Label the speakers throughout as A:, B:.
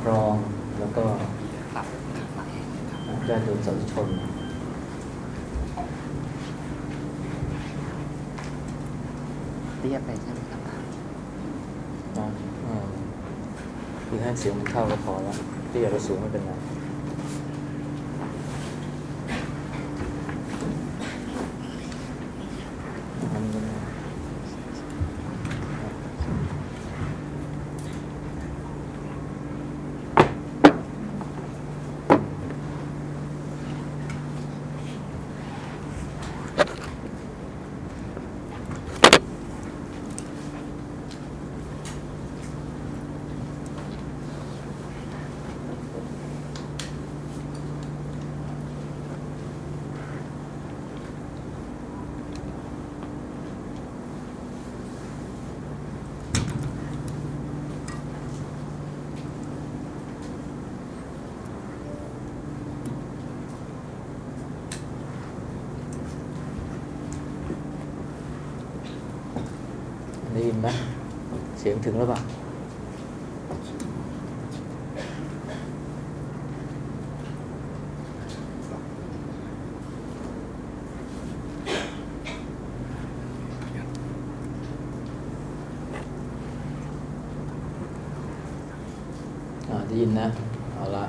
A: ครอง แล้วก็ญาติโยมสาธุชน
B: เรียบไปใช่ไหมครับ
A: นะอ่าคือให้เสียงมันเข้าก็พอแล้วเตี้ยหรือสูงไม่เป็นไรอันนี้นะได้ยินไหม เสียงถึงหรือเปล่าอ่าได้ยินนะ เอาละ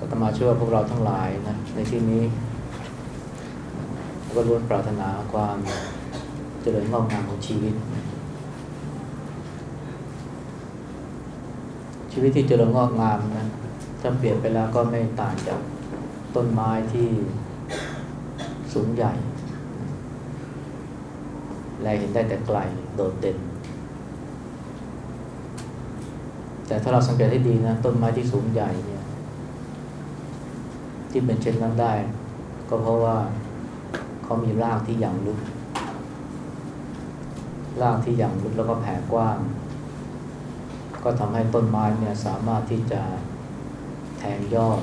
A: อาตมาเชื่อว่าพวกเราทั้งหลายนะ ในที่นี้ ก็ล้วนปรารถนา จริญงอกงามของชีวิต ชีวิตที่เจริญงอกงามนะถ้าเปลี่ยนไปแล้วก็ไม่ต่างจากต้นไม้ที่สูงใหญ่ แลเห็นได้แต่ไกลโดดเด่น แต่ถ้าเราสังเกตให้ดีนะ ต้นไม้ที่สูงใหญ่เนี่ย ที่เป็นเช่นนั้นได้ ก็เพราะว่าเขามีรากที่อย่างลึก รากที่อย่างลึกแล้วก็แผ่กว้าง ก็ทำให้ต้นไม้เนี่ยสามารถที่จะแทงยอด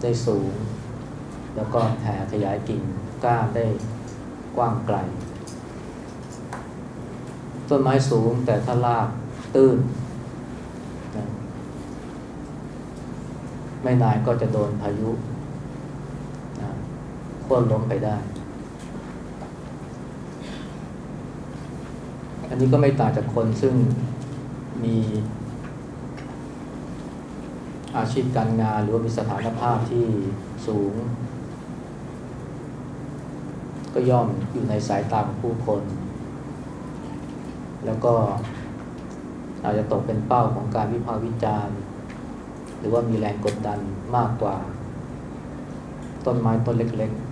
A: ได้สูง แล้วก็แผ่ขยายกิ่งก้านได้กว้างไกล ต้นไม้สูงแต่ถ้ารากตื้นไม่นานก็จะโดนพายุโค่นล้มไปได้ อั นนี้ก็ไม่ต่างจากคนซึ่งมีอาชีพการงานหรือว่ามีสถานภาพที่สูง ก็ย่อมอยู่ในสายตาของผู้คน แล้วก็อาจจะตกเป็นเป้าของการวิพากษ์วิจารณ์ หรือว่ามีแรงกดดันมากกว่า ต้นไม้ต้นเล็กๆ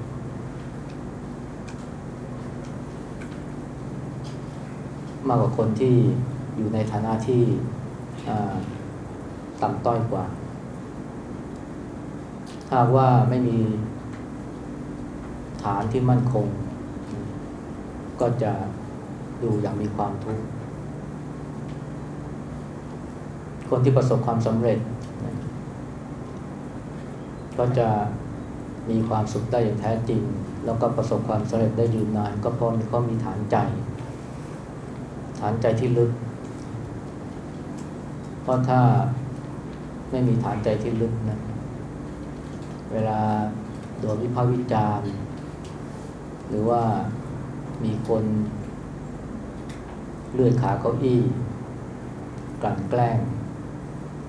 A: มากกว่าคนที่อยู่ในฐานะที่ต่ำต้อยกว่า หากว่าไม่มีฐานที่มั่นคง ก็จะอยู่อย่างมีความทุกข์ คนที่ประสบความสำเร็จ ก็จะมีความสุขได้อย่างแท้จริง แล้วก็ประสบความสำเร็จได้ยืนนาน ก็เพราะเขามีฐานใจ ฐานใจที่ลึก เพราะถ้าไม่มีฐานใจที่ลึกนะ เวลาโดนวิพากษ์วิจารณ์หรือว่ามีคนเลื่อนขาเก้าอี้กลั่นแกล้ง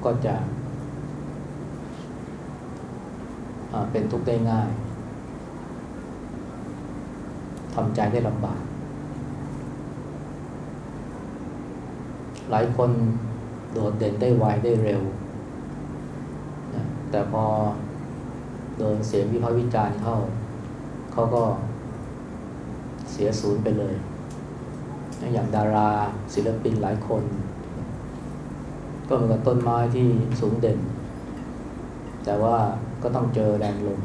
A: ก็จะเป็นทุกข์ได้ง่ายทำใจได้ลำบาก หลายคนโดดเด่นได้ไวได้เร็วนะแต่พอโดนเสียงวิพากษ์วิจารณ์เข้า เขาก็เสียศูนย์ไปเลย อย่างดาราศิลปินหลายคน ก็เหมือนกับต้นไม้ที่สูงเด่น แต่ว่าก็ต้องเจอแรงลม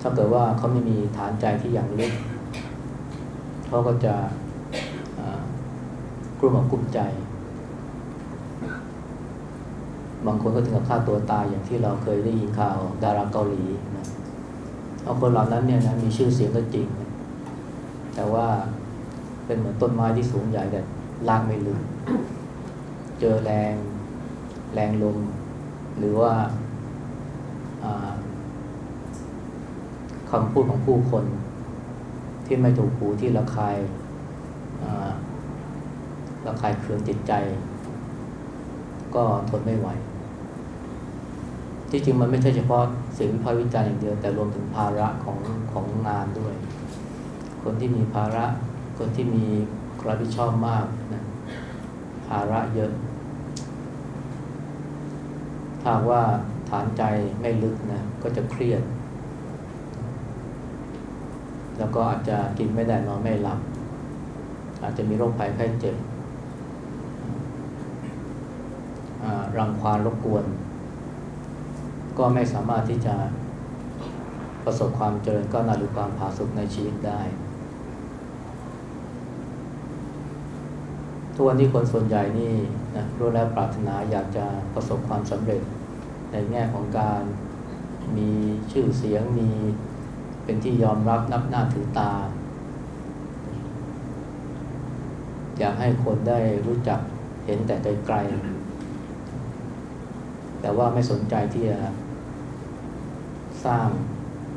A: ถ้าเกิดว่าเขาไม่มีฐานใจที่อย่างลึกเขาก็จะ กลุ้มอกกลุ้มใจ บางคนก็ถึงกับฆ่าตัวตายอย่างที่เราเคยได้ยินข่าวดาราเกาหลีนะเอาคนเหล่านั้นเนี่ยนะมีชื่อเสียงก็จริง แต่ว่าเป็นเหมือนต้นไม้ที่สูงใหญ่แต่รากไม่ลึกเจอแรงแรงลมหรือว่าคำพูดของผู้คน ที่ไม่ถูกหูที่ระคาย ระคายเคืองจิตใจ ก็ทนไม่ไหว ที่จริงมันไม่ใช่เฉพาะสียงวิพากษ์วิจารณ์อย่างเดียว แต่รวมถึงภาระของของงานด้วย คนที่มีภาระ คนที่มีความรับผิดชอบมากนะภาระเยอะ ถ้าว่าฐานใจไม่ลึกนะก็จะเครียด แล้วก็อาจจะกินไม่ได้นอนไม่หลับ อาจจะมีโรคภัยไข้เจ็บอ่า รังควานรบกวน ก็ไม่สามารถที่จะประสบความเจริญก้าวหน้าหรือความผาสุกในชีวิตได้ทุกวันนี้คนส่วนใหญ่นี่นะรู้แล้วปรารถนาอยากจะประสบความสำเร็จ ในแง่ของการมีชื่อเสียงมีเป็นที่ยอมรับนับหน้าถือตา อยากให้คนได้รู้จักเห็นแต่ไกลๆ แต่ว่าไม่สนใจที่จะสร้าง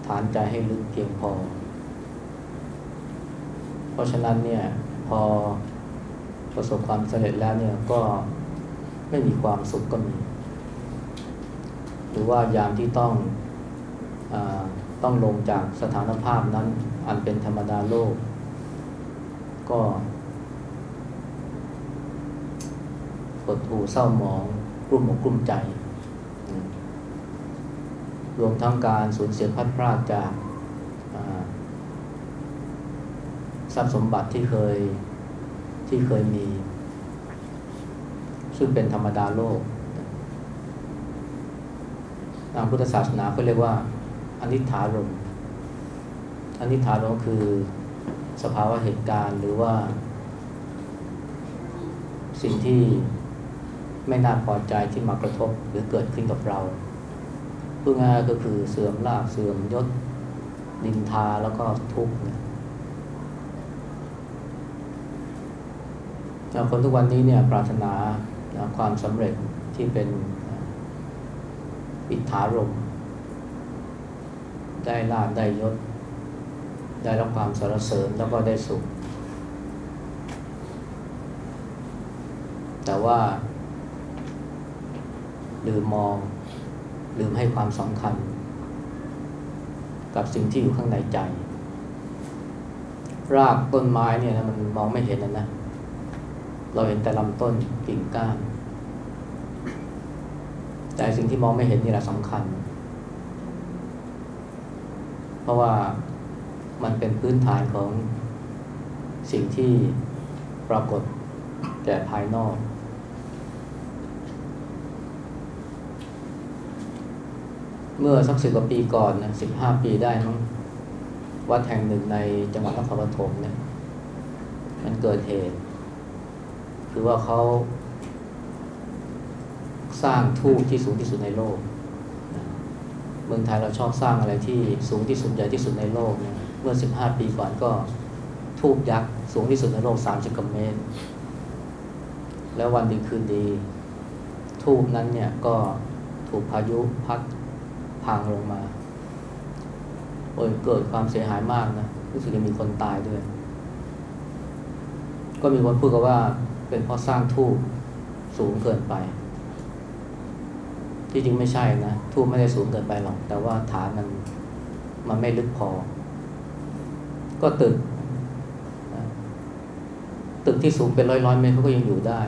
A: ฐานใจให้ลึกเพียงพอ เพราะฉะนั้นเนี่ยพอประสบความสำเร็จแล้วเนี่ยก็ไม่มีความสุขก็มี หรือว่ายามที่ต้องอต้องลงจากสถานภาพนั้น อันเป็นธรรมดาโลก ก็กดหูเศร้าหมองกลุ่มอกกลุ่มใจ รวมทั้งการสูญเสียพัดพรากจากทรัพย์สมบัติที่เคยที่เคยมี ซึ่งเป็นธรรมดาโลกทางพุทธศาสนาเขาเรียกว่าอนิจฐารมอนิจฐารมคือสภาวะเหตุการณ์หรือว่า สิ่งที่ไม่น่าพอใจที่มากระทบหรือเกิดขึ้นกับเรา พูดง่ายก็คือเสื่อมลาภเสื่อมยศนินทาแล้วก็ทุกข์นะคนทุกวันนี้เนี่ยปรารถนาความสำเร็จที่เป็นอิทธารมได้ลาภได้ยศ ได้รับความสรรเสริญแล้วก็ได้สุข แต่ว่าลืมมอง ลืมให้ความสำคัญ กับสิ่งที่อยู่ข้างในใจ รากต้นไม้เนี่ยนะมันมองไม่เห็นนะนะ เราเห็นแต่ลำต้นกิ่งก้าน แต่สิ่งที่มองไม่เห็นนี่แหละสำคัญ เพราะว่ามันเป็นพื้นฐานของสิ่งที่ปรากฏแก่ภายนอก เมื่อสักสิบกว่าปีก่อนนะสิบห้าปีได้มั้งวัดแห่งหนึ่งในจังหวัดนครปฐมเนี่ย มันเกิดเหตุ คือว่าเขาสร้างทูบที่สูงที่สุดในโลก เมืองไทยเราชอบสร้างอะไรที่สูงที่สุดใหญ่ที่สุดในโลกเนี่ยเมื่อสิบห้าปีก่อนก็ทูบยักษ์สูงที่สุดในโลกสามสิบกว่าเมตร แล้ววันดีคืนดี ทูบนั้นเนี่ยก็ถูกพายุพัด พังลงมาโอ้ยเกิดความเสียหายมากนะรู้สึกจะมีคนตายด้วย ก็มีคนพูดกันว่าเป็นเพราะสร้างทูบสูงเกินไป ที่จริงไม่ใช่นะทูบไม่ได้สูงเกินไปหรอก แต่ว่าฐานมันมันไม่ลึกพอ ก็ตึกตึกที่สูงเป็นร้อยร้อยเมตรเขาก็ยังอยู่ได้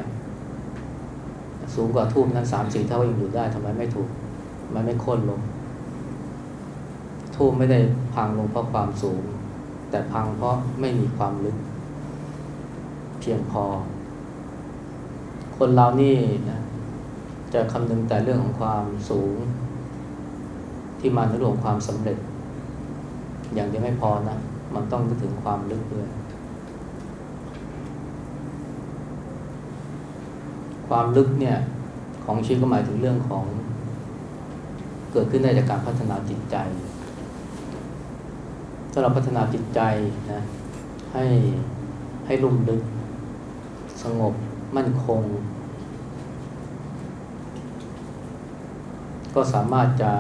A: สูงกว่าทูบนั้นสามสี่เท่ายังอยู่ได้ทำไมไม่ถูกทำไมไม่โค่นลง ทูบไม่ได้พังลงเพราะความสูง แต่พังเพราะไม่มีความลึก เพียงพอ คนเรานี่นะจะคำนึงแต่เรื่องของความสูง ที่มาในเรื่องของความสำเร็จ อย่างเดียวไม่พอนะ มันต้องนึกถึงความลึกด้วยความลึกเนี่ยของชีวิตก็หมายถึงเรื่องของเกิดขึ้นได้จากการพัฒนาจิตใจ ถ้าเราพัฒนาจิตใจนะให้ให้ลุ่มลึก สงบมั่นคง ก็สามารถจะ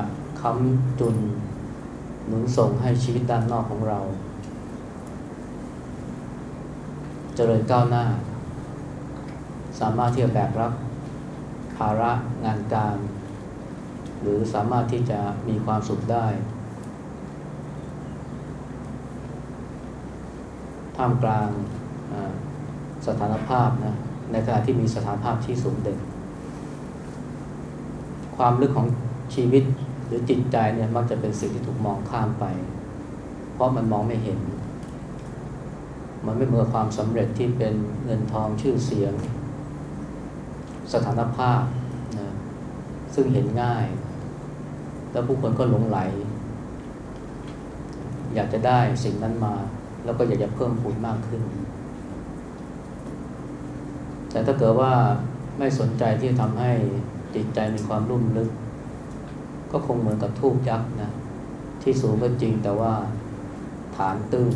A: ค้ำจุนหนุนส่งให้ชีวิตด้านนอกของเรา เจริญก้าวหน้า สามารถที่จะแบกรับภาระงานการ หรือสามารถที่จะมีความสุขได้ ท่ามกลางสถานภาพนะในขณะที่มีสถานภาพที่สูงเด่น ความลึกของชีวิตหรือจิตใจเนี่ยมักจะเป็นสิ่งที่ถูกมองข้ามไป เพราะมันมองไม่เห็น มันไม่เหมือนความสำเร็จที่เป็นเงินทองชื่อเสียง สถานภาพนะซึ่งเห็นง่าย แล้วผู้คนก็หลงไหล อยากจะได้สิ่งนั้นมา แล้วก็อยากจะเพิ่มพูนมากขึ้น แต่ถ้าเกิดว่าไม่สนใจที่จะทำให้จิตใจมีความรุ่มลึก ก็คงเหมือนกับทูบยักษ์นะ ที่สูงก็จริงแต่ว่าฐานตื้น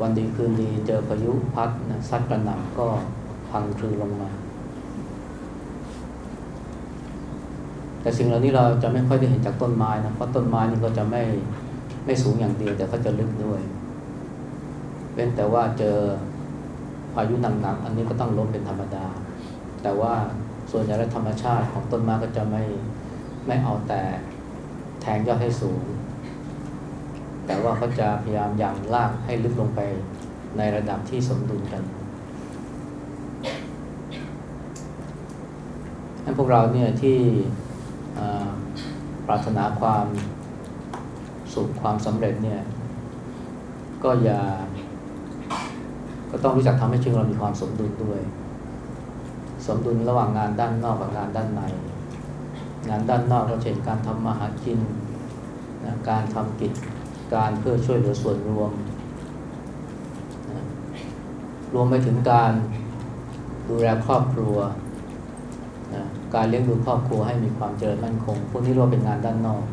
A: วันดีคืนดีเจอพายุพัดนะซัดกระหน่ำก็พังคลือลงมา แต่สิ่งเหล่านี้เราจะไม่ค่อยได้เห็นจากต้นไม้นะเพราะต้นไม้นี่ก็จะไม่ ไม่สูงอย่างเดียวแต่ก็จะลึกด้วย เว้นแต่ว่าเจอพายุหนักๆอันนี้ก็ต้องล้มเป็นธรรมดา แต่ว่าส่วนใหญ่แล้วธรรมชาติของต้นไม้ก็จะไม่ไม่เอาแต่แทงยอดให้สูง แต่ว่าเขาจะพยายามยังลากให้ลึกลงไปในระดับที่สมดุลกันให้พวกเราเนี่ยที่ปรารถนาความ สุขความสำเร็จเนี่ย ก็อย่า ก็ต้องรู้จักทำให้ชีวิตเรามีความสมดุลด้วย สมดุลระหว่างงานด้านนอกกับงานด้านใน งานด้านนอกก็เช่นการทำมาหากินนะการทำกิจการเพื่อช่วยเหลือส่วนรวมนะรวมไปถึงการดูแลครอบครัวนะการเลี้ยงดูครอบครัวให้มีความเจริญมั่นคง พวกนี้รว่าเป็นงานด้านนอก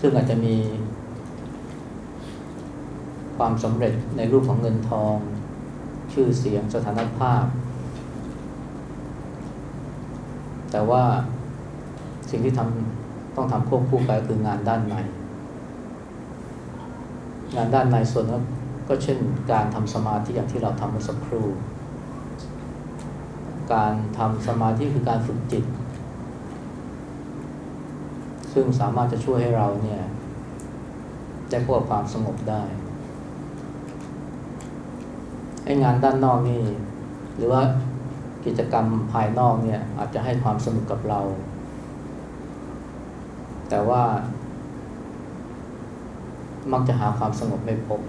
A: ซึ่งอาจจะมี ความสำเร็จในรูปของเงินทอง ชื่อเสียงสถานภาพ แต่ว่าสิ่งที่ทำต้องทำควบคู่ไปคืองานด้านใน งานด้านในส่วนก็ก็เช่นการทำสมาธิอย่างที่เราทำเมื่อสักครู่ การทำสมาธิคือการฝึกจิต ซึ่งสามารถจะช่วยให้เราเนี่ย ได้พบกับความสงบได้ไอ้งานด้านนอกนี่ หรือว่ากิจกรรมภายนอกเนี่ย อาจจะให้ความสนุกกับเรา แต่ว่า มักจะหาความสงบไม่พบ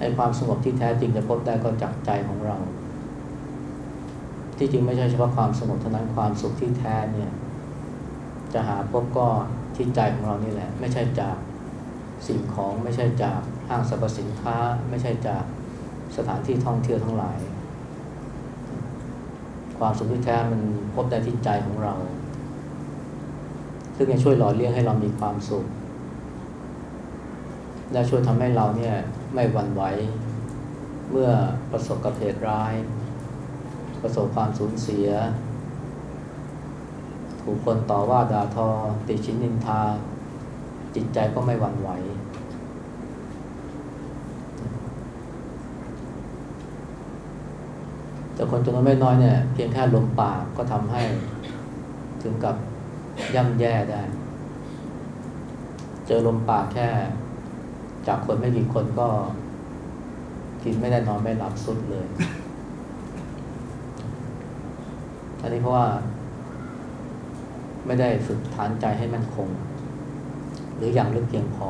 A: ไอ้ความสงบที่แท้จริงจะพบได้ก็จากใจของเรา ที่จริงไม่ใช่เฉพาะความสงบเท่านั้นความสุขที่แท้เนี่ย จะหาพบก็ที่ใจของเรานี่แหละ ไม่ใช่จากสิ่งของไม่ใช่จากห้างสรรพสินค้า ไม่ใช่จากสถานที่ท่องเที่ยวทั้งหลาย ความสุขที่แท้มันพบได้ที่ใจของเรา ซึ่งจะช่วยหล่อเลี้ยงให้เรามีความสุข และช่วยทำให้เราเนี่ยไม่หวั่นไหวเมื่อประสบกับเหตุร้าย ประสบความสูญเสีย ถูกคนต่อว่าด่าทอ ติชินนินทา จิตใจก็ไม่หวั่นไหว แต่คนจำนวนไม่น้อยเนี่ย เพียงแค่ลมปากก็ทำให้ถึงกับย่ำแย่ได้ เจอลมปากแค่ จากคนไม่กี่คนก็กินไม่ได้นอนไม่หลับสุดเลย อันนี้เพราะว่า ไม่ได้ฝึกฐานใจให้มั่นคง หรืออย่างลึกเพียงพอ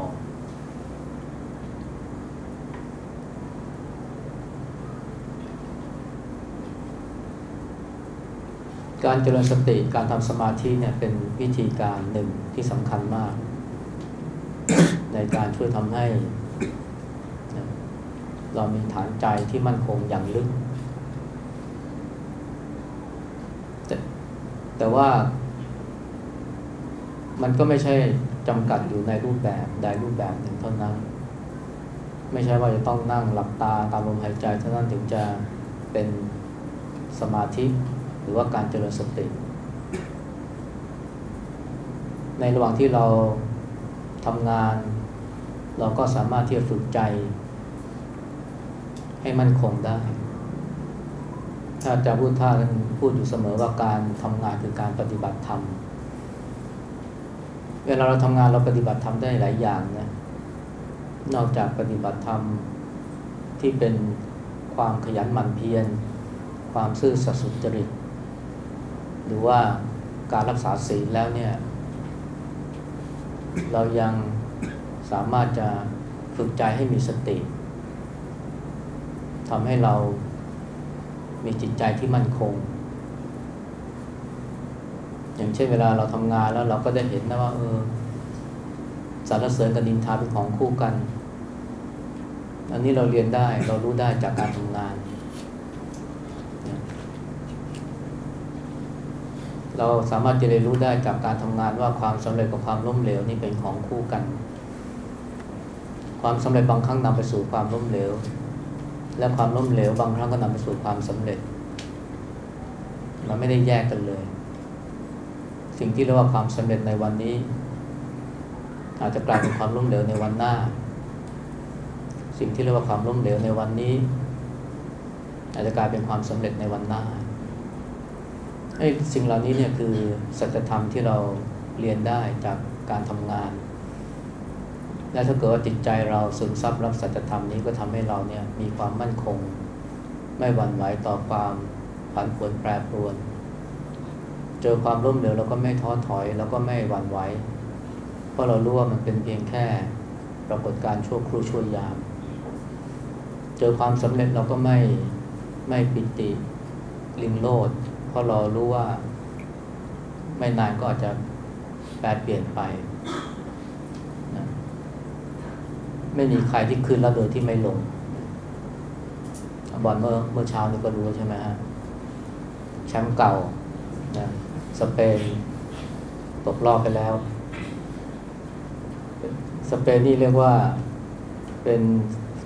A: การเจริญสติการทำสมาธิเนี่ยเป็นวิธีการหนึ่งที่สำคัญมาก ในการช่วยทำให้ เรามีฐานใจที่มั่นคงอย่างลึก แต่แต่ว่า มันก็ไม่ใช่จำกัดอยู่ในรูปแบบใดรูปแบบหนึ่งเท่านั้น ไม่ใช่ว่าจะต้องนั่งหลับตาตามลมหายใจเท่านั้นถึงจะเป็นสมาธิหรือว่าการเจริญสติ ในระหว่างที่เราทำงาน เราก็สามารถที่จะฝึกใจ ให้มั่นคงได้ ถ้าจะพูดท่านพูดอยู่เสมอว่าการทำงานคือการปฏิบัติธรรมเเวลาเราทำงานเราปฏิบัติธรรมได้หลายอย่างนะนอกจากปฏิบัติธรรมที่เป็นความขยันหมั่นเพียร ความซื่อสัตย์สุจริต หรือว่าการรักษาศีลแล้วเนี่ย เรายังสามารถจะฝึกใจให้มีสติทำให้เรามีจิตใจที่มั่นคง อย่างเช่นเวลาเราทำงานแล้วเราก็ได้เห็นนะว่าเออสารเสริญกับนินทาเป็นของคู่กัน อันนี้เราเรียนได้เรารู้ได้จากการทำงาน เราสามารถจะเรียนรู้ได้จากการทำงานว่าความสำเร็จกับความล้มเหลวนี่เป็นของคู่กัน ความสำเร็จบางครั้งนำไปสู่ความล้มเหลว และความล้มเหลวบางครั้งก็นำไปสู่ความสำเร็จ มันไม่ได้แยกกันเลย สิ่งที่เรียกว่าความสำเร็จในวันนี้ อาจจะกลายเป็นความล้มเหลวในวันหน้า สิ่งที่เรียกว่าความล้มเหลวในวันนี้ อาจจะกลายเป็นความสำเร็จในวันหน้าไอ้สิ่งเหล่านี้เนี่ยคือสัจธรรมที่เราเรียนได้จากการทำงาน และถ้าเกิดว่าจิตใจเราซึมซับรับสัจธรรมนี้ก็ทำให้เราเนี่ยมีความมั่นคง ไม่หวั่นไหวต่อความผันผวนแปรปรวน เจอความล้มเหลวเราก็ไม่ท้อถอยแล้วก็ไม่หวั่นไหวเพราะเรารู้ว่ามันเป็นเพียงแค่ปรากฏการณ์ชั่วครู่ชั่วยาม เจอความสำเร็จเราก็ไม่ไม่ปิติลิงโลดเพราะเรารู้ว่าไม่นานก็อาจจะแปรเปลี่ยนไปนะไม่มีใครที่ขึ้นแล้วโดยที่ไม่ลงบอลเมื่อเมื่อเช้านี้ก็รู้ใช่ไหมฮะแชมป์เก่านะ สเปน ตกรอบไปแล้ว สเปนนี่เรียกว่าเป็น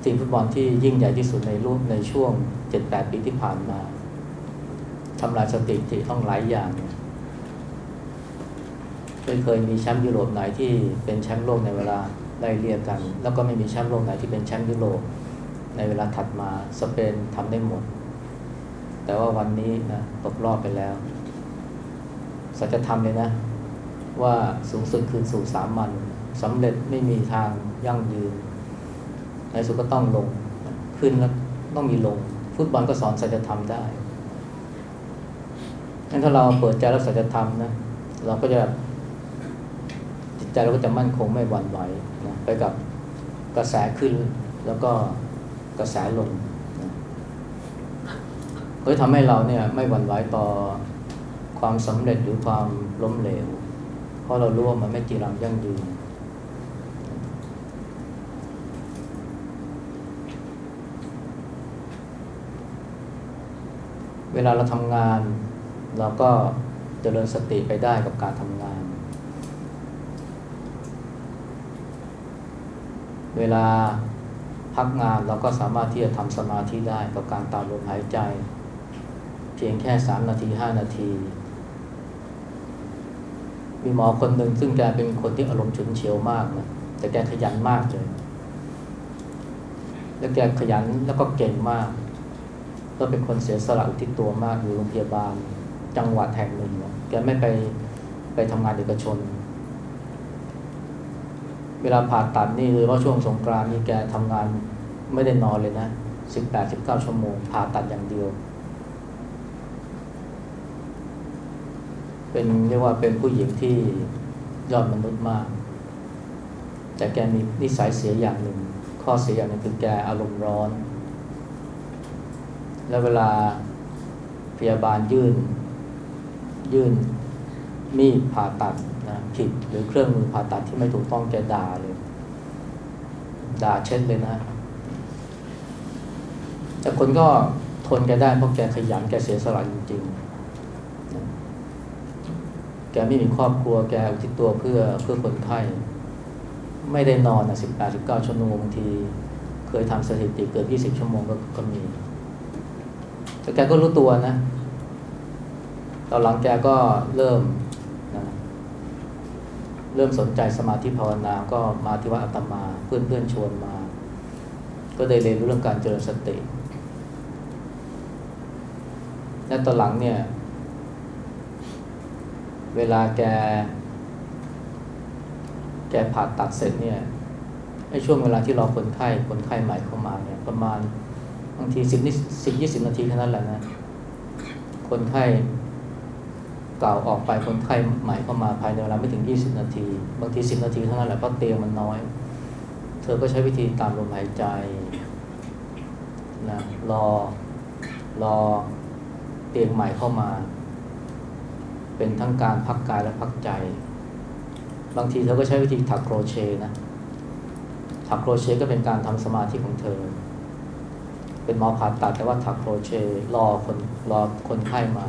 A: ทีมฟุตบอลที่ยิ่งใหญ่ที่สุดในรูปในช่วง 7-8 ปีที่ผ่านมาทำลายสถิติต้องหลายอย่างไม่เคยมีแชมป์ยุโรปไหนที่เป็นแชมป์โลกในเวลาไล่เรียกกัน แล้วก็ไม่มีแชมป์โลกไหนที่เป็นแชมป์ยุโรปในเวลาถัดมาสเปนทำได้หมด แต่ว่าวันนี้นะตกรอบไปแล้ว สัจธรรมเลยนะ ว่าสูงสุดคือสู่สามัญสำเร็จไม่มีทางยั่งยืน ในสุดก็ต้องลง ขึ้นแล้วต้องมีลง ฟุตบอลก็สอนสัจธรรมได้งั้นถ้าเราเปิดใจรับสัจธรรมนะเราก็จะจิตใจเราก็จะมั่นคงไม่หวั่นไหวนะไปกับกระแสขึ้นแล้วก็กระแสลงก็จะทำให้เราเนี่ยไม่หวั่นไหวต่อ ความสำเร็จหรือความล้มเหลว เพราะเรารู้ว่ามันไม่จีรังยั่งยืน เวลาเราทำงาน เราก็เจริญสติไปได้กับการทำงาน เวลาพักงานเราก็สามารถที่จะทำสมาธิได้กับการตามลมหายใจ เพียงแค่สามนาทีห้านาที มีหมอคนหนึ่งซึ่งแกเป็นคนที่อารมณ์ฉุนเฉียวมากนะแต่แกขยันมากเลย แล้วแกขยันแล้วก็เก่งมากก็เป็นคนเสียสละอุทิศตัวมากอยู่โรงพยาบาลจังหวัดแห่งหนึ่งนะแกไม่ไปไปทำงานเอกชน เวลาผ่าตัดนี่หรือว่าช่วงสงกรานต์นี่แกทำงานไม่ได้นอนเลยนะสิบแปดสิบเก้าชั่วโมงผ่าตัดอย่างเดียว เป็นเรียกว่าเป็นผู้หญิงที่ยอดมนุษย์มาก แต่แกมีนิสัยเสียอย่างหนึ่ง ข้อเสียอย่างหนึ่งคือแกอารมณ์ร้อน แล้วเวลาพยาบาลยื่น ยื่นมีดผ่าตัดนะผิดหรือเครื่องมือผ่าตัดที่ไม่ถูกต้องแกด่าเลย ด่าเช่นเลยนะ แต่คนก็ทนแกได้เพราะแกขยันแกเสียสละจริงๆ แกไม่มีครอบครัวแกอุทิศตัวเพื่อเพื่อคนไข้ไม่ได้นอนนะสิบแปดสิบเก้าชั่วโมงบางที เคยทำสถิติเกินยี่สิบชั่วโมงก็ก็มี แต่แกก็รู้ตัวนะตอนหลังแกก็เริ่มนะเริ่มสนใจสมาธิภาวนา ก็มาที่วัดอาตมาเพื่อนเพื่อนชวนมา ก็ได้เรียนรู้เรื่องการเจริญสติและตอนหลังเนี่ย เวลาแก แกผ่าตัดเสร็จเนี่ยไอ้ช่วงเวลาที่รอคนไข้ คนไข้ใหม่เข้ามาเนี่ยประมาณบางทีสิบนิสิบยี่สิบนาทีแค่นั้นแหละนะ คนไข้เก่าออกไปคนไข้ใหม่เข้ามาภายในเวลาไม่ถึงยี่สิบนาที บางทีสิบนาทีเท่านั้นแหละเพราะเตียงมันน้อย เธอก็ใช้วิธีตามลมหายใจนะรอรอเตียงใหม่เข้ามา เป็นทั้งการพักกายและพักใจ บางทีเธอก็ใช้วิธีถักโครเชต์นะถักโครเชต์ก็เป็นการทำสมาธิของเธอ เป็นหมอผ่าตัดแต่ว่าถักโครเชต์รอคนรอคนไข้มา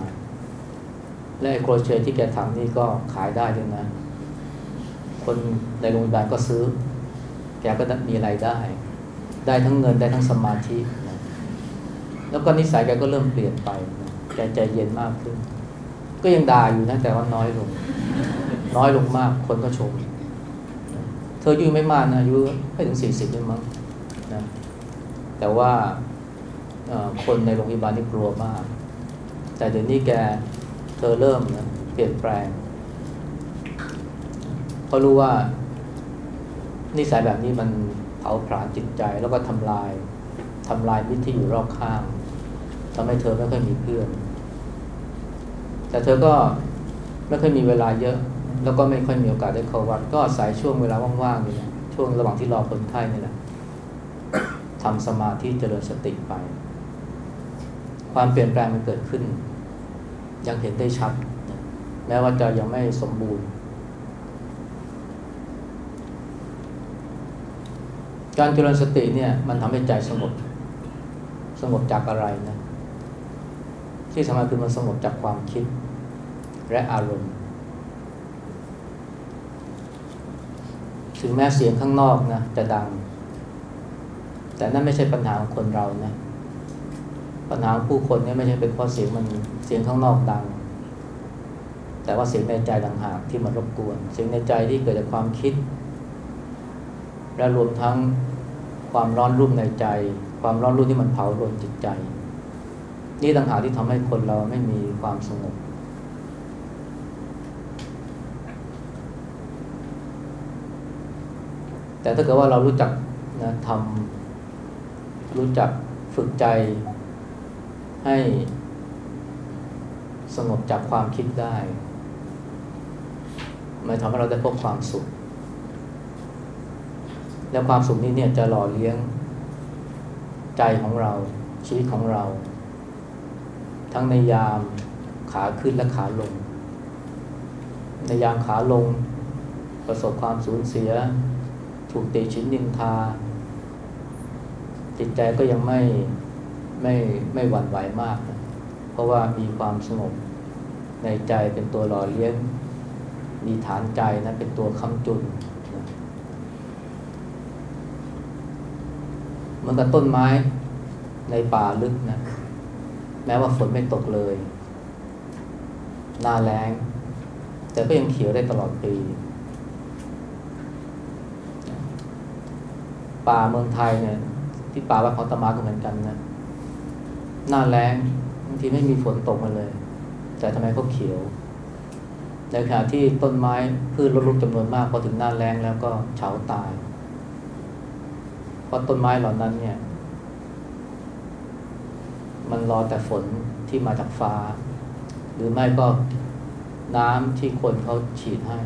A: และไอโครเชต์ที่แกถักนี่ก็ขายได้ด้วยนะ คนในโรงพยาบาลก็ซื้อ แกก็มีรายได้ ได้ทั้งเงินได้ทั้งสมาธิ แล้วก็นิสัยแกก็เริ่มเปลี่ยนไปแกใจเย็นมากขึ้น ก็ยังด่าอยู่นะแต่ว่าน้อยลง น้อยลงมากคนก็ชม เธออายุไม่มากนะอายุไม่ถึงสี่สิบด้วยมั้งนะแต่ว่าคนในโรงพยาบาลนี่กลัวมาก แต่เดี๋ยวนี้แกเธอเริ่มนะเปลี่ยนแปลงเพราะรู้ว่านิสัยแบบนี้มันเผาผลาญจิตใจแล้วก็ทำลายทำลายมิตรที่อยู่รอบข้างทำให้เธอไม่ค่อยมีเพื่อน แต่เธอก็ไม่ค่อยมีเวลาเยอะ แล้วก็ไม่ค่อยมีโอกาสได้เข้าวัด ก็อาศัยช่วงเวลาว่างๆนี่แหละช่วงระหว่างที่รอคนไข้นี่แหละทำสมาธิเจริญสติไป ความเปลี่ยนแปลงมันเกิดขึ้น ยังเห็นได้ชัด แม้ว่าจะยังไม่สมบูรณ์ การเจริญสติเนี่ยมันทำให้ใจสงบ สงบจากอะไรนะ ที่สำคัญคือมันสงบจากความคิด และอารมณ์ ถึงแม้เสียงข้างนอกนะจะดัง แต่นั่นไม่ใช่ปัญหาของคนเรานะปัญหาของผู้คนเนี่ยไม่ใช่เป็นเพราะเสียงมันเสียงข้างนอกดัง แต่ว่าเสียงในใจต่างหากที่มันรบกวน เสียงในใจที่เกิดจากความคิด และรวมทั้งความร้อนรุ่มในใจ ความร้อนรุ่มที่มันเผารนจิตใจ นี่ต่างหากที่ทำให้คนเราไม่มีความสงบ แต่ถ้าเกิดว่าเรารู้จักนะทำรู้จักฝึกใจให้สงบจากความคิดได้ มันทำให้เราได้พบความสุข และความสุขนี้เนี่ยจะหล่อเลี้ยงใจของเราชีวิตของเรา ทั้งในยามขาขึ้นและขาลง ในยามขาลง ประสบความสูญเสีย ถูกติชินนินทา จิตใจก็ยังไม่ไม่ไม่หวั่นไหวมาก เพราะว่ามีความสงบในใจเป็นตัวหล่อเลี้ยง มีฐานใจนะเป็นตัวค้ำจุนเหมือนกับต้นไม้ในป่าลึกนะ แม้ว่าฝนไม่ตกเลย หน้าแล้งแต่ก็ยังเขียวได้ตลอดปี ป่าเมืองไทยเนี่ย ที่ป่าวัดของตะมาก็เหมือนกันนะหน้าแล้งบางทีไม่มีฝนตกมาเลย แต่ทำไมเขาเขียวในขณะที่ต้นไม้พืชลดลุกจำนวนมากพอถึงหน้าแล้งแล้วก็เฉาตายเพราะต้นไม้เหล่านั้นเนี่ย มันรอแต่ฝนที่มาจากฟ้า หรือไม่ก็น้ำที่คนเขาฉีดให้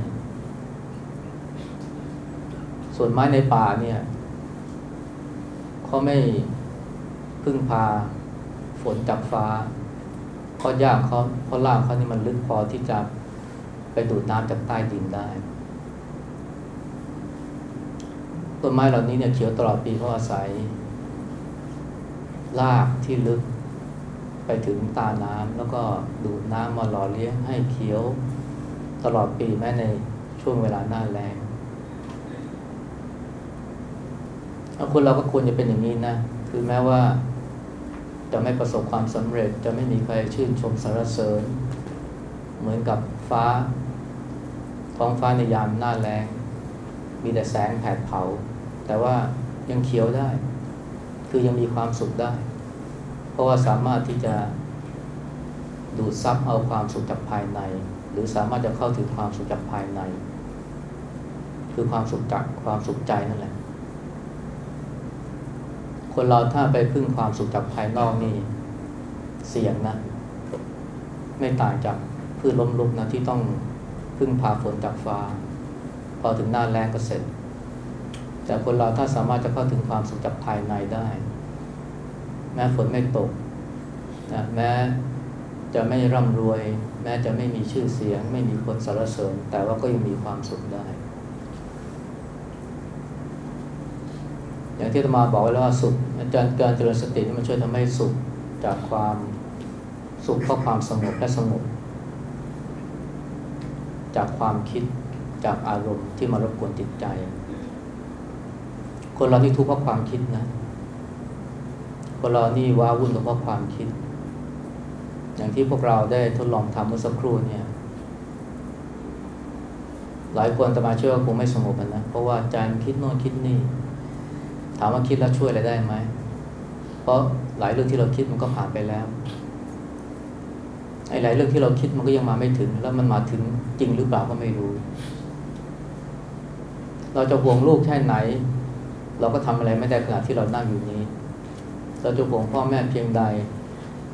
A: ส่วนไม้ในป่าเนี่ย เขาไม่พึ่งพาฝนจากฟ้าเพราะยากเขาเพราะล่างเขานี่มันลึกพอที่จะไปดูดน้ำจากใต้ดินได้ต้นไม้เหล่านี้เนี่ยเขียวตลอดปีเพราะอาศัยรากที่ลึกไปถึงตาน้ำแล้วก็ดูดน้ำมาหล่อเลี้ยงให้เขียวตลอดปีแม้ในช่วงเวลาหน้าแรงถ้า คนเราก็ควรจะเป็นอย่างนี้นะ คือแม้ว่าจะไม่ประสบความสำเร็จ จะไม่มีใครชื่นชมสรรเสริญ เหมือนกับฟ้า ท้องฟ้าในยามหน้าแรงมีแต่แสงแผดเผา แต่ว่ายังเขียวได้ คือยังมีความสุขได้ เพราะว่าสามารถที่จะดูดซับเอาความสุขจากภายใน หรือสามารถจะเข้าถึงความสุขจากภายใน คือความสุขจากความสุขใจนั่นแหละ คนเราถ้าไปพึ่งความสุขจากภายนอกนี่เสี่ยงนะ ไม่ต่างจากพืชล้มลุกนะที่ต้องพึ่งพาฝนจากฟ้า พอถึงหน้าแรงก็เสร็จ แต่คนเราถ้าสามารถจะเข้าถึงความสุขจากภายในได้ แม้ฝนไม่ตกนะแม้จะไม่ร่ำรวย แม้จะไม่มีชื่อเสียง ไม่มีคนสรรเสริญ แต่ว่าก็ยังมีความสุขได้ อย่างที่อาตมาบอกไว้แล้วว่าสุขอาจารย์การเจริญสตินี่มันช่วยทำให้สุขจากความสุขเพราะความสงบและสงบจากความคิดจากอารมณ์ที่มารบกวนจิตใจ คนเรานี่ทุกข์เพราะความคิดนะ คนเรานี่ว้าวุ่นเพราะความคิด อย่างที่พวกเราได้ทดลองทำเมื่อสักครู่เนี่ย หลายคนจะมาเชื่อว่าคงไม่สงบนะ เพราะว่าใจมันคิดโน่นคิดนี่ ถามว่าคิดแล้วช่วยอะไรได้ไหม เพราะหลายเรื่องที่เราคิดมันก็ผ่านไปแล้วไอ้หลายเรื่องที่เราคิดมันก็ยังมาไม่ถึง แล้วมันมาถึงจริงหรือเปล่าก็ไม่รู้ เราจะห่วงลูกแค่ไหน เราก็ทำอะไรไม่ได้ขณะที่เรานั่งอยู่นี้ เราจะห่วงพ่อแม่เพียงใด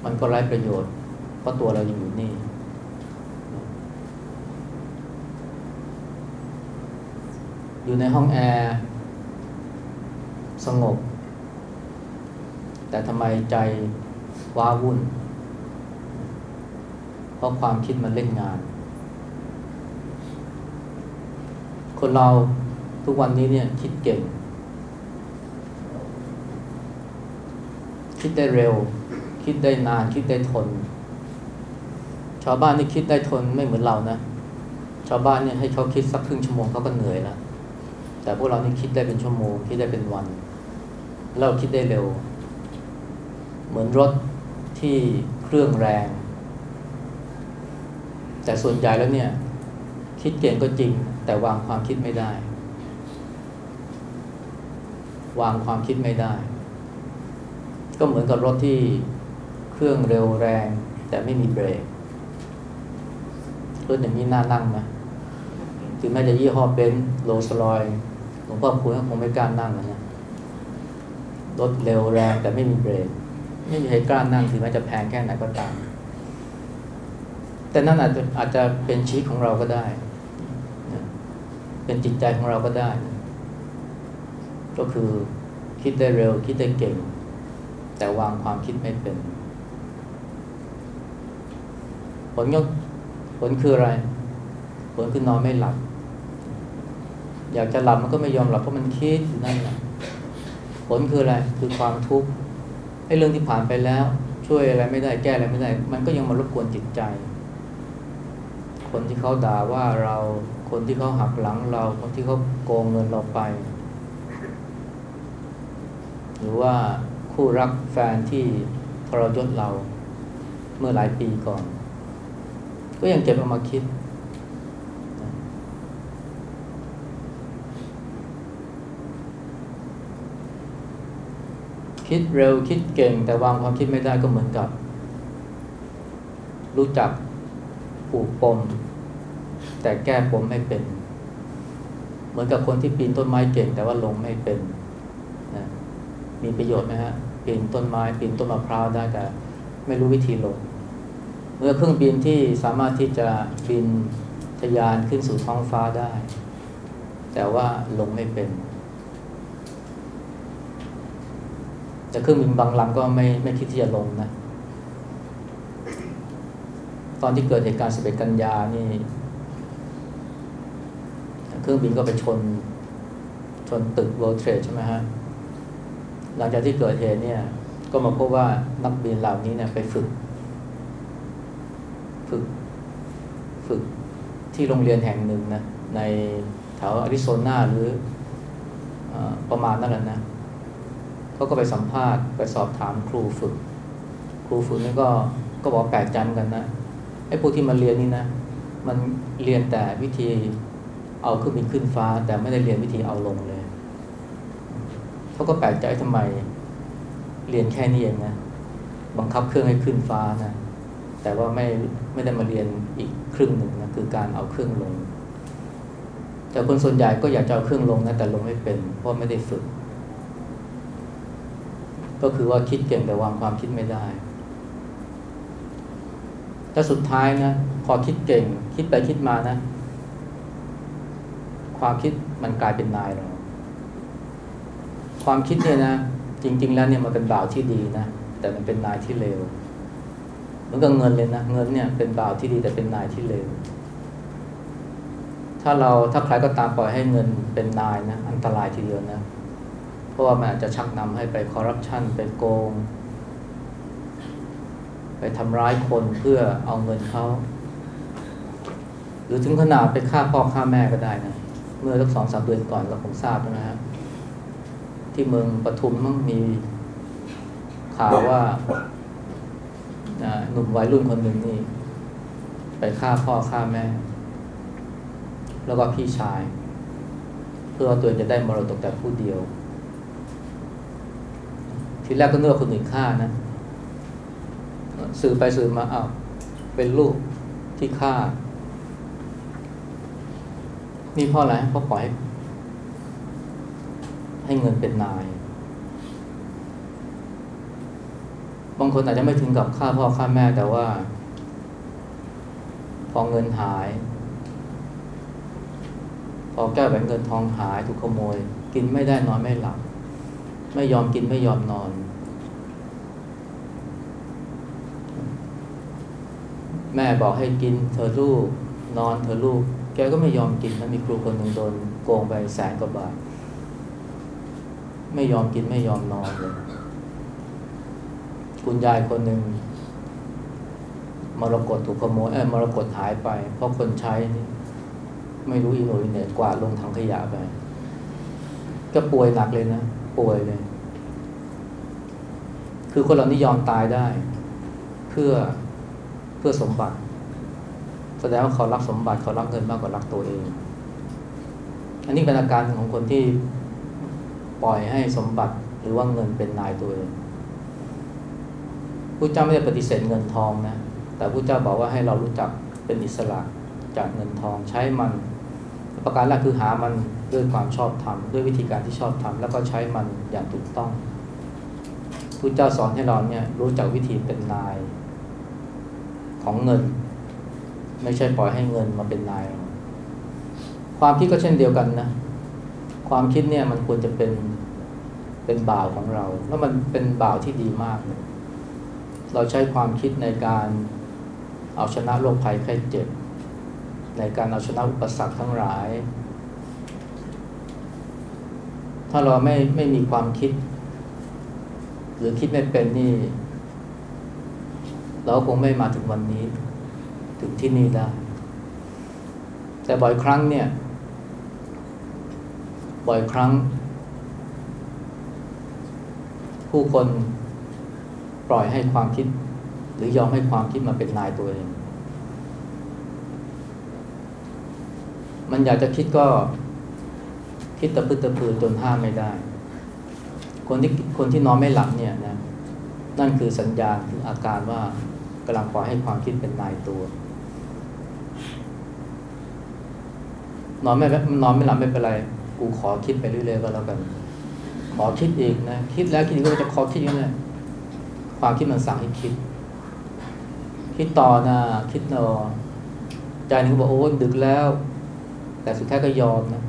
A: มันก็ไร้ประโยชน์ เพราะตัวเรายังอยู่นี่อยู่ในห้องแอร์ สงบ แต่ทำไมใจว้าวุ่น เพราะความคิดมันเล่นงาน คนเราทุกวันนี้เนี่ยคิดเก่ง คิดได้เร็ว คิดได้นาน คิดได้ทน ชาวบ้านนี่คิดได้ทนไม่เหมือนเรานะ ชาวบ้านเนี่ยให้เขาคิดสักครึ่งชั่วโมงเขาก็เหนื่อยแล้วแต่พวกเรานี่คิดได้เป็นชั่วโมง คิดได้เป็นวัน เราคิดได้เร็ว เหมือนรถที่เครื่องแรง แต่ส่วนใหญ่แล้วเนี่ย คิดเก่งก็จริง แต่วางความคิดไม่ได้ วางความคิดไม่ได้ ก็เหมือนกับรถที่เครื่องเร็วแรง แต่ไม่มีเบรกรถอย่างนี้น่านั่งไหมถึงแม้จะยี่ห้อเบนซ์โรลส์รอยหลวงพ่อคุณก็คงไม่กล้านั่งนะ รถเร็วแรงแต่ไม่มีเบรกไม่มีใครกล้านั่งถึงแม้จะแพงแค่ไหนก็ตาม แต่นั่นอาจจะอาจจะเป็นชีวิตของเราก็ได้ เป็นจิตใจของเราก็ได้ ก็คือคิดได้เร็วคิดได้เก่ง แต่วางความคิดไม่เป็น ผลก็ผลคืออะไร ผลคือนอนไม่หลับ อยากจะหลับมันก็ไม่ยอมหลับเพราะมันคิดอยู่นั่นแหละ ผลคืออะไรคือความทุกข์ไอ้เรื่องที่ผ่านไปแล้ว ช่วยอะไรไม่ได้แก้อะไรไม่ได้ มันก็ยังมารบกวนจิตใจ คนที่เขาด่าว่าเราคนที่เขาหักหลังเรา คนที่เขาโกงเงินเราไป หรือว่าคู่รักแฟนที่ทรยศเราเมื่อหลายปีก่อน ก็ยังเก็บเอามาคิด คิดเร็วคิดเก่ง แต่วางความคิดไม่ได้ก็เหมือนกับ รู้จักผูกปม แต่แก้ปมไม่เป็น เหมือนกับคนที่ปีนต้นไม้เก่ง แต่ว่าลงไม่เป็นนะมีประโยชน์ไหมฮะปีนต้นไม้ปีนต้นมะพร้าวได้แต่ไม่รู้วิธีลง เมื่อเครื่องบินที่สามารถที่จะบินทะยานขึ้นสู่ท้องฟ้าได้ แต่ว่าลงไม่เป็น แต่เครื่องบินบางลำก็ไม่ไม่คิดที่จะลงนะ ตอนที่เกิดเหตุการณ์ 11 กันยานี่ เครื่องบินก็ไปชน ชนตึก World Trade ใช่ไหมฮะ หลังจากที่เกิดเหตุเนี่ย ก็มาพบว่านักบินเหล่านี้เนี่ยไปฝึก ฝึก ฝึกที่โรงเรียนแห่งหนึ่งนะ ในแถวอาริโซนาหรือเออประมาณนั่นแหละนะ เขาก็ไปสัมภาษณ์ไปสอบถามครูฝึก ครูฝึกนี่ก็ก็บอกแปลกใจเหมือนกันนะไอ้พวกที่มาเรียนนี่นะ มันเรียนแต่วิธีเอาขึ้นบินขึ้นฟ้า แต่ไม่ได้เรียนวิธีเอาลงเลยเขาก็แปลกใจทำไมเรียนแค่นี้เองนะบังคับเครื่องให้ขึ้นฟ้านะแต่ว่าไม่ไม่ได้มาเรียนอีกครึ่งหนึ่งนะคือการเอาเครื่องลง แต่คนส่วนใหญ่ก็อยากจะเอาเครื่องลงนะแต่ลงไม่เป็น เพราะไม่ได้ฝึก ก็คือว่าคิดเก่งแต่วางความคิดไม่ได้แล้วสุดท้ายนะพอคิดเก่ง คิดไปคิดมานะ ความคิดมันกลายเป็นนายเราความคิดเนี่ยนะจริง ๆ แล้วเนี่ยมันเป็นบ่าวที่ดีนะแต่มันเป็นนายที่เลวเหมือนกับเงินเลยนะเงินเนี่ยเป็นบ่าวที่ดีแต่เป็นนายที่เลวถ้าเราถ้าใครก็ตามปล่อยให้เงินเป็นนายนะอันตรายทีเดียวนะเราะว่ามันอาจจะชักนำให้ไปคอร์รัปชันไปโกง ไปทำร้ายคนเพื่อเอาเงินเขาหรือถึงขนาดไปฆ่าพ่อฆ่าแม่ก็ได้นะ เมื่อสักสองสามเดือนก่อนเราคงทราบนะฮะที่เมืองปทุมมั่งมีข่าวว่าอ่าหนุ่มวัยรุ่นคนหนึ่งนี่ ไปฆ่าพ่อฆ่าแม่ แล้วก็พี่ชาย เพื่อตัวเองจะได้มรดกแต่ผู้เดียว ทีแรกก็นึกว่าคนอื่นฆ่านะ สื่อไปสื่อมาอ้าวเป็นลูกที่ฆ่า นี่เพราะอะไรเพราะปล่อยให้ให้เงินเป็นนาย บางคนอาจจะไม่ถึงกับฆ่าพ่อฆ่าแม่แต่ว่า พอเงินหาย พอแก้วแหวนเงินทองหายถูกขโมย กินไม่ได้นอนไม่หลับ ไม่ยอมกินไม่ยอมนอน แม่บอกให้กินเธอลูก นอนเธอลูก แกก็ไม่ยอมกินนะมีครูคนหนึ่งโดนโกงไปแสนกว่าบาท ไม่ยอมกินไม่ยอมนอนเลยคุณยายคนหนึ่งมรกตถูกขโมยเออมรกตหายไป เพราะคนใช้นี่ไม่รู้อีโนอีเน่กวาดลงถังขยะไป ก็ป่วยหนักเลยนะ ป่วยเลยคือคนเรานี่ยอมตายได้ เพื่อเพื่อสมบัติ แสดงว่าเขารักสมบัติเขารักเงินมากกว่ารักตัวเอง อันนี้เป็นอาการของคนที่ปล่อยให้สมบัติหรือว่าเงินเป็นนายตัวเองพระเจ้าไม่ได้ปฏิเสธเงินทองนะ แต่พระเจ้าบอกว่าให้เรารู้จักเป็นอิสระจากเงินทองใช้มัน ประการแรกคือหามันด้วยความชอบธรรมด้วยวิธีการที่ชอบธรรมแล้วก็ใช้มันอย่างถูกต้องพระเจ้าสอนให้เราเนี่ยรู้จักวิธีเป็นนายของเงิน ไม่ใช่ปล่อยให้เงินมาเป็นนาย ความคิดก็เช่นเดียวกันนะ ความคิดเนี่ยมันควรจะเป็นเป็นบ่าวของเรา แล้วมันเป็นบ่าวที่ดีมากเลยเราใช้ความคิดในการเอาชนะโรคภัยไข้เจ็บ ในการเอาชนะอุปสรรคทั้งหลาย ถ้าเราไม่ไม่มีความคิด หรือคิดไม่เป็นนี่ เราคงไม่มาถึงวันนี้ ถึงที่นี่ได้ แต่บ่อยครั้งเนี่ย บ่อยครั้ง ผู้คนปล่อยให้ความคิด หรือยอมให้ความคิดมาเป็นนายตัวเอง มันอยากจะคิดก็ คิดตะพื้ตะพือจนห้ามไม่ได้ คนที่คนที่นอนไม่หลับเนี่ยนะนั่นคือสัญญาณคืออาการว่ากำลังปล่อยให้ความคิดเป็นนายตัวนอนไม่นอนไม่หลับไม่เป็นไร กูขอคิดไปเรื่อยๆก็แล้วกัน ขอคิดอีกนะ คิดแล้วคิดอีกก็จะขอคิดอย่างนี้นความคิดมันสั่งให้คิด คิดต่อนะ คิดต่อใจนึ่งบอกโอ้ดึกแล้ว แต่สุดท้ายก็ยอมนะ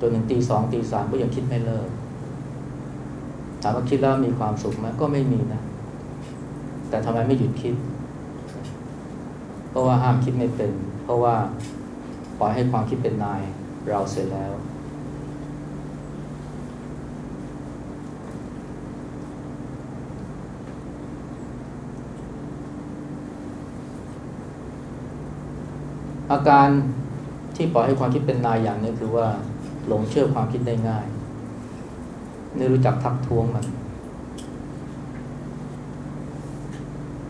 A: จนถึงตีสองตีสามก็ยังคิดไม่เลิกถามว่าคิดแล้วมีความสุขไหมก็ไม่มีนะ แต่ทำไมไม่หยุดคิด เพราะว่าห้ามคิดไม่เป็น เพราะว่าปล่อยให้ความคิดเป็นนายเราเสร็จแล้ว อาการที่ปล่อยให้ความคิดเป็นนายอย่างนี้คือว่าหลงเชื่อความคิดได้ง่ายไม่รู้จักทักท้วงมัน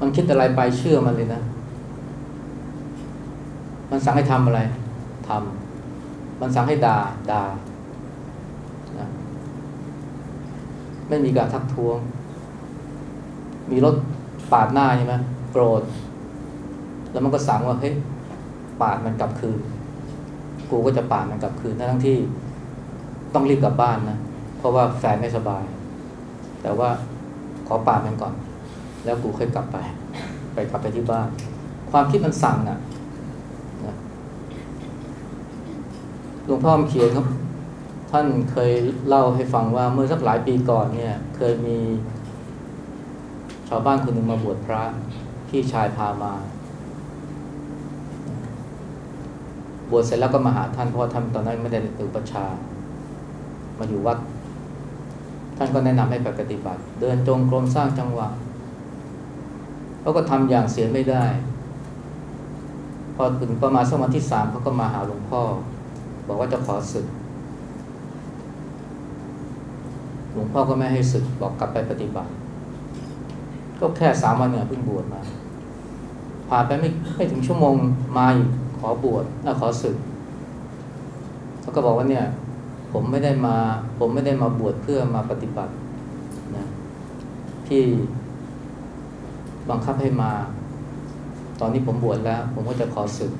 A: มันคิดอะไรไปเชื่อมันเลยนะ มันสั่งให้ทำอะไรทำมันสั่งให้ด่าด่านะไม่มีการทักท้วง มีรถปาดหน้าใช่ไหมโกรธ แล้วมันก็สั่งว่าเฮ้ย ปาดมันกลับคืน กูก็จะปาดมันกลับคืนทั้งที่ต้องรีบกลับบ้านนะ เพราะว่าแฟนไม่สบาย แต่ว่าขอปาดมันก่อน แล้วกูค่อยกลับไป ไปกลับไปที่บ้าน ความคิดมันสั่งอะนะหลวงพ่อเขียนครับ ท่านเคยเล่าให้ฟังว่าเมื่อสักหลายปีก่อนเนี่ย เคยมี ชาวบ้านคนหนึ่งมาบวชพระพี่ชายพามา บวชเสร็จแล้วก็มาหาท่านเพราะท่านตอนนั้นไม่ได้อุปชา มาอยู่วัด ท่านก็แนะนำให้ไปปฏิบัติ เดินจงกรมสร้างจังหวะเขาก็ทำอย่างเสียไม่ได้ พอถึงประมาณสักวันที่สามเขาก็มาหาหลวงพ่อ บอกว่าจะขอศึก หลวงพ่อก็ไม่ให้ศึกบอกกลับไปปฏิบัติ ก็แค่สามวันเนี่ยเพิ่งบวชมาผ่านไปไม่ไม่ถึงชั่วโมงมาอีก ขอบวชขอศึกแล้วก็บอกว่าเนี่ย ผมไม่ได้มา ผมไม่ได้มาบวชเพื่อมาปฏิบัตินะที่บังคับให้มา ตอนนี้ผมบวชแล้ว ผมก็จะขอศึก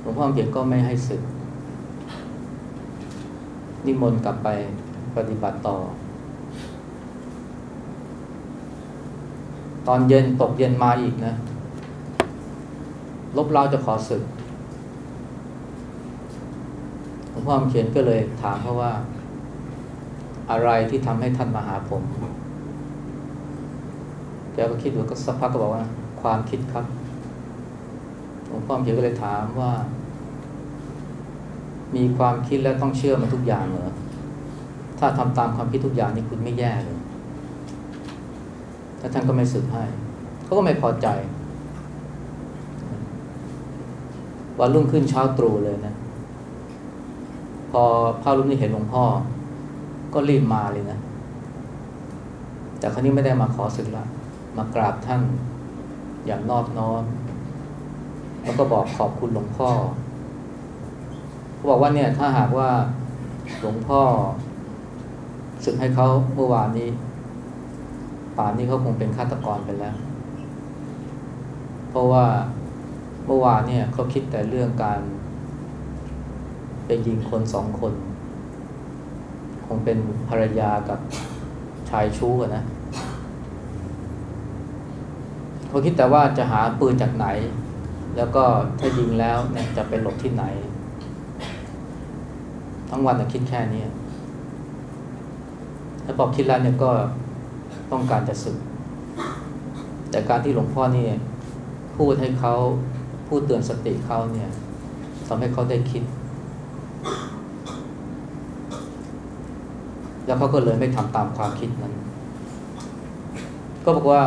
A: หลวงพ่อเขียนก็ไม่ให้ศึก นิมนต์กลับไปปฏิบัติต่อ ตอนเย็นตกเย็นมาอีกนะลบเราจะขอศึกหลว งพ่อเขียนก็เลยถามเขาว่า อะไรที่ทำให้ท่านมาหาผมแกก็คิดดูก็สักพักก็บอกว่า ความคิดครับหลวงพ่อเขียนก็เลยถามว่า มีความคิดแล้วต้องเชื่อมันทุกอย่างเหรอถ้าทำตามความคิดทุกอย่างนี่คุณไม่แย่เลยแล้วท่านก็ไม่สึกให้เขาก็ไม่พอใจวันรุ่งขึ้นเช้าตรู่เลยนะ พอพระรูปนี้เห็นหลวงพ่อ ก็รีบมาเลยนะ แต่ครั้นี้ไม่ได้มาขอสึกละ มากราบท่านอย่างนอบน้อม แล้วก็บอกขอบคุณหลวงพ่อเขาบอกว่าเนี่ยถ้าหากว่าหลวงพ่อสึกให้เขาเมื่อวานนี้ ป่านนี้เขาคงเป็นฆาตกรไปแล้ว เพราะว่าเมื่อวานเนี่ยเขาคิดแต่เรื่องการ ไปยิงคนสองคน คงเป็นภรรยากับชายชู้นะเขาคิดแต่ว่าจะหาปืนจากไหน แล้วก็ถ้ายิงแล้วเนี่ยจะไปหลบที่ไหน ทั้งวันน่ะคิดแค่นี้แล้วพอคิดแล้วเนี่ยก็ต้องการจะสึก แต่การที่หลวงพ่อนี่พูดให้เขาพูดเตือนสติเขาเนี่ยทำให้เขาได้คิด แล้วเขาก็เลยไม่ทำตามความคิดนั้น ก็บอกว่า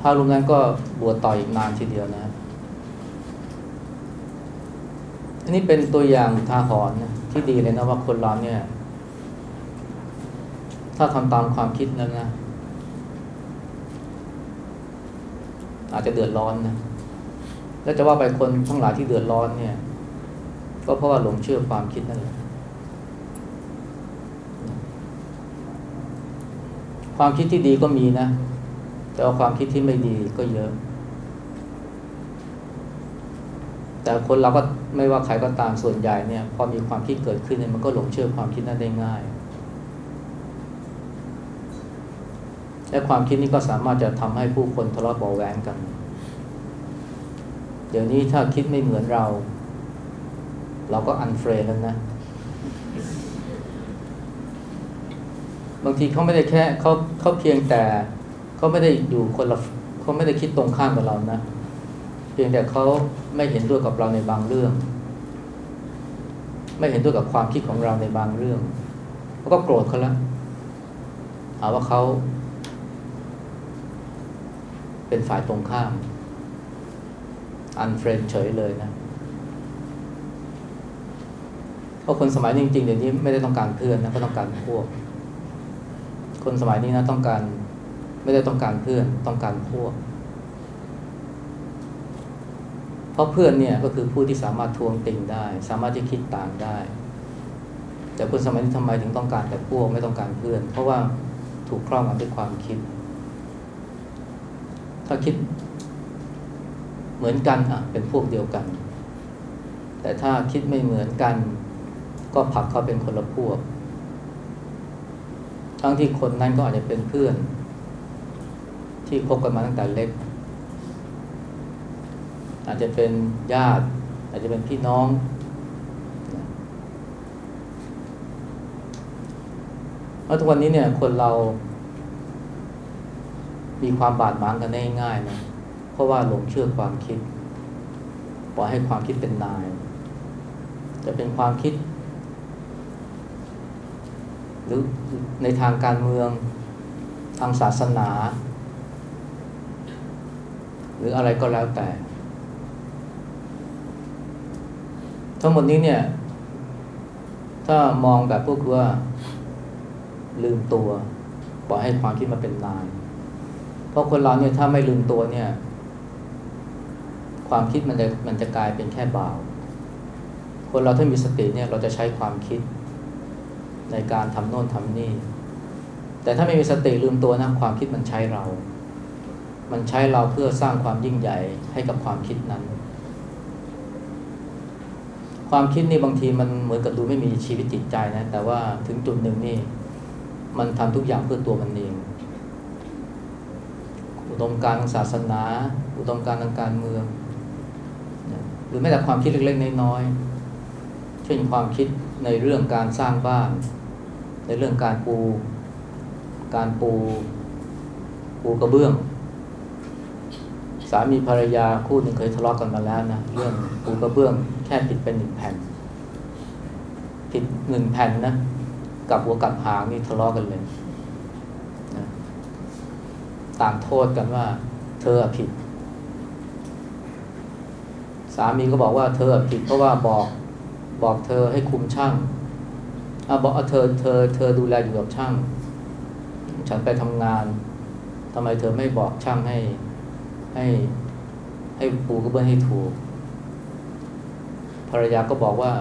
A: พระรูปนั้นก็บวชต่ออีกนานทีเดียวนะอันนี้เป็นตัวอย่างทาหรณ์นที่ดีเลยนะว่าคนเราเนี่ย ถ้าทำตามความคิดนั้นนะ อาจจะเดือดร้อนนะแล้วจะว่าไปคนทั้งหลายที่เดือดร้อนเนี่ย ก็เพราะว่าหลงเชื่อความคิดนั่นแหละ ความคิดที่ดีก็มีนะ แต่ว่าความคิดที่ไม่ดีก็เยอะ แต่คนเราก็ไม่ว่าใครก็ตามส่วนใหญ่เนี่ย พอมีความคิดเกิดขึ้นเนี่ยมันก็หลงเชื่อความคิดนั้นได้ง่าย และความคิดนี้ก็สามารถจะทำให้ผู้คนทะเลาะเบาแวงกัน เดี๋ยวนี้ถ้าคิดไม่เหมือนเรา เราก็อันเฟรนแล้วนะ บางทีเขาไม่ได้แค่เขาเขาเพียงแต่เขาไม่ได้อยู่คนละเขาไม่ได้คิดตรงข้ามกับเรานะ เพียงแต่เขาไม่เห็นด้วยกับเราในบางเรื่อง ไม่เห็นด้วยกับความคิดของเราในบางเรื่องเขาก็โกรธเขาแล้วหาว่าเขาเป็นฝ่ายตรงข้ามอันเฟรนเฉยเลยนะเพราะคนสมัยจริงๆเดี๋ยวนี้ไม่ได้ต้องการเพื่อนนะก็ต้องการพวก คนสมัยนี้นะต้องการไม่ได้ต้องการเพื่อนต้องการพวก เพราะเพื่อนเนี่ยก็คือผู้ที่สามารถทวงติงได้ สามารถที่คิดต่างได้ แต่คนสมัยนี้ทำไมถึงต้องการแต่พวกไม่ต้องการเพื่อน เพราะว่าถูกครอบงำด้วยความคิด ถ้าคิดเหมือนกันอะเป็นพวกเดียวกัน แต่ถ้าคิดไม่เหมือนกัน ก็ผลักเขาเป็นคนละพวก ทั้งที่คนนั้นก็อาจจะเป็นเพื่อน ที่คบกันมาตั้งแต่เล็ก อาจจะเป็นญาติ อาจจะเป็นพี่น้องเพราะทุกวันนี้เนี่ยคนเรา มีความบาดหมางกันได้ง่ายๆนะเพราะว่าหลงเชื่อความคิด ปล่อยให้ความคิดเป็นนาย จะเป็นความคิด หรือในทางการเมืองทางศาสนา หรืออะไรก็แล้วแต่ ทั้งหมดนี้เนี่ย ถ้ามองแบบพวกคือว่า ลืมตัวปล่อยให้ความคิดมาเป็นนายเพราะคนเราเนี่ยถ้าไม่ลืมตัวเนี่ย ความคิดมันจะมันจะกลายเป็นแค่บ่าว คนเราถ้ามีสติเนี่ยเราจะใช้ความคิด ในการทำโน่นทำนี่ แต่ถ้าไม่มีสติลืมตัวนะความคิดมันใช้เรา มันใช้เราเพื่อสร้างความยิ่งใหญ่ให้กับความคิดนั้น ความคิดนี่บางทีมันเหมือนกับดูไม่มีชีวิตจิตใจนะ แต่ว่าถึงจุดหนึ่งนี่ มันทำทุกอย่างเพื่อตัวมันเอง อุดมการณ์ทางศาสนา อุดมการณ์ทางการเมือง หรือแม้แต่ความคิดเล็กๆน้อยๆเช่นความคิดในเรื่องการสร้างบ้าน ในเรื่องการปู การปูปูกระเบื้อง สามีภรรยาคู่หนึ่งเคยทะเลาะกกันมาแล้วนะเรื่องปูกระเบื้องแค่ผิดเป็นหนึ่งแผ่น ผิดหนึ่งแผ่นนะกับหัวกับหางนี่ทะเลาะกันเลยนะต่างโทษกันว่า เธอผิด สามีก็บอกว่าเธอผิดเพราะว่าบอกบอกเธอให้คุมช่าง บอกเอาเธอเธอเธอดูแลอยู่กับช่าง ฉันไปทำงาน ทำไมเธอไม่บอกช่างให้ให้ให้ปูกระเบื้องให้ถูก ภรรยาก็บอกว่า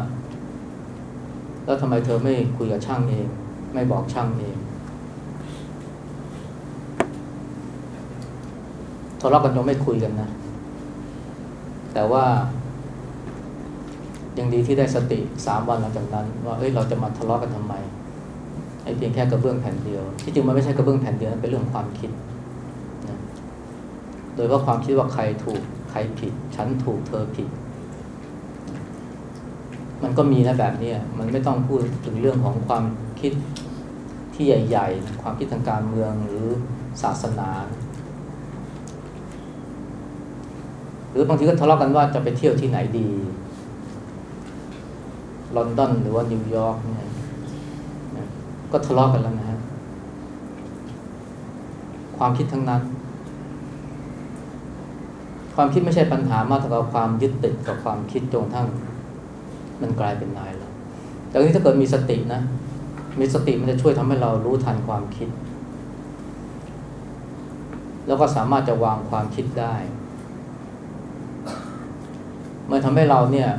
A: แล้วทำไมเธอไม่คุยกับช่างเอง ไม่บอกช่างเองทะเลาะกันจนไม่คุยกันนะ แต่ว่า ยังดีที่ได้สติสามวันหลังจากนั้น ว่าเอ้ยเราจะมาทะเลาะกันทำไมไอ้เพียงแค่กระเบื้องแผ่นเดียว ที่จริงมันไม่ใช่กระเบื้องแผ่นเดียวเป็นเรื่องความคิดนะโดยว่าความคิดว่าใครถูกใครผิด ฉันถูกเธอผิด มันก็มีนะแบบนี้มันไม่ต้องพูดถึงเรื่องของความคิดที่ใหญ่ ๆ ความคิดทางการเมืองหรือศาสนา หรือบางทีก็ทะเลาะกันว่าจะไปเที่ยวที่ไหนดี ลอนดอนหรือว่านิวยอร์กเนี่ยก็ทะเลาะกันแล้วนะฮะความคิดทั้งนั้น ความคิดไม่ใช่ปัญหามากเท่ากับความยึดติดกับความคิดจนกระทั่งมันกลายเป็นนายเราแต่ทีนี้ถ้าเกิดมีสตินะ มีสติมันจะช่วยทำให้เรารู้ทันความคิด แล้วก็สามารถจะวางความคิดได้มันทำให้เราเนี่ย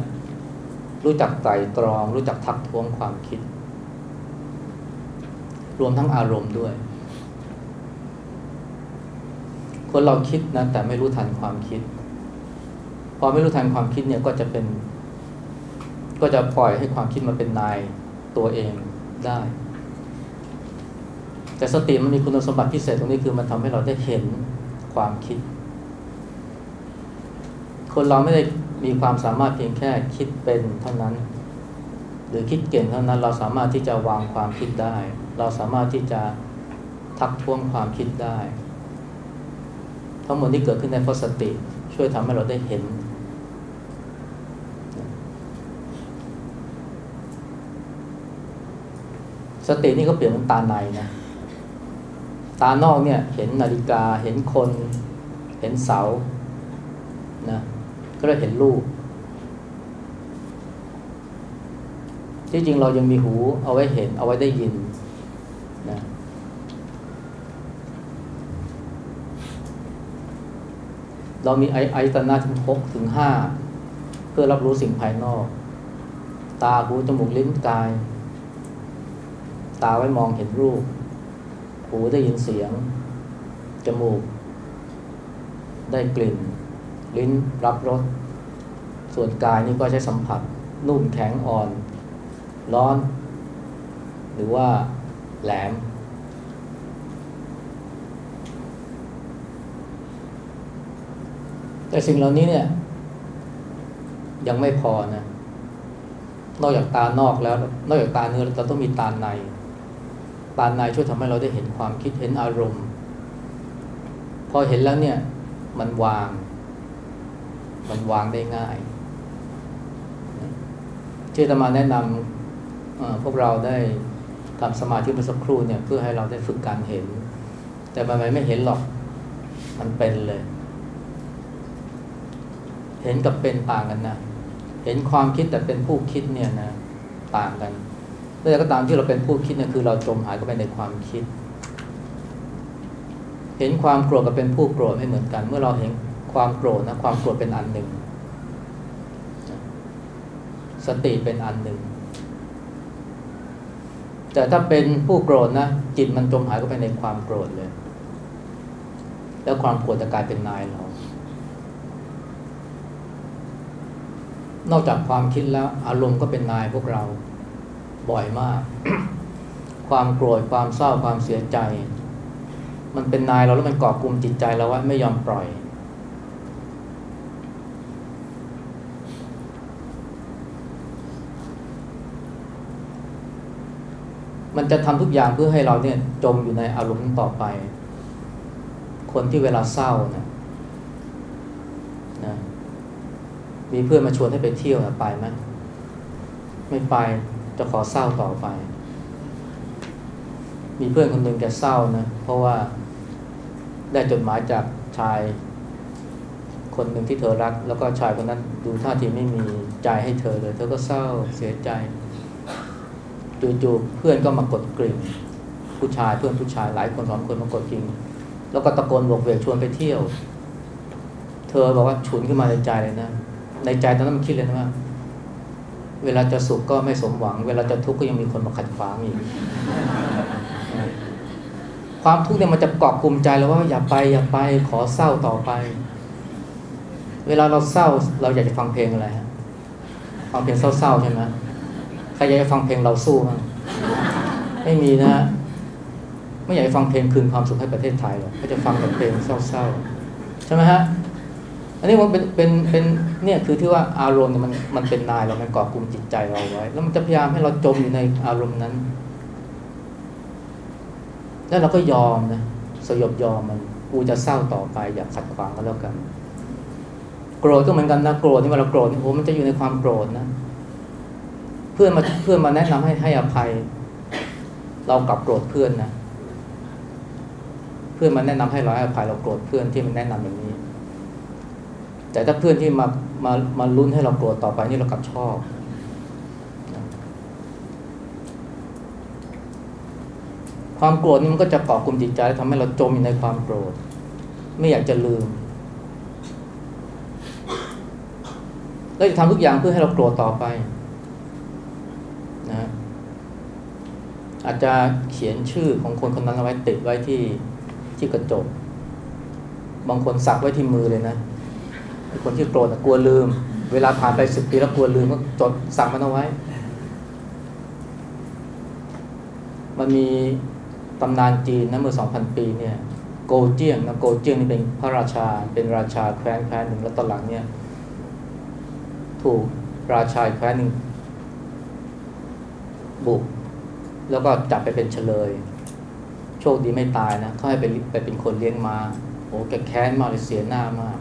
A: รู้จักไตรตรอง รู้จักทักท้วงความคิด รวมทั้งอารมณ์ด้วย คนเราคิดนะแต่ไม่รู้ทันความคิด พอไม่รู้ทันความคิดเนี่ยก็จะเป็น ก็จะปล่อยให้ความคิดมาเป็นนายตัวเองได้ แต่สติมันมีคุณสมบัติพิเศษตรงนี้คือมันทำให้เราได้เห็นความคิด คนเราไม่ได้ มีความสามารถเพียงแค่คิดเป็นเท่านั้น หรือคิดเก่งเท่านั้นเราสามารถที่จะวางความคิดได้ เราสามารถที่จะทักท้วงความคิดได้ ทั้งหมดที่เกิดขึ้นในเพราะสติ ช่วยทำให้เราได้เห็น สตินี่ก็เปลี่ยนเป็นตาในนะตานอกเนี่ยเห็นนาฬิกาเห็นคน เห็นเสานะ ก็เลยเห็นรูปที่จริงเรายังมีหูเอาไว้เห็นเอาไว้ได้ยินนะเรามีไอไอตนะถึงหกถึงห้าเพื่อรับรู้สิ่งภายนอก ตาหูจมูกลิ้นกาย ตาไว้มองเห็นรูป หูได้ยินเสียง จมูก ได้กลิ่น ลิ้นรับรสส่วนกายนี่ก็ใช้สัมผัส นุ่มแข็งอ่อน ร้อน หรือว่าแหลม แต่สิ่งเหล่านี้เนี่ย ยังไม่พอนะ นอกจากตานอกแล้ว นอกจากตาเนื้อเราต้องมีตาใน ตาในช่วยทำให้เราได้เห็นความคิดเห็นอารมณ์ พอเห็นแล้วเนี่ย มันวาง มันวางได้ง่ายที่จะมาแนะนำพวกเราได้ทำสมาธิเมื่อสักครู่เนี่ยเพื่อให้เราได้ฝึกการเห็น แต่มันไม่เห็นหรอกมันเป็นเลย เห็นกับเป็นต่างกันนะเห็นความคิดแต่เป็นผู้คิดเนี่ยนะต่างกันเมื่อก็ตามที่เราเป็นผู้คิดเนี่ยคือเราจมหายเข้าไปในความคิด เห็นความโกรธกับเป็นผู้โกรธไม่เหมือนกัน เมื่อเราเห็น ความโกรธนะความโกรธเป็นอันหนึ่ง สติเป็นอันหนึ่ง แต่ถ้าเป็นผู้โกรธนะจิตมันจมหายเข้าไปในความโกรธเลย แล้วความโกรธจะกลายเป็นนายเรา นอกจากความคิดแล้ว อารมณ์ก็เป็นนายพวกเราบ่อยมาก ความโกรธความเศร้าความเสียใจ มันเป็นนายเราแล้วมันเกาะกลุ่มจิตใจเราว่าไม่ยอมปล่อย มันจะทำทุกอย่างเพื่อให้เราเนี่ยจมอยู่ในอารมณ์ต่อไป คนที่เวลาเศร้าเนะนะมีเพื่อนมาชวนให้ไปเที่ยวนะไปไหมไม่ไปจะขอเศร้าต่อไป มีเพื่อนคนหนึ่งแกเศร้านะเพราะว่าได้จดหมายจากชาย คนหนึ่งที่เธอรัก แล้วก็ชายคนนั้นดูท่าทีไม่มีใจให้เธอเลย เธอก็เศร้าเสียใจ จู่ๆเพื่อนก็มากดกริ่งผู้ชายเพื่อนผู้ชายหลายคนสองคนมากดกริ่งแล้วก็ตะโกนบอกเวกชวนไปเที่ยว เธอบอกว่าฉุนขึ้นมาในใจเลยนะ ในใจตอนนั้นมันคิดเลยนะว่า เวลาจะสุขก็ไม่สมหวัง เวลาจะทุกข์ก็ยังมีคนมาขัดขวางอีกความทุกข์เนี่ยมันจะเกาะกลุ่มใจเราว่าอย่าไปอย่าไปขอเศร้าต่อไป เวลาเราเศร้าเราอยากจะฟังเพลงอะไรฮะฟังเพลงเศร้าๆใช่ไหม ครอยากจะฟังเพลงเราสู้มั้งไม่มีนะฮะไม่อยากจะฟังเพลงคืนความสุขให้ประเทศไทยหรอกก็จะฟังแต่เพลงเศร้าๆ ใช่ไหมฮะ อันนี้มันเป็นเป็นเป็นเนี่ยคือที่ว่าอารมณ์มันมันเป็นนายเรา มันกาะกลุ่มจิตใจเราไว้ แล้วมันจะพยายามให้เราจมอยู่ในอารมณ์นั้น แล้วเราก็ยอมนะ สยบยอมมัน กูจะเศร้าต่อไป อย่าขัดขวางก็แล้วกัน โกรธก็เหมือนกันนะ โกรธที่เวลาโกรธนี่โอ้มันจะอยู่ในความโกรธนะ พื่อนมาเพื่อนมาแนะนำให้ให้อภัย เรากลับโกรธเพื่อนนะ เพื่อนมาแนะนำให้เราให้อภัยเราโกรธเพื่อนที่มันแนะนำอย่างนี้ แต่ถ้าเพื่อนที่มามามาลุ้นให้เราโกรธต่อไปนี่เรากลับชอบความโกรธนี่มันก็จะเกาะกลุ่มจิตใจทำให้เราจมอยู่ในความโกรธ ไม่อยากจะลืมแล้วจะทำทุกอย่างเพื่อให้เราโกรธต่อไป นะ อาจจะเขียนชื่อของคนคนนั้นเอาไว้ติดไว้ที่ที่กระจก บางคนสักไว้ที่มือเลยนะคนที่โกรธกลัวลืม เวลาผ่านไปสิบปีแล้วกลัวลืมก็จดสั่งมันเอาไว้ มันมีตำนานจีนนะเมื่อสองพันปีเนี่ยโกเจียงนะโกเจียงนี่เป็นพระราชาเป็นราชาแคว้นแคว้นหนึ่งแล้วตอนหลังเนี่ยถูกราชาแคว้นหนึ่งบุก แล้วก็จับไปเป็นเฉลย โชคดีไม่ตายนะเขาให้ไปไปเป็นคนเลี้ยงมาโอ้แกแค้นมากเลยเสียหน้ามาก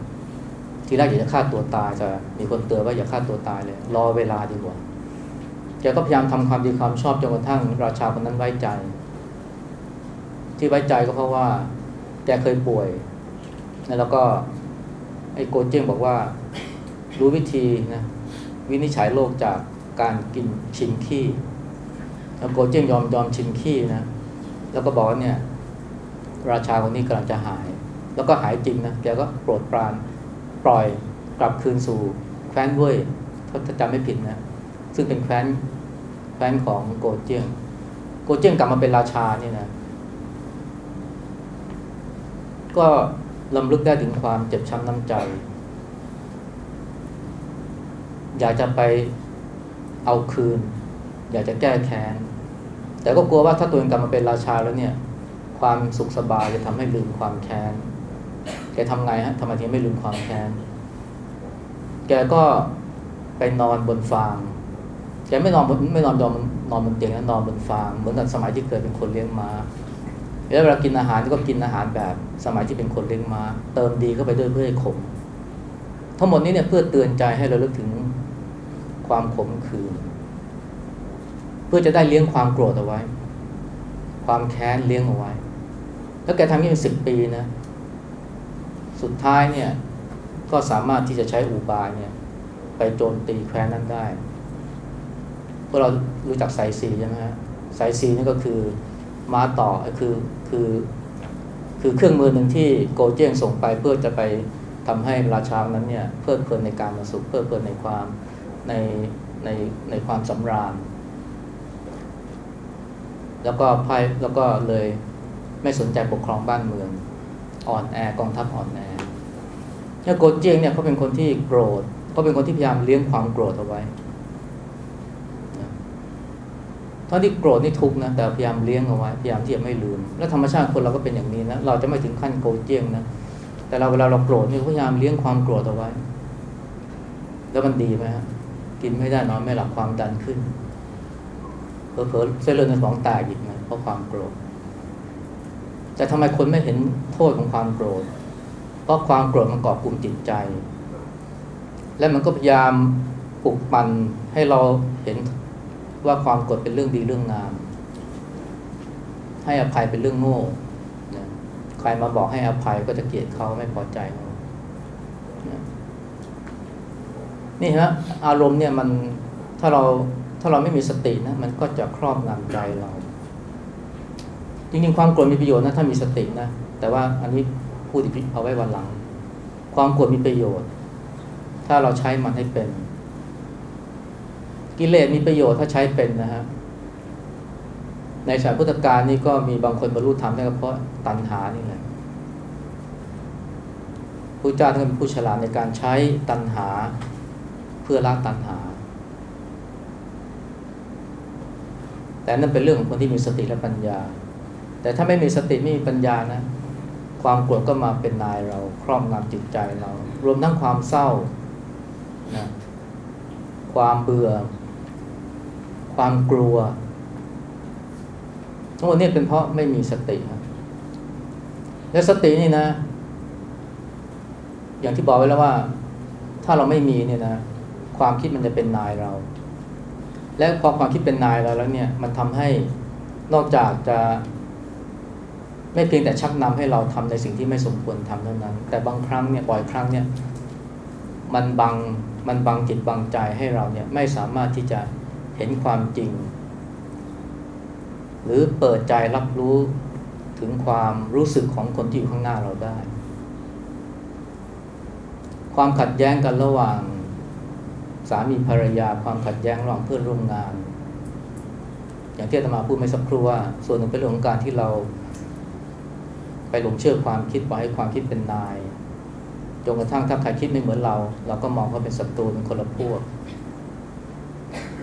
A: ทีแรกอยากจะฆ่าตัวตายแต่มีคนเตือนว่าอย่าฆ่าตัวตายเลย รอเวลาดีกว่าแกก็พยายามทำความดีความชอบจนกระทั่งราชาคนนั้นไว้ใจ ที่ไว้ใจก็เพราะว่า แกเคยป่วย แล้วก็ไอ้โกเจ้งบอกว่า รู้วิธีนะวินิจฉัยโรคจากการกินชิมขี้ แล้วโกเจี้ยงยอมยอมชิมขี้นะ แล้วก็บอกว่าเนี่ย ราชาคนนี้กำลังจะหาย แล้วก็หายจริงนะแกก็โปรดปรานปล่อยกลับคืนสู่แคว้นเว่ยถ้าจำไม่ผิดนะ ซึ่งเป็นแคว้นแคว้นของโกเจี้ยง โกเจี้ยงกลับมาเป็นราชาเนี่ยนะ ก็ลำลึกได้ถึงความเจ็บช้ำน้ำใจ อยากจะไปเอาคืน อยากจะแก้แค้น แต่ก็กลัวว่าถ้าตัวเองกลับมาเป็นราชาแล้วเนี่ย ความสุขสบายจะทำให้ลืมความแค้นแกทำไงฮะทำไมถึงไม่ลืมความแค้นแกก็ไปนอนบนฟาง แกไม่นอนบนไม่นอนนอนนอนบนเตียงนะนอนบนฟาง เหมือนกับสมัยที่เคยเป็นคนเลี้ยงม้าแล้วเวลากินอาหารก็กินอาหารแบบสมัยที่เป็นคนเลี้ยงม้า เติมดีเข้าไปด้วยเพื่อให้ขม ทั้งหมดนี้เนี่ยเพื่อเตือนใจให้เราลิกถึงความขมขื่น เพื่อจะได้เลี้ยงความโกรธเอาไว้ ความแค้นเลี้ยงเอาไว้ แล้วแกทำอย่างนี้เป็นสิบปีนะสุดท้ายเนี่ยก็สามารถที่จะใช้อุบายเนี่ยไปโจมตีแคว้นนั้นได้พวกเรารู้จักสายสีใช่ไหมฮะสายสีนี่ก็คือม้าต่อคือคือคือเครื่องมือหนึ่งที่โกเจียงส่งไปเพื่อจะไปทำให้ราชานั้นเนี่ยเพลิดเพลินในการมาสุขเพลิดเพลินในความในในในความสำราญ แล้วก็พ่ายแล้วก็เลยไม่สนใจปกครองบ้านเมือง อ่อนแอกองทัพอ่อนแอแล้วโกเจียงเนี่ยเขาเป็นคนที่โกรธเขาเป็นคนที่พยายามเลี้ยงความโกรธเอาไว้ทั้งที่โกรธนี่ทุกนะแต่พยายามเลี้ยงเอาไว้พยายามที่จะไม่ลืม และธรรมชาติคนเราก็เป็นอย่างนี้นะเราจะไม่ถึงขั้นโกเจียงนะแต่เราเวลาเราโกรธนี่พยายามเลี้ยงความโกรธเอาไว้ แล้วมันดีไหมฮะกินไม่ได้นอนไม่หลับความดันขึ้น เผลอเส้นเลือดในสมองแตกอีกนะเพราะความโกรธแต่ทำไมคนไม่เห็นโทษของความโกรธ เพราะความโกรธมันก่อกลุ่มจิตใจ และมันก็พยายามปลุกปั่นให้เราเห็นว่าความโกรธเป็นเรื่องดีเรื่องงาม ให้อภัยเป็นเรื่องโง่ใครมาบอกให้อภัยก็จะเกลียดเขาไม่พอใจเขานะนี่ฮะอารมณ์เนี่ยมันถ้าเรา ถ้าเราไม่มีสตินะมันก็จะครอบงำใจเรา จริงๆ ความโกรธมีประโยชน์นะถ้ามีสตินะ แต่ว่าอันนี้พูดอีกเอาไว้วันหลัง ความโกรธมีประโยชน์ ถ้าเราใช้มันให้เป็น กิเลสมีประโยชน์ถ้าใช้เป็นนะฮะในสายพุทธกาลนี่ก็มีบางคนบรรลุธรรมได้ก็เพราะตัณหานี่แหละพระเจ้าท่านเป็นผู้ฉลาดในการใช้ตัณหาเพื่อละตัณหา แต่นั่นเป็นเรื่องของคนที่มีสติและปัญญา แต่ถ้าไม่มีสติไม่มีปัญญานะ ความโกรธก็มาเป็นนายเราครอบงำจิตใจเรา รวมทั้งความเศร้านะความเบื่อ ความกลัวทั้งหมดนี้เป็นเพราะไม่มีสติครับและสตินี่นะ อย่างที่บอกไว้แล้วว่า ถ้าเราไม่มีเนี่ยนะ ความคิดมันจะเป็นนายเรา และพอความคิดเป็นนายเราแล้วเนี่ยมันทำให้นอกจากจะ ไม่เพียงแต่ชักนำให้เราทำในสิ่งที่ไม่สมควรทำเท่านั้น แต่บางครั้งเนี่ยบ่อยครั้งเนี่ยมันบังมันบังจิตบังใจให้เราเนี่ยไม่สามารถที่จะเห็นความจริง หรือเปิดใจรับรู้ถึงความรู้สึกของคนที่อยู่ข้างหน้าเราได้ ความขัดแย้งกันระหว่าง สามีภรรยาความขัดแย้งระหว่างเพื่อนร่วมงาน อย่างที่อาตมาพูดไม่สักครู่ว่า ส่วนหนึ่งเป็นเรื่องของการที่เรา ไปหลงเชื่อความคิดปล่อยให้ความคิดเป็นนายจนกระทั่งถ้าใครคิดไม่เหมือนเรา เราก็มองเขาเป็นศัตรูเป็นคนละพวก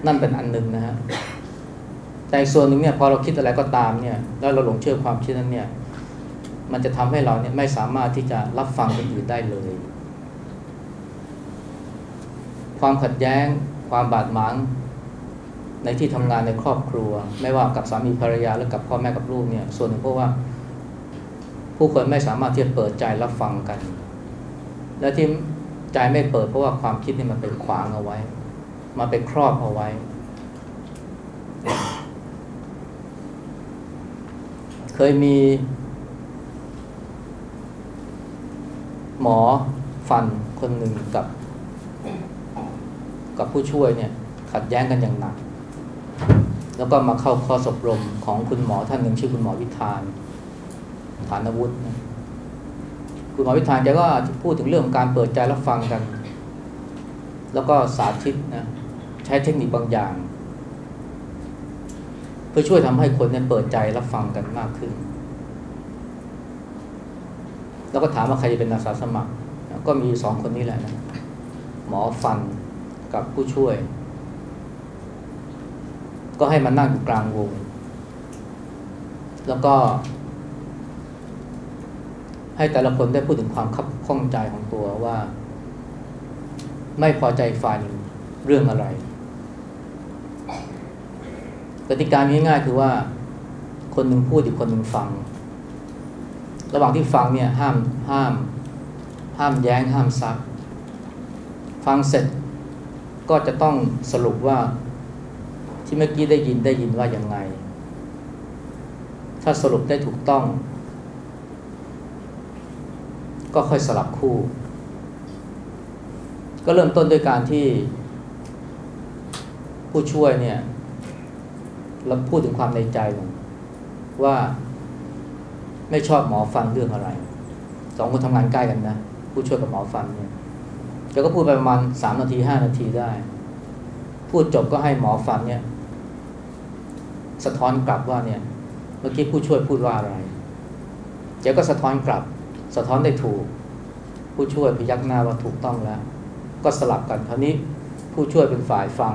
A: นั่นเป็นอันหนึ่งนะฮะแต่อีกส่วนหนึ่งเนี่ยพอเราคิดอะไรก็ตามเนี่ย แล้วเราหลงเชื่อความคิดนั้นเนี่ย มันจะทำให้เราเนี่ยไม่สามารถที่จะรับฟังคนอื่นได้เลย ความขัดแย้ง ความบาดหมางในที่ทำงานในครอบครัว ไม่ว่ากับสามีภรรยาหรือกับพ่อแม่กับลูกเนี่ยส่วนหนึ่งเพราะว่า ผู้คนไม่สามารถที่จะเปิดใจรับฟังกัน และที่ใจไม่เปิดเพราะว่าความคิดนี่มันเป็นขวางเอาไว้ มาเป็นครอบเอาไว้ เคยมีหมอฟันคนหนึ่งกับ กับผู้ช่วยเนี่ยขัดแย้งกันอย่างหนัก แล้วก็มาเข้าข้อสอบรมของคุณหมอท่านหนึ่งชื่อคุณหมอวิธานฐานวุฒินะคุณหมอวิธานแกก็พูดถึงเรื่องของการเปิดใจรับฟังกัน แล้วก็สาธิตนะใช้เทคนิคบางอย่าง เพื่อช่วยทำให้คนเนี่ยเปิดใจรับฟังกันมากขึ้น แล้วก็ถามว่าใครจะเป็นอาสาสมัคร ก็มีสองคนนี้แหละนะหมอฟัน กับผู้ช่วย ก็ให้มานั่งอยู่กลางวง แล้วก็ ให้แต่ละคนได้พูดถึงความคับข้องใจของตัวว่า ไม่พอใจฝ่ายเรื่องอะไรกติกาง่ายๆคือว่า คนหนึ่งพูดอีกคนหนึ่งฟัง ระหว่างที่ฟังเนี่ยห้ามห้าม ห้ามแย้งห้ามซัก ฟังเสร็จ ก็จะต้องสรุปว่าที่เมื่อกี้ได้ยินได้ยินว่ายังไง ถ้าสรุปได้ถูกต้อง ก็ค่อยสลับคู่ ก็เริ่มต้นด้วยการที่ผู้ช่วยเนี่ยเราพูดถึงความในใจก่อนว่าไม่ชอบหมอฟันเรื่องอะไรสองคนทำงานใกล้กันนะ ผู้ช่วยกับหมอฟันเนี่ย กก็พูดไปประมาณสามนาทีห้านาทีได้ พูดจบก็ให้หมอฟันเนี่ย สะท้อนกลับว่าเนี่ย เมื่อกี้ผู้ช่วยพูดว่าอะไรแกก็สะท้อนกลับ สะท้อนได้ถูก ผู้ช่วยพยักหน้าว่าถูกต้องแล้ว ก็สลับกันคราวนี้ผู้ช่วยเป็นฝ่ายฟัง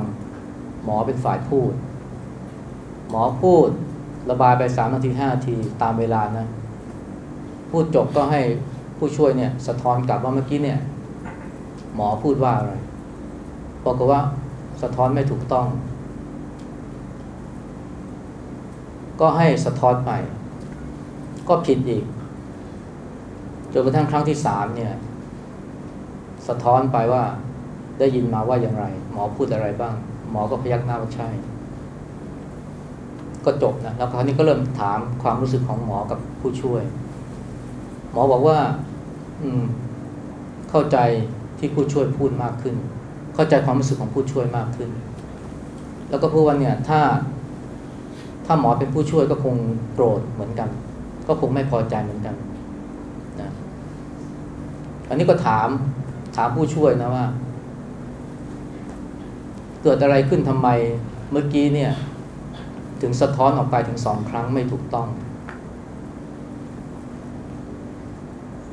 A: หมอเป็นฝ่ายพูด หมอพูดระบายไปสามนาทีห้านาทีตามเวลานะ พูดจบก็ให้ผู้ช่วยเนี่ย สะท้อนกลับว่าเมื่อกี้เนี่ย หมอพูดว่าอะไรบอกว่าสะท้อนไม่ถูกต้อง ก็ให้สะท้อนใหม่ก็ผิดอีกจนกระทั่งครั้งที่สามเนี่ย สะท้อนไปว่าได้ยินมาว่าอย่างไร หมอพูดอะไรบ้าง หมอก็พยักหน้าว่าใช่ ก็จบนะแล้วคราวนี้ก็เริ่มถามความรู้สึกของหมอกับผู้ช่วย หมอบอกว่า อืม เข้าใจ ที่ผู้ช่วยพูดมากขึ้น เข้าใจความรู้สึกของผู้ช่วยมากขึ้น แล้วก็พูดว่าเนี่ยถ้า ถ้าหมอเป็นผู้ช่วยก็คงโกรธเหมือนกัน ก็คงไม่พอใจเหมือนกันนะอันนี้ก็ถามถามผู้ช่วยนะว่า เกิดอะไรขึ้นทำไมเมื่อกี้เนี่ย ถึงสะท้อนออกไปถึงสองครั้งไม่ถูกต้อง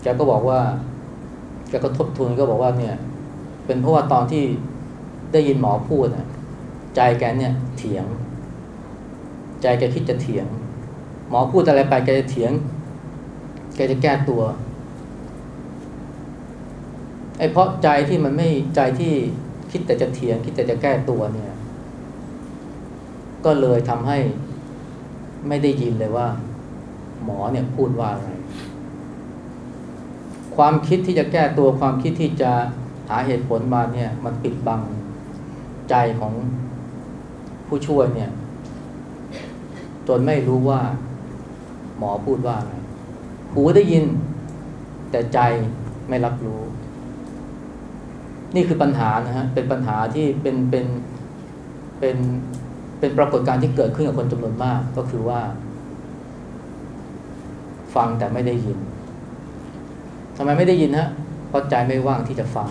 A: แกก็บอกว่า แกก็ทบทวนก็บอกว่าเนี่ย เป็นเพราะว่าตอนที่ได้ยินหมอพูดน่ะใจแกเนี่ยเถียง ใจแกคิดจะเถียง หมอพูดอะไรไปแกจะเถียง แกจะแก้ตัวไอ้เพราะใจที่มันไม่ใจที่คิดแต่จะเถียง คิดแต่จะแก้ตัวเนี่ย ก็เลยทำให้ไม่ได้ยินเลยว่า หมอเนี่ยพูดว่าอะไร ความคิดที่จะแก้ตัวความคิดที่จะหาเหตุผลมาเนี่ยมันปิดบังใจของผู้ช่วยเนี่ย จนไม่รู้ว่า หมอพูดว่าอะไรหูได้ยิน แต่ใจไม่รับรู้ นี่คือปัญหานะฮะเป็นปัญหาที่เป็นเป็นเป็นเป็นปรากฏการณ์ที่เกิดขึ้นกับคนจำนวนมาก ก็คือว่า ฟังแต่ไม่ได้ยิน ทำไมไม่ได้ยินฮะเพราะใจไม่ว่างที่จะฟัง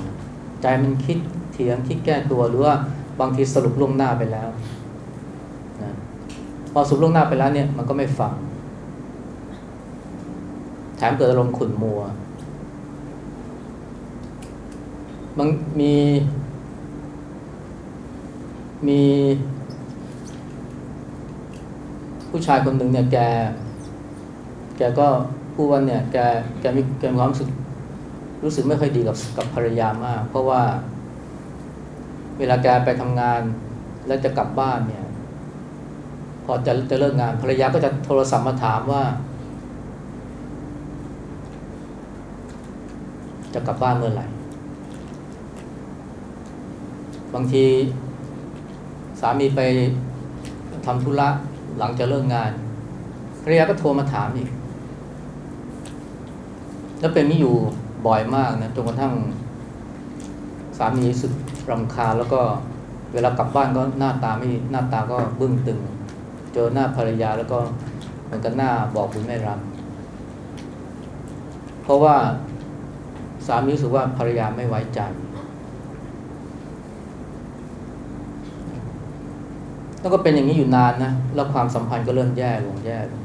A: ใจมันคิดเถียงคิดแก้ตัวหรือว่าบางทีสรุปล่วงหน้าไปแล้วนะพอสรุปล่วงหน้าไปแล้วเนี่ยมันก็ไม่ฟัง แถมเกิดอารมณ์ขุ่นมัวมันมี มี ผู้ชายคนหนึ่งเนี่ยแก แกก็ พูดว่าเนี่ยแกแกมีแกมีความรู้สึกรู้สึกไม่ค่อยดีกับกับภรรยามาก เพราะว่า เวลาแกไปทำงาน แล้วจะกลับบ้านเนี่ย พอจะจะเลิกงานภรรยาก็จะโทรศัพท์มาถามว่า จะกลับบ้านเมื่อไหร่ บางทีสามีไปทำธุระหลังจะเลิกงานภรรยาก็โทรมาถามอีก แล้วเป็นนี้อยู่บ่อยมากนะจนกระทั่งสามีรู้สึกรำคาญแล้วก็เวลากลับบ้านก็หน้าตาไม่หน้าตาก็บึ้งตึง เจอหน้าภรรยาแล้วก็เหมือนกับหน้าบอกบุญไม่รับเพราะว่าสามีรู้สึกว่าภรรยาไม่ไว้ใจแล้วก็เป็นอย่างนี้อยู่นานนะแล้วความสัมพันธ์ก็เริ่มแย่ลงแย่ลง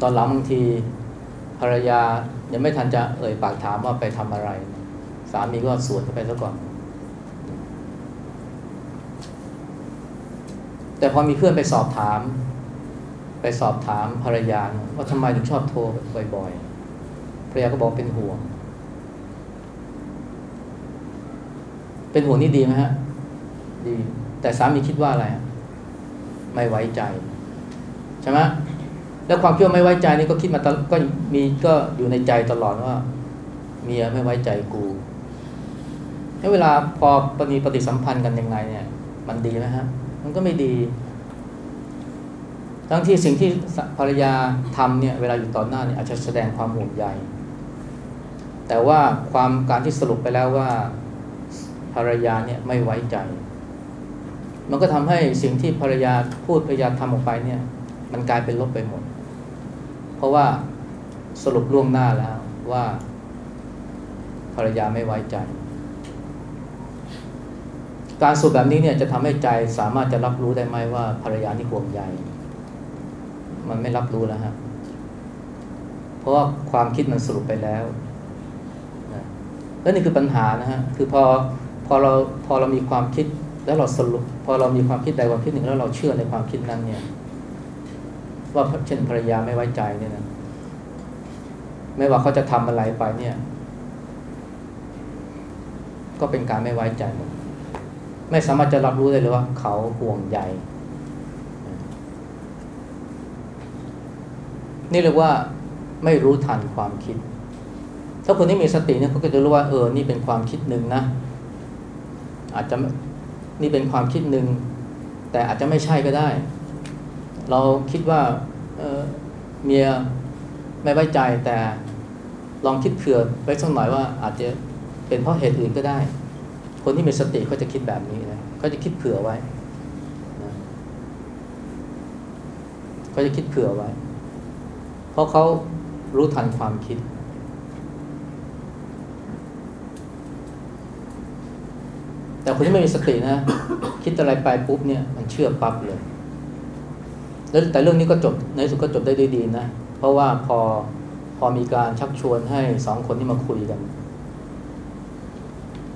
A: ตอนหลังบางทีภรรยายังไม่ทันจะเอ่ยปากถามว่าไปทำอะไร สามีก็สวนเข้าไปซะก่อน แต่พอมีเพื่อนไปสอบถาม ไปสอบถามภรรยาว่าทำไมถึงชอบโทรบ่อยๆภรรยาก็บอกเป็นห่วง เป็นห่วงนี่ดีไหมฮะ ดี แต่สามีคิดว่าอะไร ไม่ไว้ใจ ใช่ไหม แล้วความคิดว่าไม่ไว้ใจนี่ก็คิดมาตลอดก็มีก็อยู่ในใจตลอดว่า เมียไม่ไว้ใจกูแล้วเวลาพอมีปฏิสัมพันธ์กันยังไงเนี่ย มันดีไหมฮะ มันก็ไม่ดี ทั้งที่สิ่งที่ภรรยาทำเนี่ย เวลาอยู่ต่อหน้าเนี่ยอาจจะแสดงความห่วงใยแต่ว่าความการที่สรุปไปแล้วว่าภรรยาเนี่ยไม่ไว้ใจ มันก็ทำให้สิ่งที่ภรรยาพูดภรรยาทำออกไปเนี่ย มันกลายเป็นลบไปหมด เพราะว่าสรุปล่วงหน้าแล้วว่าภรรยาไม่ไว้ใจ การสรุปแบบนี้เนี่ยจะทำให้ใจสามารถจะรับรู้ได้ไหมว่าภรรยานี่ห่วงใยมันไม่รับรู้แล้วฮะเพราะว่าความคิดมันสรุปไปแล้วนะแล้วนี่คือปัญหานะฮะคือพอพอเราพอเรามีความคิดแล้วเราสรุป พอเรามีความคิดใดความคิดหนึ่งแล้วเราเชื่อในความคิดนั้นเนี่ย ว่าเช่นภรรยาไม่ไว้ใจเนี่ยนะไม่ว่าเขาจะทำอะไรไปเนี่ย ก็เป็นการไม่ไว้ใจหมดไม่สามารถจะรับรู้ได้เลยว่า เขาห่วงใยนี่เรียกว่าไม่รู้ทันความคิด ถ้าคนที่มีสติเนี่ยเขาก็จะรู้ว่าเออ นี่เป็นความคิดหนึ่งนะ อาจจะนี่เป็นความคิดหนึ่งแต่อาจจะไม่ใช่ก็ได้ เราคิดว่าเเมียไม่ไว้ใจแต่ลองคิดเผื่อไว้สักหน่อยว่าอาจจะเป็นเพราะเหตุอื่นก็ได้ คนที่มีสติเขาจะคิดแบบนี้นะเขาจะคิดเผื่อไว้นะเขาจะคิดเผื่อไว้ เพราะเขารู้ทันความคิด แต่คนที่ไม่มีสตินะ คิดอะไรไปปุ๊บเนี่ย มันเชื่อปั๊บเลย แล้วแต่เรื่องนี้ก็จบในที่สุดก็จบได้ด้วยดีนะ เพราะว่าพอพอมีการชักชวนให้สองคนที่มาคุยกัน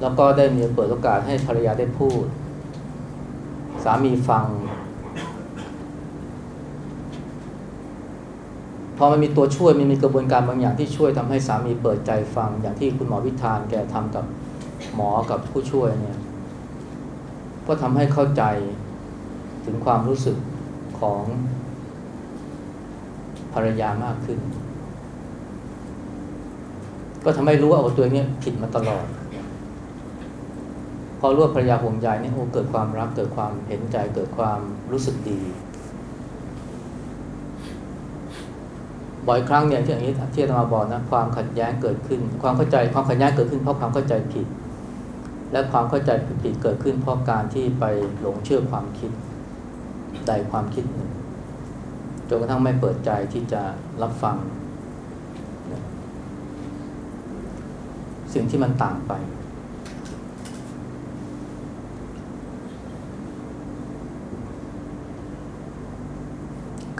A: แล้วก็ได้มีเปิดโอกาสให้ภรรยาได้พูด สามีฟัง พอมันมีตัวช่วยมันมีกระบวนการบางอย่างที่ช่วยทำให้สามีเปิดใจฟัง อย่างที่คุณหมอวิธานแกทำกับหมอกับผู้ช่วยเนี่ย ก็ทำให้เข้าใจถึงความรู้สึก ของภรรยามากขึ้น ก็ทำให้รู้ว่าโอ้ตัวเนี้ยผิดมาตลอด พอรู้ว่าภรรยาห่วงใยเนี่ยโอ้เกิดความรักเกิดความเห็นใจเกิดความรู้สึกดี บ่อยครั้งเนี่ยที่อย่างนี้ที่อาตมาบอกนะความขัดแย้งเกิดขึ้น ความเข้าใจความขัดแย้งเกิดขึ้นเพราะความเข้าใจผิด และความเข้าใจผิดเกิดขึ้นเพราะการที่ไปหลงเชื่อความคิด ใดความคิดหนึ่งจนกระทั่งไม่เปิดใจที่จะรับฟัง สิ่งที่มันต่างไป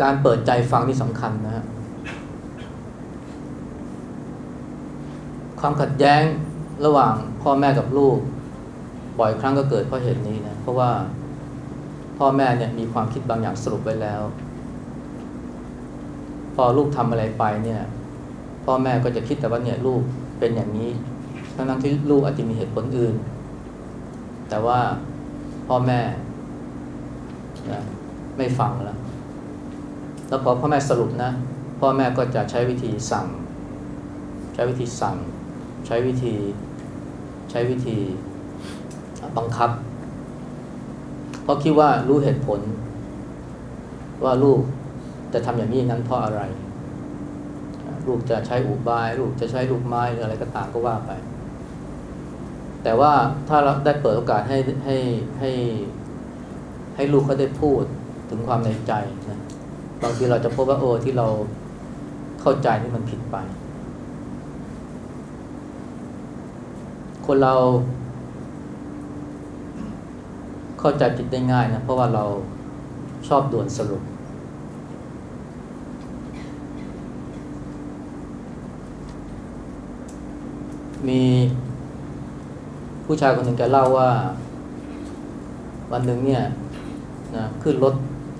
A: การเปิดใจฟังนี่สำคัญนะฮะความขัดแย้งระหว่างพ่อแม่กับลูก บ่อยครั้งก็เกิดเพราะเหตุนี้นะ เพราะว่า พ่อแม่เนี่ยมีความคิดบางอย่างสรุปไว้แล้ว พอลูกทำอะไรไปเนี่ย พ่อแม่ก็จะคิดแต่ว่าเนี่ยลูกเป็นอย่างนี้ทั้งทั้งที่ลูกอาจจะมีเหตุผลอื่น แต่ว่าพ่อแม่นะไม่ฟังแล้ว แล้วพอพ่อแม่สรุปนะ พ่อแม่ก็จะใช้วิธีสั่ง ใช้วิธีสั่ง ใช้วิธี ใช้วิธีบังคับ เพราะคิดว่ารู้เหตุผล ว่าลูกจะทำอย่างนี้นั้นเพราะอะไร ลูกจะใช้อุบาย ลูกจะใช้ลูกไม้หรืออะไรก็ตามก็ว่าไป แต่ว่าถ้าเราได้เปิดโอกาสให้ให้ให้ให้ลูกเขาได้พูดถึงความในใจนะบางทีเราจะพบว่าโอ้ที่เราเข้าใจนี่มันผิดไป คนเรา เข้าใจผิดได้ง่ายนะ เพราะว่าเราชอบด่วนสรุป มีผู้ชายคนหนึ่งแกเล่าว่า วันหนึ่งเนี่ยนะขึ้นรถ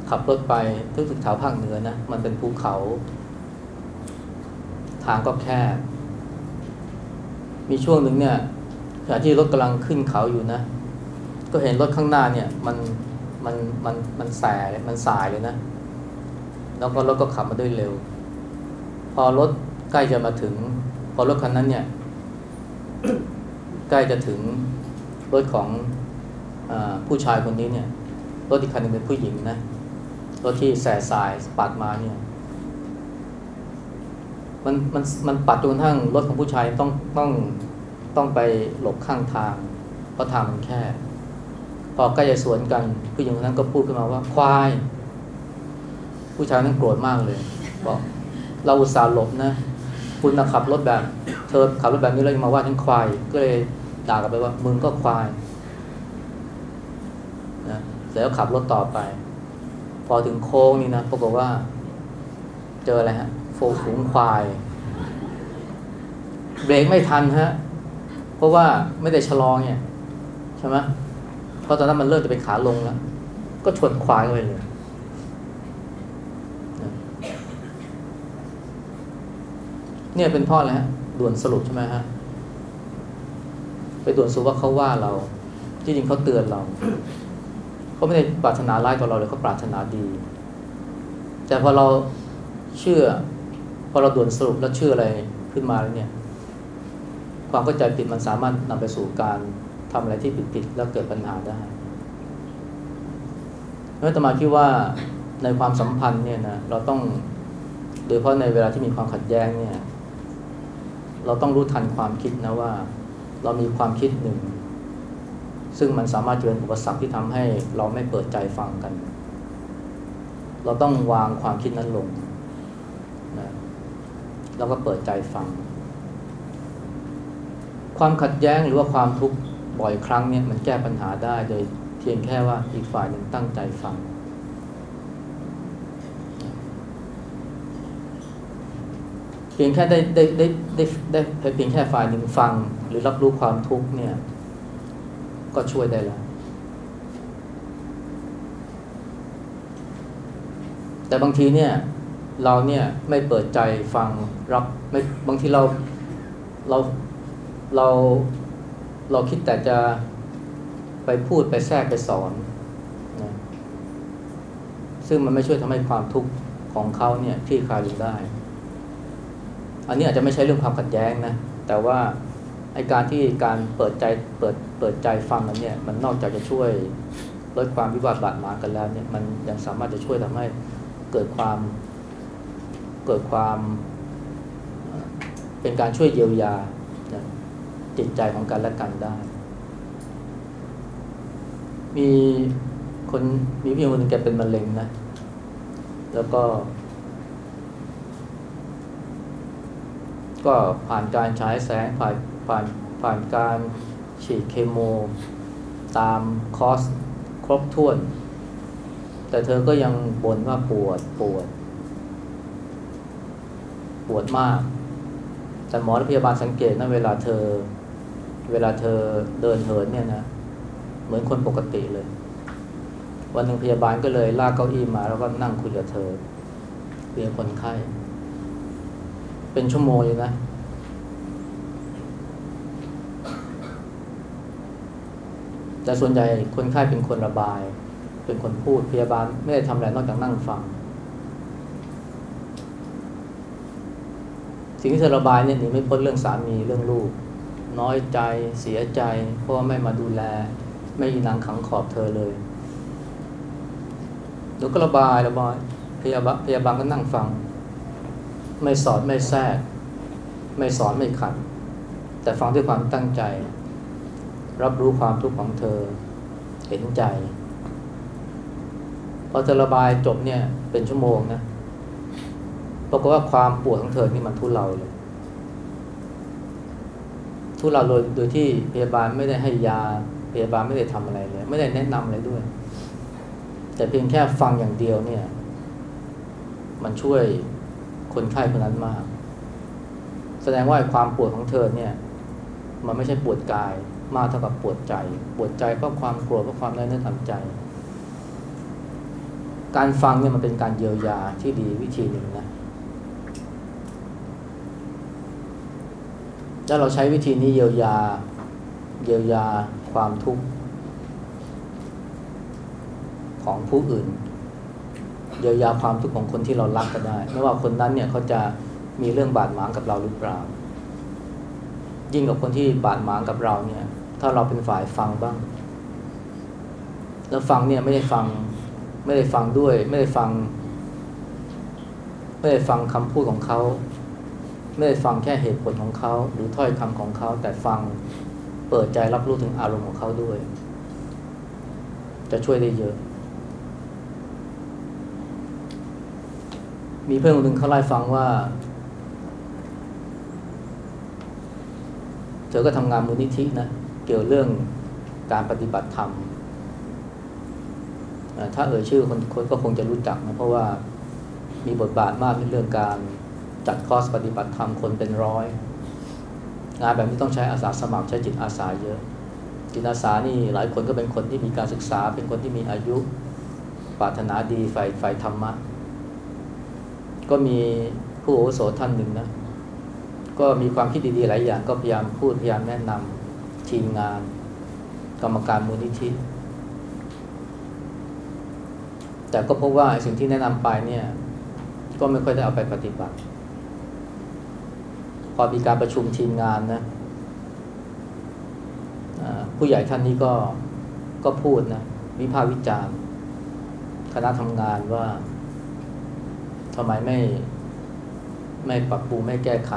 A: ขับรถไปทึ่ถึงแถวภาคเหนือนะ มันเป็นภูเขา ทางก็แคบมีช่วงหนึ่งเนี่ยขณะที่รถกำลังขึ้นเขาอยู่นะ ก็เห็นรถข้างหน้าเนี่ยมันมันมันมันแสมันสายเลยนะ แล้วก็รถก็ขับมาด้วยเร็ว พอรถใกล้จะมาถึง พอรถคันนั้นเนี่ยใกล้จะถึงรถของอผู้ชายคนนี้เนี่ยรถอีกคันหนึงเป็นผู้หญิงนะรถที่แสสายปัดมาเนี่ยมันมันมันปัดจนกระทั่งรถของผู้ชายต้องต้องต้องไปหลบข้างทางเพราะทางมันแคบ พอใกล้จะสวนกันผู้หญิงคนนั้นก็พูดขึ้นมาว่าควาย ผู้ชายนั้นโกรธมากเลยบอกเราอุตส่าห์หลบนะ คุณขับรถแบบ เธอขับรถแบบนี้แล้วยังมาว่าฉันควาย ก็เลยด่ากลับไปว่า มึงก็ควายนะแล้วขับรถต่อไป พอถึงโค้งนี่นะปรากฏว่า เจออะไรฮะโฟฝูงควายเบรกไม่ทันฮะ เพราะว่าไม่ได้ชะลอเนี่ยใช่ไหม ราะตอนนั้นมันเริ่มจะเป็นขาลงแล้ว ก็ชนควายเข้าไปเลยเนี่ยเป็นพ่ออะไรฮะด่วนสรุปใช่ไหมฮะ ไปด่วนสรุปว่าเขาว่าเรา จริงๆเขาเตือนเรา เขาไม่ได้ปรารถนาร้ายต่อเราเลยเขาปรารถนาดี แต่พอเราเชื่อ พอเราด่วนสรุปแล้วเชื่ออะไรขึ้นมาแล้วเนี่ย ความเข้าใจผิดมันสามารถนำไปสู่การ ทำอะไรที่ผิดๆแล้วเกิดปัญหาได้เพราะอาตมาคิดว่าในความสัมพันธ์เนี่ยนะเราต้องโดยเฉพาะในเวลาที่มีความขัดแย้งเนี่ยเราต้องรู้ทันความคิดนะว่า เรามีความคิดหนึ่ง ซึ่งมันสามารถจะเป็นอุปสรรคที่ทำให้เราไม่เปิดใจฟังกัน เราต้องวางความคิดนั้นลงนะแล้วก็เปิดใจฟัง ความขัดแย้งหรือว่าความทุกข์ บ่อยครั้งเนี่ยมันแก้ปัญหาได้โดยเพียงแค่ว่าอีกฝ่ายหนึ่งตั้งใจฟัง เพียงแค่ได้ได้ได้ได้ได้เพียงแค่ฝ่ายหนึ่งฟัง หรือรับรู้ความทุกข์เนี่ย ก็ช่วยได้แล้ว แต่บางทีเนี่ย เราเนี่ยไม่เปิดใจฟังรับไม่บางทีเราเราเรา เราคิดแต่จะไปพูดไปแทรกไปสอนนะซึ่งมันไม่ช่วยทำให้ความทุกข์ของเขาเนี่ยที่คลายลงได้ อันนี้อาจจะไม่ใช่เรื่องความขัดแย้งนะ แต่ว่าไอการที่การเปิดใจเปิดเปิดใจฟังนั้นเนี่ย มันนอกจากจะช่วยลดความวิวาทบาดหมางกันแล้วเนี่ยมันยังสามารถจะช่วยทำให้เกิดความ เกิดความเป็นการช่วยเยียวยา จิตใจของกันและกันได้ มีคนมีพี่คนหนึงแกเป็นมะเร็งนะ แล้วก็ ก็ผ่านการฉายแสงผ่านผ่านผ่านการฉีดเคโมตามคอร์สครบถ้วน แต่เธอก็ยังบ่นว่าปวดปวด ปวดมาก แต่หมอและพยาบาลสังเกตนะเวลาเธอ เวลาเธอเดินเหินเนี่ยนะ เหมือนคนปกติเลย วันหนึ่งพยาบาลก็เลยลากเก้าอี้มา แล้วก็นั่งคุยกับเธอคุยกคนไข้ เป็นชั่วโมงเลยนะ แต่ส่วนใหญ่คนไข้เป็นคนระบาย เป็นคนพูดพยาบาลไม่ได้ทำอะไรนอกจากนั่งฟัง สิ่งที่เธอระบายเนี่ยหนีไม่พ้นเรื่องสามีเรื่องลูก น้อยใจเสียใจ เพราะว่าไม่มาดูแล ไม่มีนางขังขอบเธอเลยเดี๋ยวก็ระบายระบายพยาบาลพยาบาลก็นั่งฟัง ไม่สอนไม่แทรก ไม่สอนไม่ขัด แต่ฟังด้วยความตั้งใจ รับรู้ความทุกข์ของเธอ เห็นใจพอเธอระบายจบเนี่ยเป็นชั่วโมงนะปรากฏว่าความปวดของเธอนี่มันทุเลาเลย ทุเลาโดยโดยที่พยาบาลไม่ได้ให้ยาพยาบาลไม่ได้ทำอะไรเลย ไม่ได้แนะนำอะไรด้วย แต่เพียงแค่ฟังอย่างเดียวเนี่ย มันช่วยคนไข้คนนั้นมาก แสดงว่าความปวดของเธอเนี่ย มันไม่ใช่ปวดกาย มากเท่ากับปวดใจ ปวดใจเพราะความโกรธเพราะความน้เนื้อต่ำใจ การฟังเนี่ยมันเป็นการเยียวยาที่ดีวิธีหนึ่งนะ ถ้าเราใช้วิธีนี้เยียวยาเยียวยาความทุกข์ของผู้อื่น เยียวยาความทุกข์ของคนที่เรารักก็ได้ ไม่ว่าคนนั้นเนี่ยเขาจะมีเรื่องบาดหมางกับเราหรือเปล่า ยิ่งกับคนที่บาดหมางกับเราเนี่ย ถ้าเราเป็นฝ่ายฟังบ้าง แล้วฟังเนี่ยไม่ได้ฟังไม่ได้ฟังด้วย ไม่ได้ฟัง ไม่ได้ฟังคำพูดของเขา ไม่ได้ฟังแค่เหตุผลของเขาหรือถ้อยคำของเขา แต่ฟังเปิดใจรับรู้ถึงอารมณ์ของเขาด้วย จะช่วยได้เยอะ มีเพื่อนคนหนึ่งเขาเล่าให้ฟังว่า เธอก็ทำงานมูลนิธินะ เกี่ยวเรื่องการปฏิบัติธรรมถ้าเอ่ยชื่อคนคนก็คงจะรู้จักนะ เพราะว่ามีบทบาทมากในเรื่องการ จัดคอร์สปฏิบัติธรรมคนเป็นร้อย งานแบบนี้ต้องใช้อาสาสมัครใช้จิตอาสาเยอะ จิตอาสานี่หลายคนก็เป็นคนที่มีการศึกษา เป็นคนที่มีอายุปรารถนาดีฝ่ายฝ่ายธรรมะ ก็มีผู้อาวุโสท่านหนึ่งนะ ก็มีความคิดดีๆหลายอย่างก็พยายามพูดพยายามแนะนำทีมงาน กรรมการมูลนิธิ แต่ก็พบว่าสิ่งที่แนะนำไปเนี่ย ก็ไม่ค่อยได้เอาไปปฏิบัติ พอมีการประชุมทีมงานนะผู้ใหญ่ท่านนี้ก็ก็พูดนะวิพากษ์วิจารณ์คณะทำงานว่าทำไมไม่ไม่ปรับปรุงไม่แก้ไข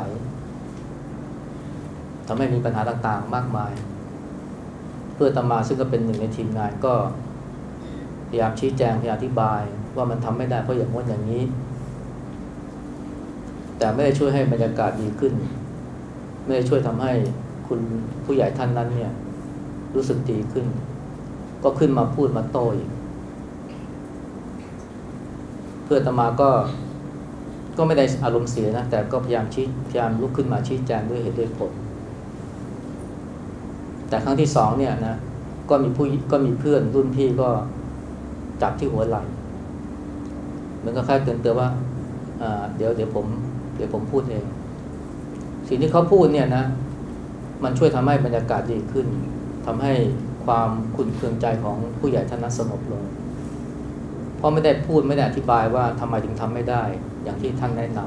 A: ทำให้มีปัญหาต่างๆมากมาย เพื่อตมาซึ่งก็เป็นหนึ่งในทีมงานก็พยายามชี้แจงพยายามอธิบาย ว่ามันทำไม่ได้เพราะอย่างง้นอย่างนี้ แต่ไม่ได้ช่วยให้บรรยากาศดีขึ้น ไม่ได้ช่วยทำให้คุณผู้ใหญ่ท่านนั้นเนี่ย รู้สึกดีขึ้น ก็ขึ้นมาพูดมาโต้อีกเพื่อตมาก็ก็ไม่ได้อารมณ์เสียนะ แต่ก็พยายามชี้พยายามลุกขึ้นมาชี้แจงด้วยเหตุด้วยผล แต่ครั้งที่สองเนี่ยนะก็มีผู้ก็มีเพื่อนรุ่นพี่ก็จับที่หัวไหล่เหมือนกับแค่เตือนเตือนว่าเดี๋ยวเดี๋ยวผม เดี๋ยวผมพูดเอง สิ่งที่เขาพูดเนี่ยนะ มันช่วยทำให้บรรยากาศดีขึ้นทำให้ความขุ่นเคืองใจของผู้ใหญ่ท่านนั้นสงบลง เพราะไม่ได้พูดไม่ได้อธิบายว่าทำไมถึงทำไม่ได้ อย่างที่ท่านแนะน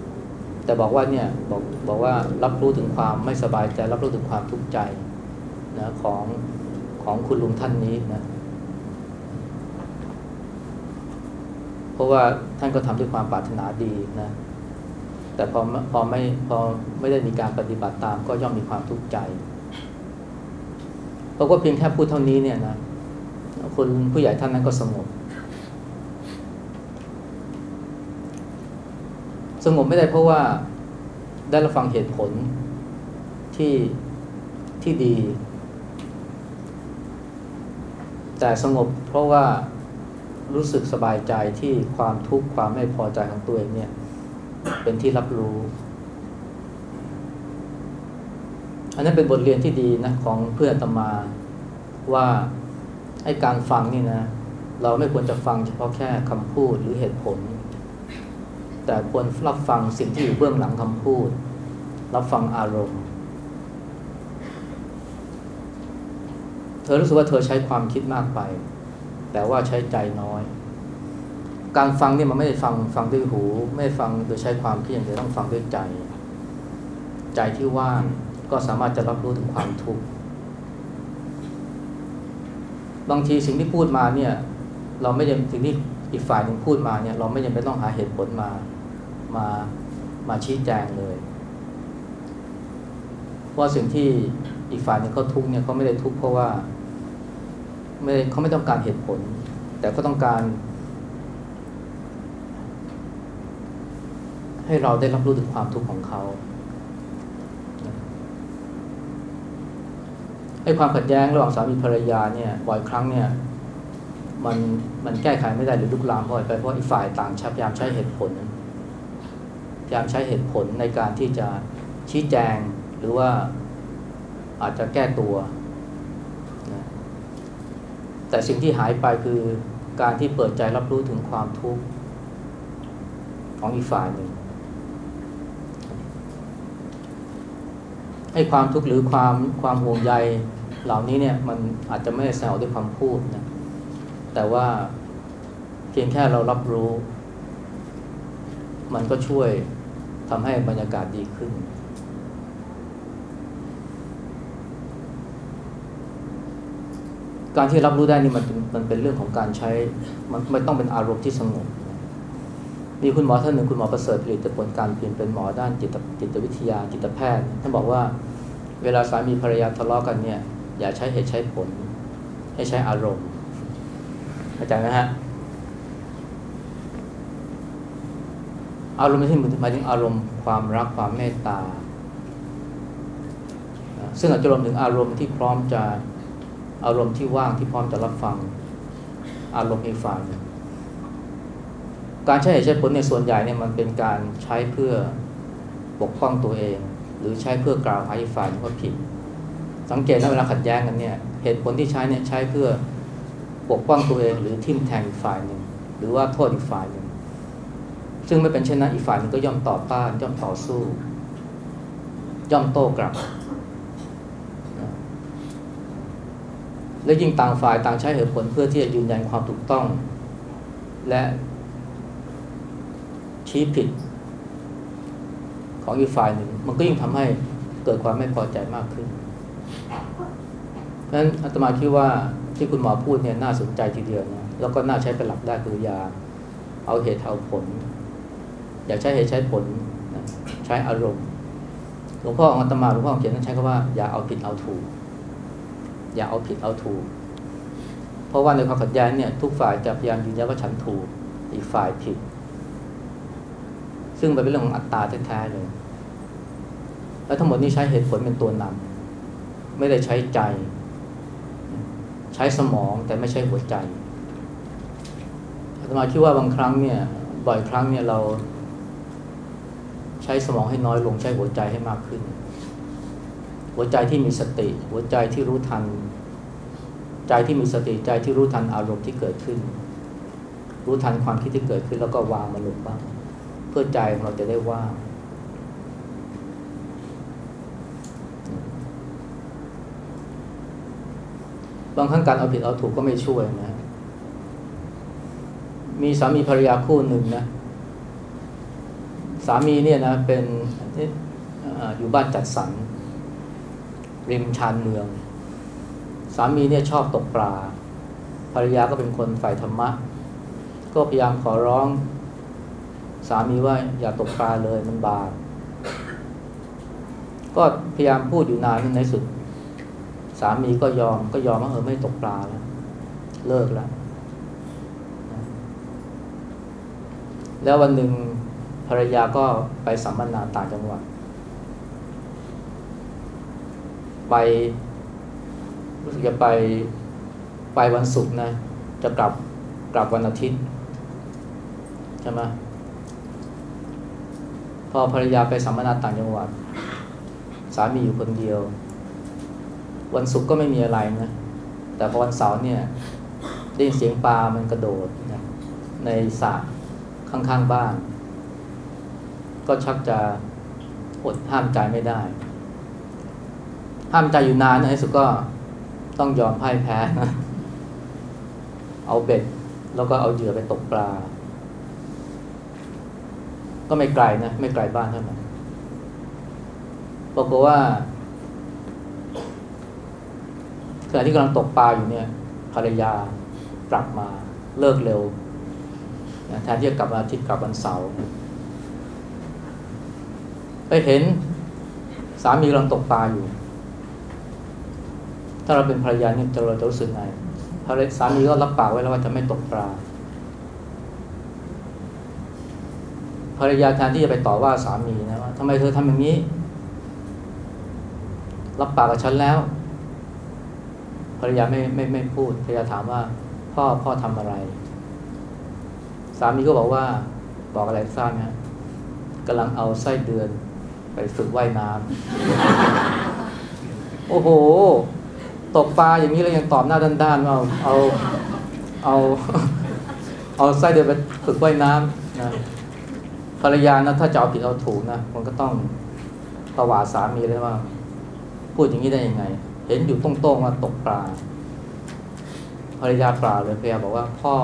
A: ำแต่บอกว่าเนี่ยบอกบอกว่ารับรู้ถึงความไม่สบายใจ รับรู้ถึงความทุกข์ใจนะของของคุณลุงท่านนี้นะเพราะว่าท่านก็ทำด้วยความปรารถนาดีนะ แต่พอพอไม่พอไม่ได้มีการปฏิบัติตามก็ย่อมมีความทุกข์ใจเพราะว่าเพียงแค่พูดเท่านี้เนี่ยนะคนผู้ใหญ่ท่านนั้นก็สงบ สงบไม่ได้เพราะว่าได้รับฟังเหตุผลที่ที่ดี แต่สงบเพราะว่ารู้สึกสบายใจที่ความทุกข์ความไม่พอใจของตัวเองเนี่ย เป็นที่รับรู้ อันนั้นเป็นบทเรียนที่ดีนะของเพื่อนตมาว่าไอ้การฟังนี่นะ เราไม่ควรจะฟังเฉพาะแค่คำพูดหรือเหตุผล แต่ควรรับฟังสิ่งที่อยู่เบื้องหลังคำพูด รับฟังอารมณ์ เธอรู้สึกว่าเธอใช้ความคิดมากไป แต่ว่าใช้ใจน้อย การฟังเนี่ยมันไม่ได้ฟังฟังด้วยหู ไม่ได้ฟังโดยใช้ความคิดอย่างเดียวต้องฟังด้วยใจ ใจที่ว่างก็สามารถจะรับรู้ถึงความทุกข์บางทีสิ่งที่พูดมาเนี่ย เราไม่ยังสิ่งที่อีกฝ่ายหนึ่งพูดมาเนี่ย เราไม่ยังไม่ต้องหาเหตุผลมามามาชี้แจงเลยเพราสิ่งที่อีกฝ่ายนึงเขาทุกเนี่ยเขาไม่ได้ทุกเพราะว่าไม่เขาไม่ต้องการเหตุผล แต่ก็ต้องการ ให้เราได้รับรู้ถึงความทุกข์ของเขาไอ้ความขัดแย้งระหว่างสามีภรรยาเนี่ยบ่อยครั้งเนี่ย มันมันแก้ไขไม่ได้หรือลุกลามบ่อยไปเพราะอีกฝ่ายต่างพยายามใช้เหตุผลพยายามใช้เหตุผลในการที่จะชี้แจงหรือว่าอาจจะแก้ตัวนะแต่สิ่งที่หายไปคือการที่เปิดใจรับรู้ถึงความทุกข์ของอีกฝ่ายหนึ่ง ให้ความทุกข์หรือความความห่วงใยเหล่านี้เนี่ยมันอาจจะไม่ได้แสดงด้วยคำพูดนะแต่ว่าเพียงแค่เรารับรู้ มันก็ช่วยทำให้บรรยากาศดีขึ้น การที่รับรู้ได้นี่มันมันเป็นเรื่องของการใช้ มันไม่ต้องเป็นอารมณ์ที่สงบ มีคุณหมอท่านหนึ่งคุณหมอประเสริฐผลิตผลการเปลี่ยนเป็นหมอด้านจิตจิตวิทยาจิตแพทย์ท่านบอกว่าเวลาสามีภรรยาทะเลาะกันเนี่ย อย่าใช้เหตุใช้ผล ให้ใช้อารมณ์เข้าใจไหมฮะอารมณ์ที่หมายถึงอารมณ์ความรักความเมตตา ซึ่งอาจจะรวมถึงอารมณ์ที่พร้อมจะอารมณ์ที่ว่างที่พร้อมจะรับฟัง อารมณ์อีกฝ่ายหนึ่ง การใช้เหตุใช้ผลในส่วนใหญ่เนี่ยมันเป็นการใช้เพื่อปกป้องตัวเอง หรือใช้เพื่อกล่าวหาอีกฝ่ายว่าผิด สังเกตนะเวลาขัดแย้งกันเนี่ยเหตุผลที่ใช้เนี่ยใช้เพื่อปกป้องตัวเอง หรือทิ่มแทงอีกฝ่ายหนึ่งหรือว่าโทษอีกฝ่ายหนึ่งซึ่งไม่เป็นเช่นนั้นอีกฝ่ายหนึ่งก็ย่อมต่อต้านย่อมต่อสู้ ย่อมโต้กลับ และยิ่งต่างฝ่ายต่างใช้เหตุผลเพื่อที่จะยืนยันความถูกต้อง และ ชี้ผิด ของอีกฝ่ายหนึ่ง มันก็ยิ่งทำให้เกิดความไม่พอใจมากขึ้นเพราะฉะนั้นอาตมาคิดว่าที่คุณหมอพูดเนี่ยน่าสนใจทีเดียวนะแล้วก็น่าใช้เป็นหลักได้คืออยาเอาเหตุเอาผล อย่าใช้เหตุใช้ผลนะใช้อารมณ์หลวงพ่อของอาตมาหลวงพ่อเขียนท่านใช้คำว่าอย่าเอาผิดเอาถูก อย่าเอาผิดเอาถูก เพราะว่าในความขัดแย้งเนี่ยทุกฝ่ายจะพยายามยืนยันว่าฉันถูกอีกฝ่ายผิด ซึ่งเป็นเรื่องของอัตตาแท้ๆเลย แล้วทั้งหมดนี้ใช้เหตุผลเป็นตัวนำไม่ได้ใช้ใจ ใช้สมองแต่ไม่ใช่หัวใจอาตมาคิดว่าบางครั้งเนี่ยบ่อยครั้งเนี่ยเรา ใช้สมองให้น้อยลงใช้หัวใจให้มากขึ้น หัวใจที่มีสติ หัวใจที่รู้ทัน ใจที่มีสติใจที่รู้ทันอารมณ์ที่เกิดขึ้น รู้ทันความคิดที่เกิดขึ้นแล้วก็วางมันลงบ้าง เพื่อใจของเราจะได้ว่างบางครั้งการเอาผิดเอาถูกก็ไม่ช่วยนะ มีสามีภรรยาคู่หนึ่งนะ สามีเนี่ยนะเป็นอยู่บ้านจัดสรรริมชานเมือง สามีเนี่ยชอบตกปลา ภรรยาก็เป็นคนฝ่ายธรรมะ ก็พยายามขอร้อง สามีว่าอย่าตกปลาเลยมันบาปก็พยายามพูดอยู่นานในสุด สามีก็ยอมก็ยอมว่าเออไม่ตกปลาแล้ว เลิกแล้ว แล้ววันหนึ่งภรรยาก็ไปสัมมนาต่างจังหวัด ไปรู้สึกจะไปไปวันศุกร์นะ จะกลับกลับวันอาทิตย์ใช่ไหม พอภรรยาไปสัมมนาต่างจังหวัด สามีอยู่คนเดียว วันศุกร์ก็ไม่มีอะไรนะ แต่พอวันเสาร์เนี่ยได้ยินเสียงปลามันกระโดดนะในสระข้างๆบ้าน ก็ชักจะอดห้ามใจไม่ได้ ห้ามใจอยู่นานในที่สุดก็ต้องยอมพ่ายแพ้นะเอาเบ็ด แล้วก็เอาเหยื่อไปตกปลา ก็ไม่ไกลนะ ไม่ไกลบ้านเท่าไหร่ปรากฏว่าขณะที่กำลังตกปลาอยู่เนี่ยภรรยากลับมาเลิกเร็วแทนที่จะกลับวันอาทิตย์กลับวันเสาร์ไปเห็นสามีกำลังตกปลาอยู่ ถ้าเราเป็นภรรยาเนี่ยจะเราจะรู้สึกไงภรรยสามีก็รับปากไว้แล้วว่าจะไม่ตกปลา ภรรยาแทนที่จะไปต่อว่าสามีนะว่าทำไมเธอทำอย่างนี้ รับปากกับฉันแล้ว ภรรยาไม่ไม่ไม่พูดภรรยาถามว่า พ่อพ่อทำอะไร สามีก็บอกว่า บอกอะไรทราบไหมฮะกำลังเอาไส้เดือน ไปฝึกว่ายน้ำโอ้โห ตกปลาอย่างนี้แล้วยังตอบหน้าด้านๆว่าเอาเอา เอาไส้เดือนไปฝึกว่ายน้ำนะ ภรรยานะถ้าจะเอาผิดเอาถูกนะมันก็ต้องประวาสามีเลยว่า พูดอย่างนี้ได้ยังไง เห็นอยู่ตรงๆว่าตกปลาภรรยาปลาเลยภรรยาบอกว่าพ่อ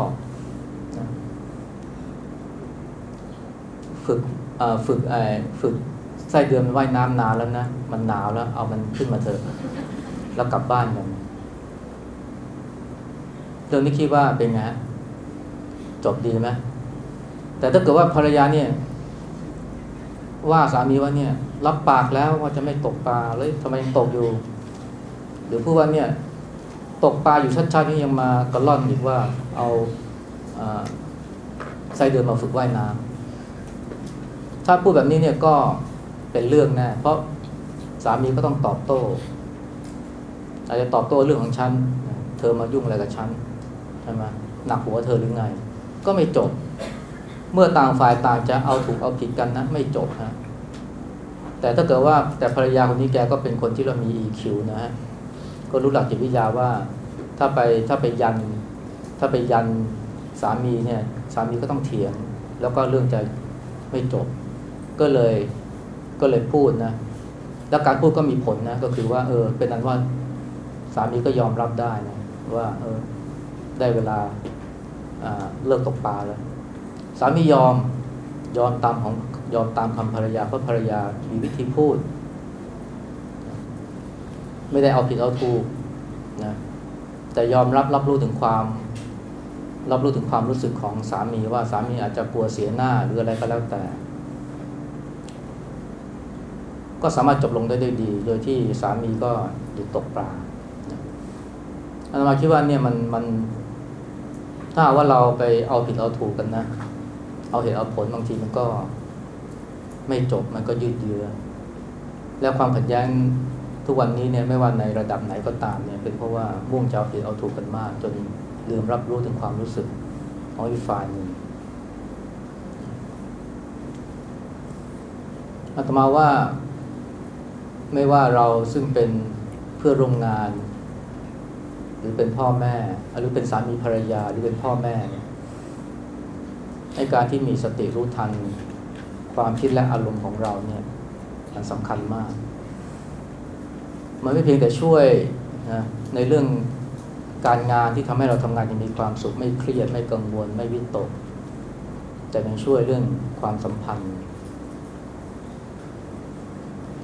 A: ฝึกเอ่อฝึกไอ้ฝึกไส้เดือนมันว่ายน้ำนานแล้วนะ มันหนาวแล้ว เอามันขึ้นมาเถอะ แล้วกลับบ้านกันเรื่องนี้คิดว่าเป็นไงจบดีไหม แต่ถ้าเกิดว่าภรรยาเนี่ย ว่าสามีว่าเนี่ย รับปากแล้วว่าจะไม่ตกปลาเลยทำไมยังตกอยู่ หรือพูดว่าเนี่ย ตกปลาอยู่ชัดๆนี่ยังมากระล่อนอีกว่าเอาไส้เดือนมาฝึกว่ายน้ำถ้าพูดแบบนี้เนี่ยก็เป็นเรื่องแน่เพราะสามีก็ต้องตอบโต้อาจจะตอบโต้เรื่องของฉัน เธอมายุ่งอะไรกับฉันใช่ไหมหนักหัวเธอหรือไง ก็ไม่จบ เมื่อต่างฝ่ายต่างจะเอาถูกเอาผิดกันนะไม่จบนะแต่ถ้าเกิดว่าแต่ภรรยาคนนี้แกก็เป็นคนที่เรามี EQ นะฮะก็รู้หลักจิตวิทยาว่า ถ้าไปถ้าไปยัน ถ้าไปยันสามีเนี่ย สามีก็ต้องเถียง แล้วก็เรื่องจะไม่จบ ก็เลยก็เลยพูดนะ แล้วการพูดก็มีผลนะ ก็คือว่า เออ เป็นนั้นว่าสามีก็ยอมรับได้นะว่า เออ ได้เวลาอ่าเลิกตกปลาแล้ว สามียอมยอมตามของยอมตามคำภรรยาเพราะภรรยามีวิธีพูด ไม่ได้เอาผิดเอาถูกนะแต่ยอมรับรับรู้ถึงความ รับรู้ถึงความรู้สึกของสามีว่าสามีอาจจะกลัวเสียหน้าหรืออะไรก็แล้วแต่ ก็สามารถจบลงได้ด้วยดี โดยที่สามีก็หยุดตกปลาอาตมาคิดว่าเนี่ยมันมันถ้าว่าเราไปเอาผิดเอาถูกกันนะ เอาเหตุเอาผลบางทีมันก็ ไม่จบมันก็ยืดเยื้อแล้วความขัดแย้งทุกวันนี้เนี่ยไม่ว่าในระดับไหนก็ตามเนี่ยเป็นเพราะว่ามุ่งจะเอาผิดเอาถูกกันมาก จนลืมรับรู้ถึงความรู้สึกของอีกฝ่ายหนึ่งอาตมาว่าไม่ว่าเราซึ่งเป็นเพื่อนร่วมงาน หรือเป็นพ่อแม่ หรือเป็นสามีภรรยาหรือเป็นพ่อแม่เนี่ย ในการที่มีสติรู้ทันความคิดและอารมณ์ของเราเนี่ยมันสำคัญมาก มันไม่เพียงแต่ช่วยนะในเรื่องการงานที่ทำให้เราทำงานยังมีความสุขไม่เครียดไม่กังวลไม่วิตก แต่ยังช่วยเรื่องความสัมพันธ์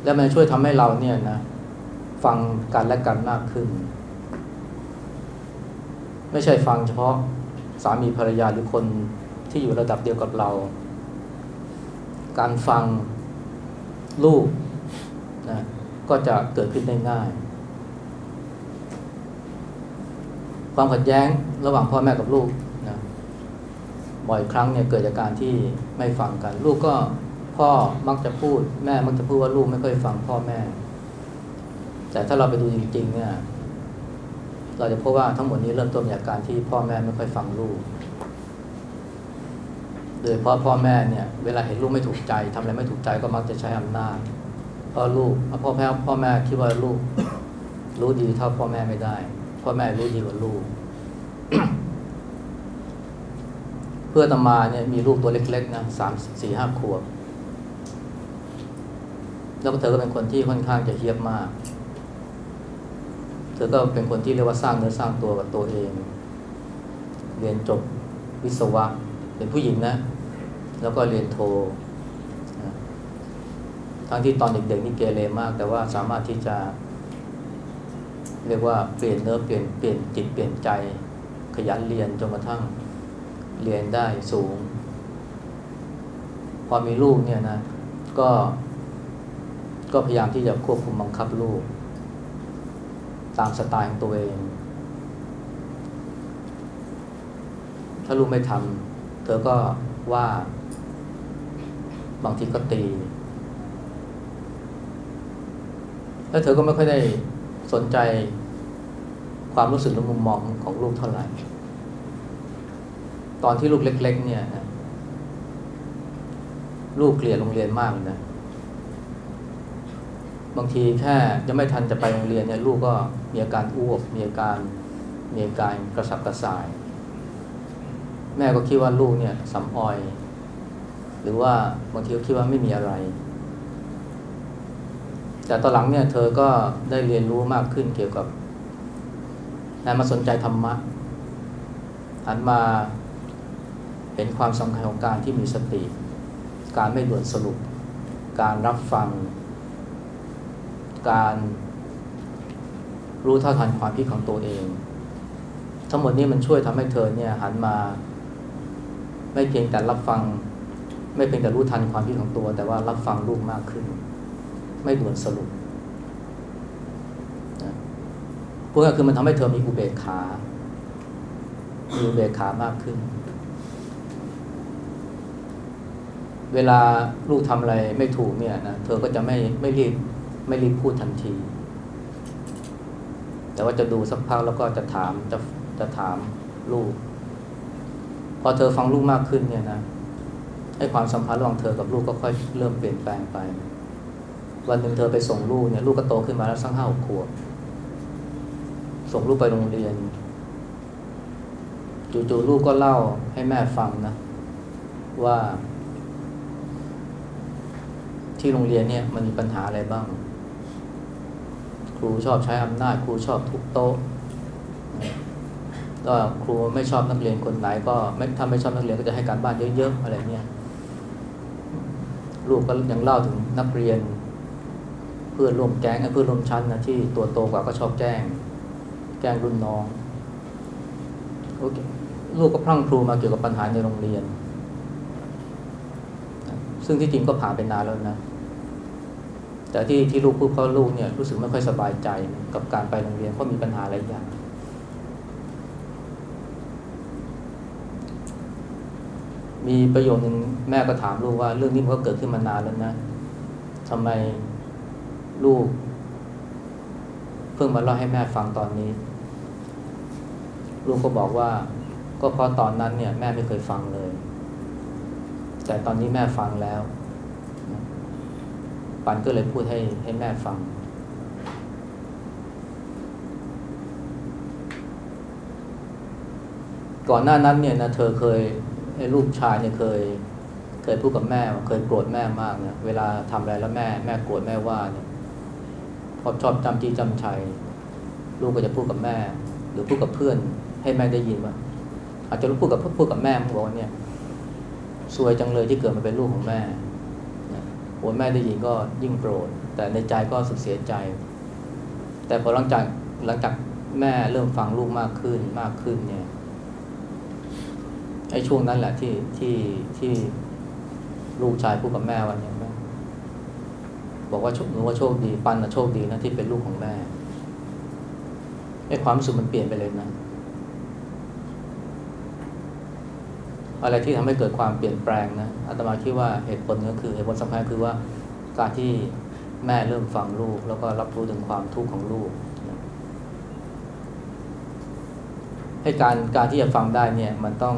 A: และมันช่วยทำให้เราเนี่ยนะฟังกันและกันมากขึ้น ไม่ใช่ฟังเฉพาะสามีภรรยาหรือคน ที่อยู่ระดับเดียวกับเรา การฟังลูกนะก็จะเกิดขึ้นได้ง่าย ความขัดแย้งระหว่างพ่อแม่กับลูกนะบ่อยครั้งเนี่ยเกิดจากการที่ไม่ฟังกัน ลูกก็พ่อมักจะพูด แม่มักจะพูดว่าลูกไม่ค่อยฟังพ่อแม่ แต่ถ้าเราไปดูจริง ๆ เนี่ย เราจะพบว่าทั้งหมดนี้เริ่มต้นจากการที่พ่อแม่ไม่ค่อยฟังลูก โดยเฉพาะพ่อแม่เนี่ยเวลาเห็นลูกไม่ถูกใจทำอะไรไม่ถูกใจก็มักจะใช้อำนาจเพราะลูกพ่อแม่พ่อแม่คิดว่าลูก รู้ดีเท่าพ่อแม่ไม่ได้ พ่อแม่รู้ดีกว่าลูก เพื่อตมาเนี่ยมีลูกตัวเล็กๆนะสามสี่ห้าขวบแล้วเธอก็เป็นคนที่ค่อนข้างจะเฮียบมาก เธอก็เป็นคนที่เรียกว่าสร้างเนื้อสร้างตัวกับตัวเอง เรียนจบวิศวะ เป็นผู้หญิงนะ แล้วก็เรียนโททั้งที่ตอนเด็กๆนี่เกเรมาก แต่ว่าสามารถที่จะเรียกว่าเปลี่ยนเนื้อเปลี่ยนเปลี่ยนจิตเปลี่ยนใจขยันเรียนจนกระทั่งเรียนได้สูง พอมีลูกเนี่ยนะก็ก็พยายามที่จะควบคุมบังคับลูก ตามสไตล์ของตัวเอง ถ้าลูกไม่ทำ เธอก็ว่า บางทีก็ตี แล้วเธอก็ไม่ค่อยได้สนใจความรู้สึกหรือมุมมองของลูกเท่าไหร่ ตอนที่ลูกเล็ก ๆ เนี่ยนะลูกเกลียดโรงเรียนมากเลยนะ บางทีแค่ยังไม่ทันจะไปโรงเรียนเนี่ยลูกก็มีอาการอ้วกมีอาการมีอาการกระสับกระส่าย แม่ก็คิดว่าลูกเนี่ยสำออย หรือว่าบางทีก็คิดว่าไม่มีอะไร แต่ตอนหลังเนี่ยเธอก็ได้เรียนรู้มากขึ้นเกี่ยวกับนมาสนใจธรรมะหันมาเห็นความสำคัญของการที่มีสติ การไม่ด่วนสรุป การรับฟัง การรู้เท่าทันความคิดของตัวเอง ทั้งหมดนี้มันช่วยทำให้เธอเนี่ยหันมา ไม่เพียงแต่รับฟัง ไม่เพียงแต่รู้ทันความคิดของตัว แต่ว่ารับฟังลูกมากขึ้น ไม่ด่วนสรุปนะพวกนี้คือมันทำให้เธอมีอุเบกขา มีอุเบกขามากขึ้น เวลาลูกทำอะไรไม่ถูกเนี่ยนะเธอก็จะไม่ไม่รีบไม่รีบพูดทันที แต่ว่าจะดูสักพักแล้วก็จะถามจะจะถามลูก พอเธอฟังลูกมากขึ้นเนี่ยนะให้ความสัมพันธ์ระหว่างเธอกับลูกก็ค่อยเริ่มเปลี่ยนแปลงไป วันหนึ่งเธอไปส่งลูกเนี่ยลูกก็โตขึ้นมาแล้วสักห้าขวบส่งลูกไปโรงเรียนจู่ๆลูกก็เล่าให้แม่ฟังนะว่า ที่โรงเรียนเนี่ยมันมีปัญหาอะไรบ้าง ครูชอบใช้อำนาจ ครูชอบทุบโต๊ะ ก็ครูไม่ชอบนักเรียนคนไหน ก็ไม่ถ้าไม่ชอบนักเรียนก็จะให้การบ้านเยอะๆอะไรเนี่ยลูกก็ยังเล่าถึงนักเรียน เพื่อนร่วมแก๊งเพื่อนร่วมชั้นนะที่ตัวโตกว่าก็ชอบแกล้ง แกล้งรุ่นน้องลูกก็พรั่งพรูมาเกี่ยวกับปัญหาในโรงเรียน ซึ่งที่จริงก็ผ่านไปนานแล้วนะ แต่ที่ที่ลูกพูดเพราะลูกเนี่ยรู้สึกไม่ค่อยสบายใจกับการไปโรงเรียนเพราะมีปัญหาหลายอย่าง มีประโยชน์หนึ่งแม่ก็ถามลูกว่า เรื่องนี้มันก็เกิดขึ้นมานานแล้วนะทำไมลูก เพิ่งมาเล่าให้แม่ฟังตอนนี้ ลูกก็บอกว่า ก็เพราะตอนนั้นเนี่ย แม่ไม่เคยฟังเลย แต่ตอนนี้แม่ฟังแล้ว ปันก็เลยพูดให้ให้แม่ฟัง ก่อนหน้านั้นเนี่ยนะเธอเคย ลูกชายเนี่ยเคย เคยพูดกับแม่ เคยโกรธแม่มากเนะเวลาทำอะไรแล้วแม่แม่โกรธแม่ว่าเนี่ยพอชอบจำจี้จำชัย ลูกก็จะพูดกับแม่ หรือพูดกับเพื่อน ให้แม่ได้ยินว่าอาจจะรู้พูดกับพูดกับแม่บอกว่าเนี่ยซวยจังเลยที่เกิดมาเป็นลูกของแม่โอ้แม่ได้ยินก็ยิ่งโกรธแต่ในใจก็สึกเสียใจ แต่พอหลังจากหลังจากแม่เริ่มฟังลูกมากขึ้นมากขึ้นเนี่ย ไอ้ช่วงนั้นแหละที่ที่ที่ลูกชายพูดกับแม่วันนี้บอกว่าหนูว่าโชคดี ปันนะโชคดีนะที่เป็นลูกของแม่ไอ้ความรู้สึกมันเปลี่ยนไปเลยนะ อะไรที่ทำให้เกิดความเปลี่ยนแปลงนะอาตมาคิดว่าเหตุผลก็คือเหตุผลสำคัญคือว่าการที่แม่เริ่มฟังลูก แล้วก็รับรู้ถึงความทุกข์ของลูกให้การการที่จะฟังได้เนี่ยมันต้อง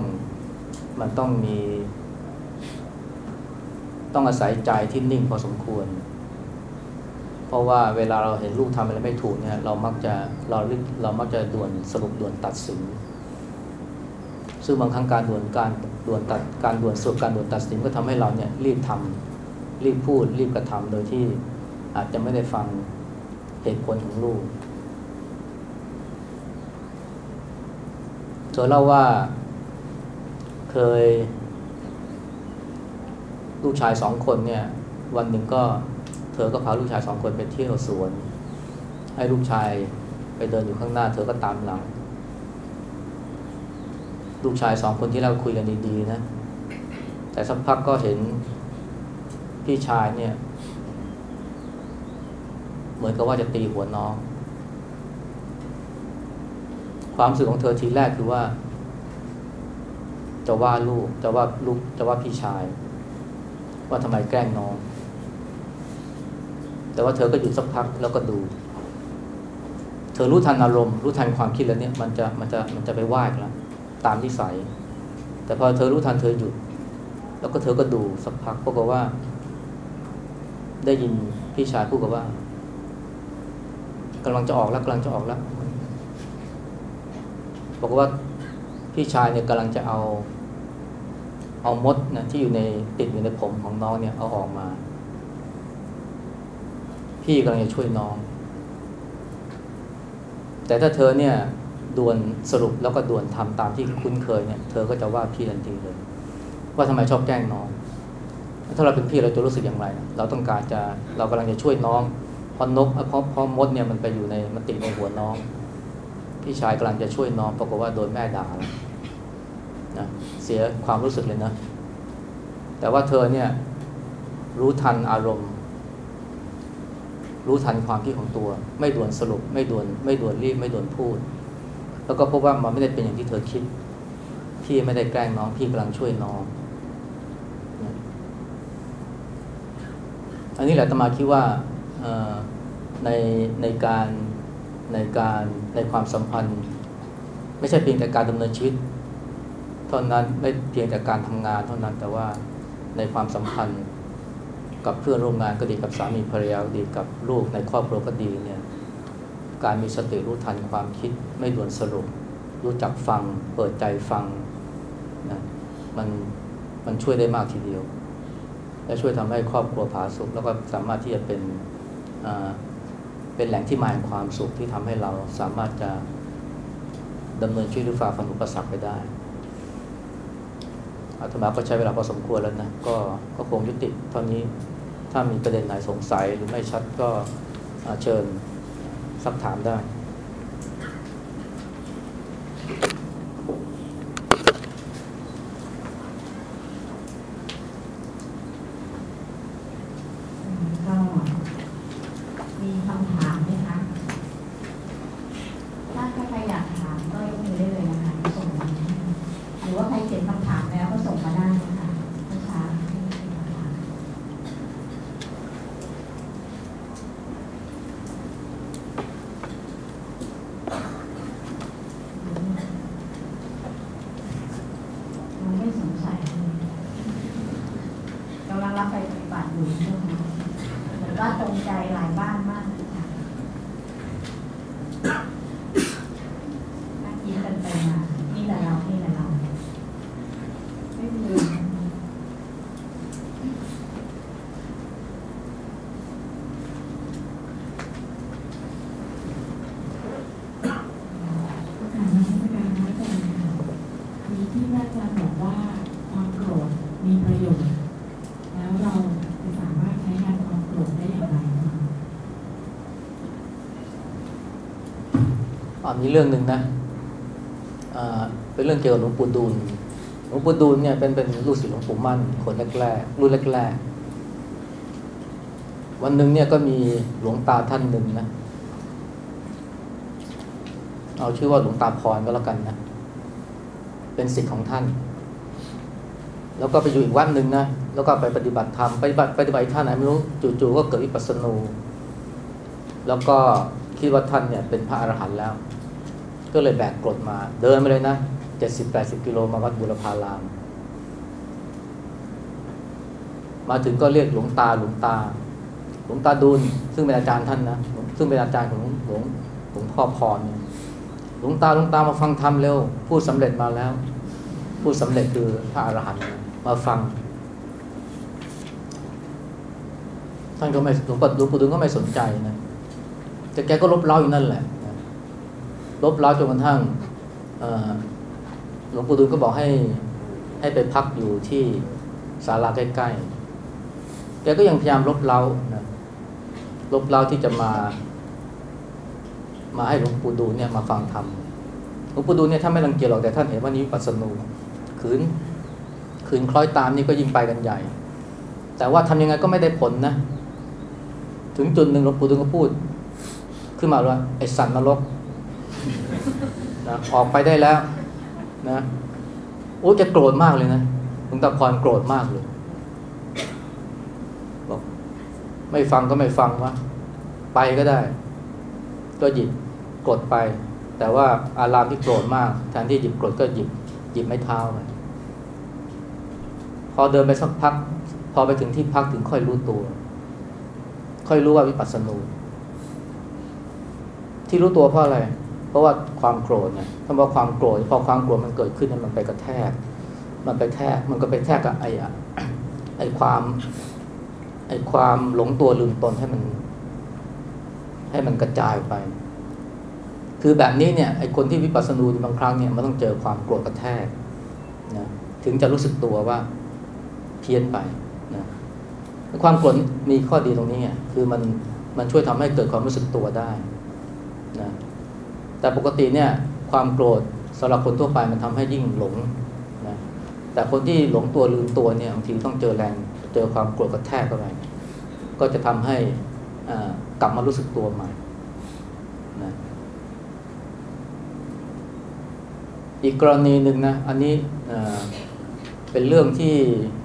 A: มันต้องมี ต้องอาศัยใจที่นิ่งพอสมควร เพราะว่าเวลาเราเห็นลูกทำอะไรไม่ถูกเนี่ยเรามักจะเราเรามักจะด่วนสรุปด่วนตัดสิน ซึ่งบางครั้งการด่วนการด่วนตัดการด่วนสรุปการด่วนตัดสินก็ทำให้เราเนี่ยรีบทำรีบพูดรีบกระทำโดยที่อาจจะไม่ได้ฟังเหตุผลของลูกเธอเล่าว่า เคย ลูกชายสองคนเนี่ย วันหนึ่งก็เธอก็พาลูกชายสองคนไปเที่ยวสวน ให้ลูกชายไปเดินอยู่ข้างหน้า เธอก็ตามหลัง ลูกชายสองคนที่เราคุยกันดีๆนะ แต่สักพักก็เห็นพี่ชายเนี่ย เหมือนกับว่าจะตีหัวน้อง ความรู้สึกของเธอทีแรกคือว่า จะว่าลูกจะว่าลูกจะว่าพี่ชาย ว่าทำไมแกล้งน้อง แต่ว่าเธอก็หยุดสักพักแล้วก็ดู เธอรู้ทันอารมณ์รู้ทันความคิดแล้วเนี่ย มันจะมันจะมันจะไปว่าอีกแล้วตามที่ใสแต่พอเธอรู้ทันเธอหยุด แล้วก็เธอก็ดูสักพักปรากฏว่า ได้ยินพี่ชายพูดกับว่ากำลังจะออกแล้วกำลังจะออกแล้วบอกว่าพี่ชายเนี่ยกำลังจะเอา เอามดนะที่อยู่ในติดอยู่ในผมของน้องเนี่ยเอาออกมา พี่กำลังจะช่วยน้อง แต่ถ้าเธอเนี่ยด่วนสรุปแล้วก็ด่วนทำตามที่คุ้นเคยเนี่ยเธอก็จะว่าพี่ทันทีเลย ว่าทำไมชอบแกล้งน้อง ถ้าเราเป็นพี่เราจะรู้สึกอย่างไร เราต้องการจะเรากำลังจะช่วยน้องเพราะนกเพราะเพราะมดเนี่ยมันไปอยู่ในมันติดในหัวน้อง พี่ชายกำลังจะช่วยน้องปรากฏว่าโดนแม่ด่าแล้ว นะเสียความรู้สึกเลยนะ แต่ว่าเธอเนี่ยรู้ทันอารมณ์ รู้ทันความคิดของตัว ไม่ด่วนสรุป ไม่ด่วนไม่ด่วนรีบไม่ด่วนพูด แล้วก็พบว่ามันไม่ได้เป็นอย่างที่เธอคิด พี่ไม่ได้แกล้งน้องพี่กำลังช่วยน้อง อันนี้แหละตมาคิดว่าในในการในการในความสัมพันธ์ ไม่ใช่เพียงแต่การดำเนินชีวิต ท่านั้นไม่เพียงแต่การทำงานเท่านั้นแต่ว่าในความสัมพันธ์กับเพื่อนร่วมงานก็ดีกับสามีภรรยาก็ดีกับลูกในครอบครัวก็ดีเนี่ยการมีสติรู้ทันความคิดไม่ด่วนสรุป รู้จักฟัง เปิดใจฟังนะมันมันช่วยได้มากทีเดียว และช่วยทำให้ครอบครัวผาสุกแล้วก็สามารถที่จะเป็นเป็นแหล่งที่มาแห่งความสุขที่ทำให้เราสามารถจะดำเนินชีวิตหรือฝ่าฟันอุปสรรคไปได้ อาตมาก็ใช้เวลาพอสมควรแล้วนะก็ก็คงยุติเท่านี้ถ้ามีประเด็นไหนสงสัยหรือไม่ชัดก็เชิญสักถามได้
C: ก็มีคำถามไหมคะ ถ้าถ้าใครอยากถามก็ยกมือได้เลยนะคะส่งมาหรือว่าใครเขียนคำถามแล้วก็ส่งมาได้นะคะช้าเราไม่สงสัยกำลังรับไปปฏิบัติอยู่ใช่ไหมคะ เหมือนว่าตรงใจหลายบ้านมากเลยค่ะน่าคิดกันไปมานี่แหละเรา นี่แหละเรา ไม่มี
D: ค่ะนมัสการพระอาจารย์ค่ะมีที่พระอาจารย์บอกว่าความโกรธมีประโยชน์ แล้วเราจะสามารถใช้งานความโกรธได้อย่างไรคะ
A: อ่า มีเรื่องหนึ่งนะเป็นเรื่องเกี่ยวกับหลวงปู่ดูลหลวงปู่ดูลเนี่ยเป็นเป็นลูกศิษย์หลวงปู่มั่นคนแรกๆรุ่นแรกๆวันหนึ่งเนี่ยก็มีหลวงตาท่านหนึ่งนะเอาชื่อว่าหลวงตาพรก็แล้วกันนะเป็นศิษย์ของท่าน แล้วก็ไปอยู่อีกวัดหนึ่งนะแล้วก็ไปปฏิบัติธรรมไปฏิบัติปฏิบัติท่านไหนไม่รู้จู่ๆก็เกิดวิปัสสนูแล้วก็คิดว่าท่านเนี่ยเป็นพระอรหันต์แล้ว ก็เลยแบกกรดมา เดินมาเลยนะเจ็ดสิบแปดสิบกิโลมาวัดบุรพาราม มาถึงก็เรียกหลวงตาหลวงตา หลวงตาดูลซึ่งเป็นอาจารย์ท่านนะซึ่งเป็นอาจารย์ของหลวงหลวงพ่อพรหลวงตาหลวงตามาฟังธรรมเร็วพูดสำเร็จมาแล้ว พูดสำเร็จคือพระอรหันต์มาฟังท่านก็ไม่หลวงปู่หลวงปู่ดูลก็ไม่สนใจนะแต่แกก็ลบเล้าอยู่นั่นแหละ ลบเล้าจนกระทั่งหลวงปู่ดูลก็บอกให้ให้ไปพักอยู่ที่ศาลาใกล้ๆแกก็ยังพยายามลบเล้านะลบเล้าที่จะมา มาให้หลวงปู่ดูลเนี่ยมาฟังธรรมหลวงปู่ดูลเนี่ยท่านไม่รังเกียจหรอกแต่ท่านเห็นว่านี้วิปัสนูขืนขืนคล้อยตามนี่ก็ยิ่งไปกันใหญ่ แต่ว่าทำยังไงก็ไม่ได้ผลนะ ถึงจุดหนึ่งหลวงปู่ดูลก็พูด ขึ้นมาว่าไอ้สัตว์นรก นะออกไปได้แล้วนะโอ้จะโกรธมากเลยนะหลวงตาพรโกรธมากเลยบอกไม่ฟังก็ไม่ฟังวะไปก็ได้ ก็หยิบกดไป แต่ว่าอารามที่โกรธมากแทนที่หยิบกดก็หยิบหยิบไม้เท้าไปพอเดินไปสักพัก พอไปถึงที่พักถึงค่อยรู้ตัว ค่อยรู้ว่าวิปัสสนูที่รู้ตัวเพราะอะไร เพราะว่าความโกรธเนี่ยถ้าว่าความโกรธพอความโกรธมันเกิดขึ้นเนี่ยมันไปกระแทก มันไปแทกมันก็ไปแทกกับไอ้อะไอ้ความไอ้ความหลงตัวลืมตนให้มัน ให้มันกระจายไป คือแบบนี้เนี่ยไอ้คนที่วิปัสสนูบางครั้งเนี่ยมันต้องเจอความโกรธกระแทกนะถึงจะรู้สึกตัวว่าเพี้ยนไปนะความโกรธมีข้อดีตรงนี้ไงคือมันมันช่วยทำให้เกิดความรู้สึกตัวได้นะ แต่ปกติเนี่ยความโกรธสำหรับคนทั่วไปมันทำให้ยิ่งหลงนะแต่คนที่หลงตัวลืมตัวเนี่ยบางทีต้องเจอแรงเจอความโกรธกระแทกเข้าไปก็จะทำให้อ่ากลับมารู้สึกตัวใหม่นะอีกกรณีหนึ่งนะ อันนี้อ่าเป็นเรื่องที่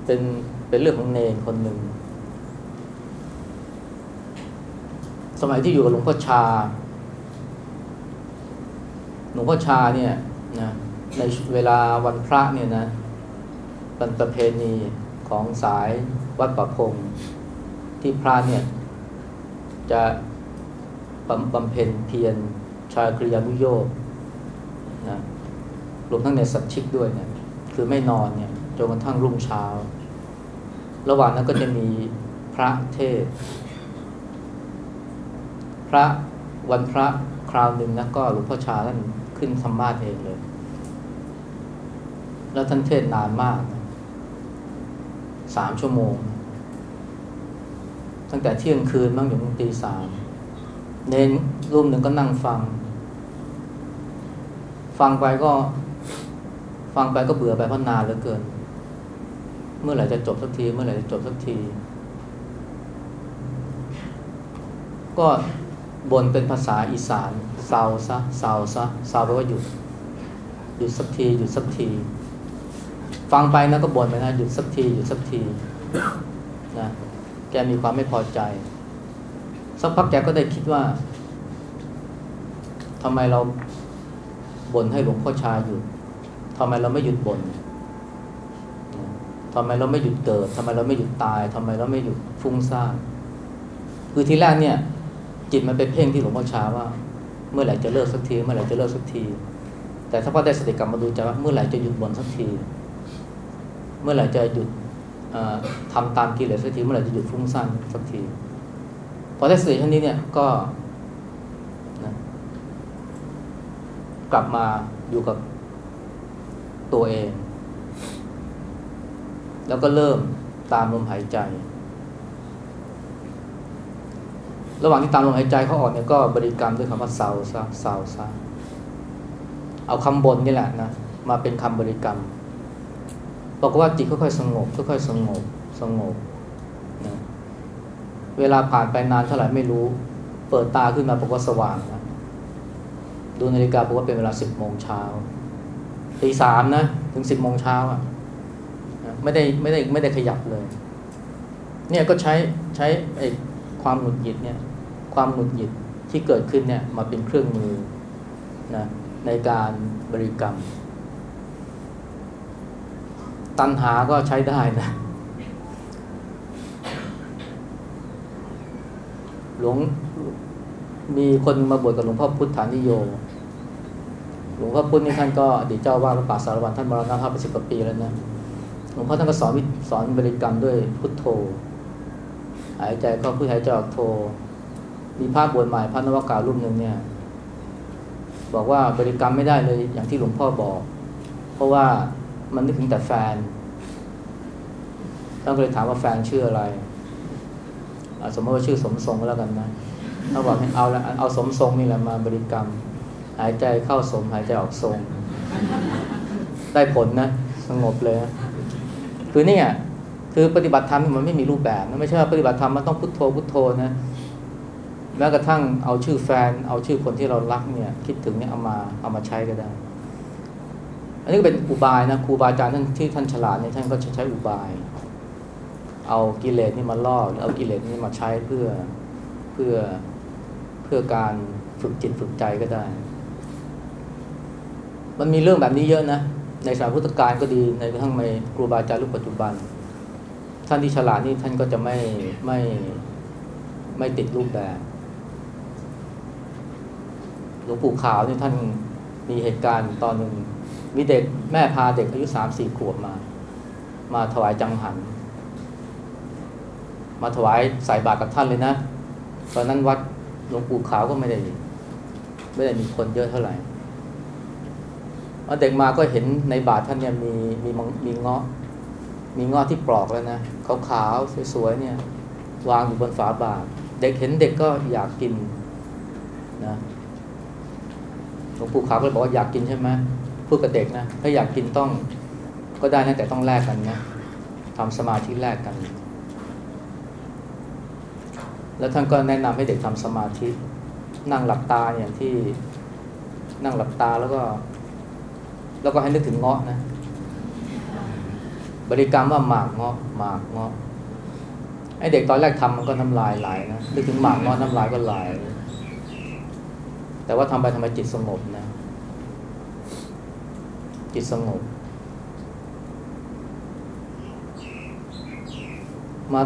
A: เป็นเป็นเรื่องของเนรคนหนึ่ง สมัยที่อยู่กับหลวงพ่อชา หลวงพ่อชาเนี่ยนะในเวลาวันพระเนี่ยนะเป็นประเพณีของสายวัดประพงที่พระเนี่ยจะบำบำเพ็ญเพียรชายกริยานุโยกนะรวมทั้งในสัตชิกด้วยเนี่ยคือไม่นอนเนี่ยจนกระทั่งรุ่งเช้า ระหว่างนั้นก็จะมีพระเทศ พระ วันพระคราวหนึ่งนะก็หลวงพ่อชาท่านขึ้นธรรมาสเองเลย แล้วท่านเทศนานมากสามชั่วโมง ตั้งแต่เที่ยงคืนบ้างอยู่ถึงตีสามเน้นรูปหนึ่งก็นั่งฟัง ฟังไปก็ ฟังไปก็เบื่อไปเพราะนานเหลือเกิน เมื่อไหร่จะจบสักที เมื่อไหร่จะจบสักที ก็ บนเป็นภาษาอีสานเซาซะเซาซะเซาแปลว่าหยุดหยุดสักทีหยุดสักที ฟังไปนะก็บ่นไปนะหยุดสักทีหยุดสักทีนะแกมีความไม่พอใจ สักพักแกก็ได้คิดว่าทำไมเราบ่นให้หลวงพ่อชาหยุดทำไมเราไม่หยุดบ่นทำไมเราไม่หยุดเกิดทำไมเราไม่หยุดตายทำไมเราไม่หยุดฟุ้งซ่านคือทีแรกเนี่ย จิตมันไปเพ่งที่หลวงพ่อชาว่า เมื่อไหร่จะเลิกสักที เมื่อไหร่จะเลิกสักที แต่ถ้าพอได้สติกลับมาดูใจว่าเมื่อไหร่จะหยุดบ่นสักที เมื่อไหร่จะหยุดเอ่อทำตามกิเลสสักทีเมื่อไหร่จะหยุดฟุ้งซ่านสักทีพอได้สติเท่านี้เนี่ยก็นะกลับมาอยู่กับตัวเอง แล้วก็เริ่มตามลมหายใจ ระหว่างที่ตามลมหายใจเขาออกเนี่ยก็บริกรรมด้วยคำว่าเศร้าซะเศร้าซะเอาคำบนนี่แหละนะมาเป็นคำบริกรรมบอกว่าจิตค่อยๆสงบค่อยๆสงบสงบนะเวลาผ่านไปนานเท่าไหร่ไม่รู้ เปิดตาขึ้นมาบอกว่าสว่างนะดูนาฬิกาบอกว่าเป็นเวลาสิบโมงเช้าตีสามนะถึงสิบโมงเช้าอะนะไม่ได้ไม่ได้ไม่ได้ขยับเลย เนี่ยก็ใช้ใช้ไอ้ความหงุดหงิดเนี่ย ความหงุดหงิดที่เกิดขึ้นเนี่ยมาเป็นเครื่องมือนะในการบริกรรม ตัณหาก็ใช้ได้นะ หลวงมีคนมาบวชกับหลวงพ่อพุทธานิโย หลวงพ่อพุทธนี่ท่านก็อดีตเจ้าอาวาดวัดป่าสารวันท่านมรณภาพไปสิบกว่าปีแล้วนะหลวงพ่อท่านก็สอนสอนบริกรรมด้วยพุทโธ หายใจเข้าพุทหายใจออกโธ มีภาพบวชใหม่พระนวาการูปหนึ่งเนี่ย บอกว่าบริกรรมไม่ได้เลยอย่างที่หลวงพ่อบอก เพราะว่ามันนึกถึงแต่แฟนท่านก็เลยถามว่าแฟนชื่ออะไรอะสมมติว่าชื่อสมทรงก็แล้วกันนะถ้าบอกให้เอาละเอาสมทรงนี่แหละมาบริกรรม หายใจเข้าสมหายใจออกทรง ได้ผลนะ สงบเลยนะคือเนี่ไงคือปฏิบัติธรรมมันไม่มีรูปแบบนะไม่ใช่ว่าปฏิบัติธรรมมันต้องพุทโธพุทโธนะ แม้กระทั่งเอาชื่อแฟน เอาชื่อคนที่เรารักเนี่ยคิดถึงเนี่ยเอามาเอามาใช้ก็ได้ อันนี้ก็เป็นอุบายนะครูบาอาจารย์ท่านที่ท่านฉลาดเนี่ยท่านก็จะใช้อุบาย เอากิเลสนี่มาล่อหรือเอากิเลสนี่มาใช้เพื่อเพื่อเพื่อการฝึกจิตฝึกใจก็ได้ มันมีเรื่องแบบนี้เยอะนะในสายพุทธการก็ดีในกระทั่งในครูบาอาจารย์รุ่นปัจจุบัน ท่านที่ฉลาดนี่ท่านก็จะไม่ไม่ไม่ติดรูปแบบ ลวงปู่ขาวนี่ท่านมีเหตุการณ์ตอนหนึ่งมีเด็กแม่พาเด็กอายุสามสี่ขวบมา มาถวายจังหัน มาถวายใส่บาตรกับท่านเลยนะ ตอนนั้นวัดหลวงปู่ขาวก็ไม่ได้ไม่ได้มีคนเยอะเท่าไหร่เอาเด็กมาก็เห็นในบาตรท่านเนี่ยมีมีมีเงาะ มีเงาะที่ปลอกแล้วนะขาวๆสวยๆเนี่ย วางอยู่บนฝาบาตรเด็กเห็นเด็กก็อยากกินนะ หลวงปู่ขาวก็เลยบอกว่าอยากกินใช่ไหมพูดกับเด็กนะถ้าอยากกินต้องก็ได้นะแต่ต้องแลกกันนะทำสมาธิแลกกัน แล้วท่านก็แนะนำให้เด็กทำสมาธิ นั่งหลับตาอย่างที่นั่งหลับตาแล้วก็ แล้วก็ให้นึกถึงเงาะนะ บริกรรมว่าหมากเงาะหมากเงาะไอเด็กตอนแรกทำมันก็น้ำลายไหลนะนึกถึงหมากเงาะน้ำลายก็ไหล แต่ว่าทำไปทำไมจิตสงบนะ จิตสงบ มา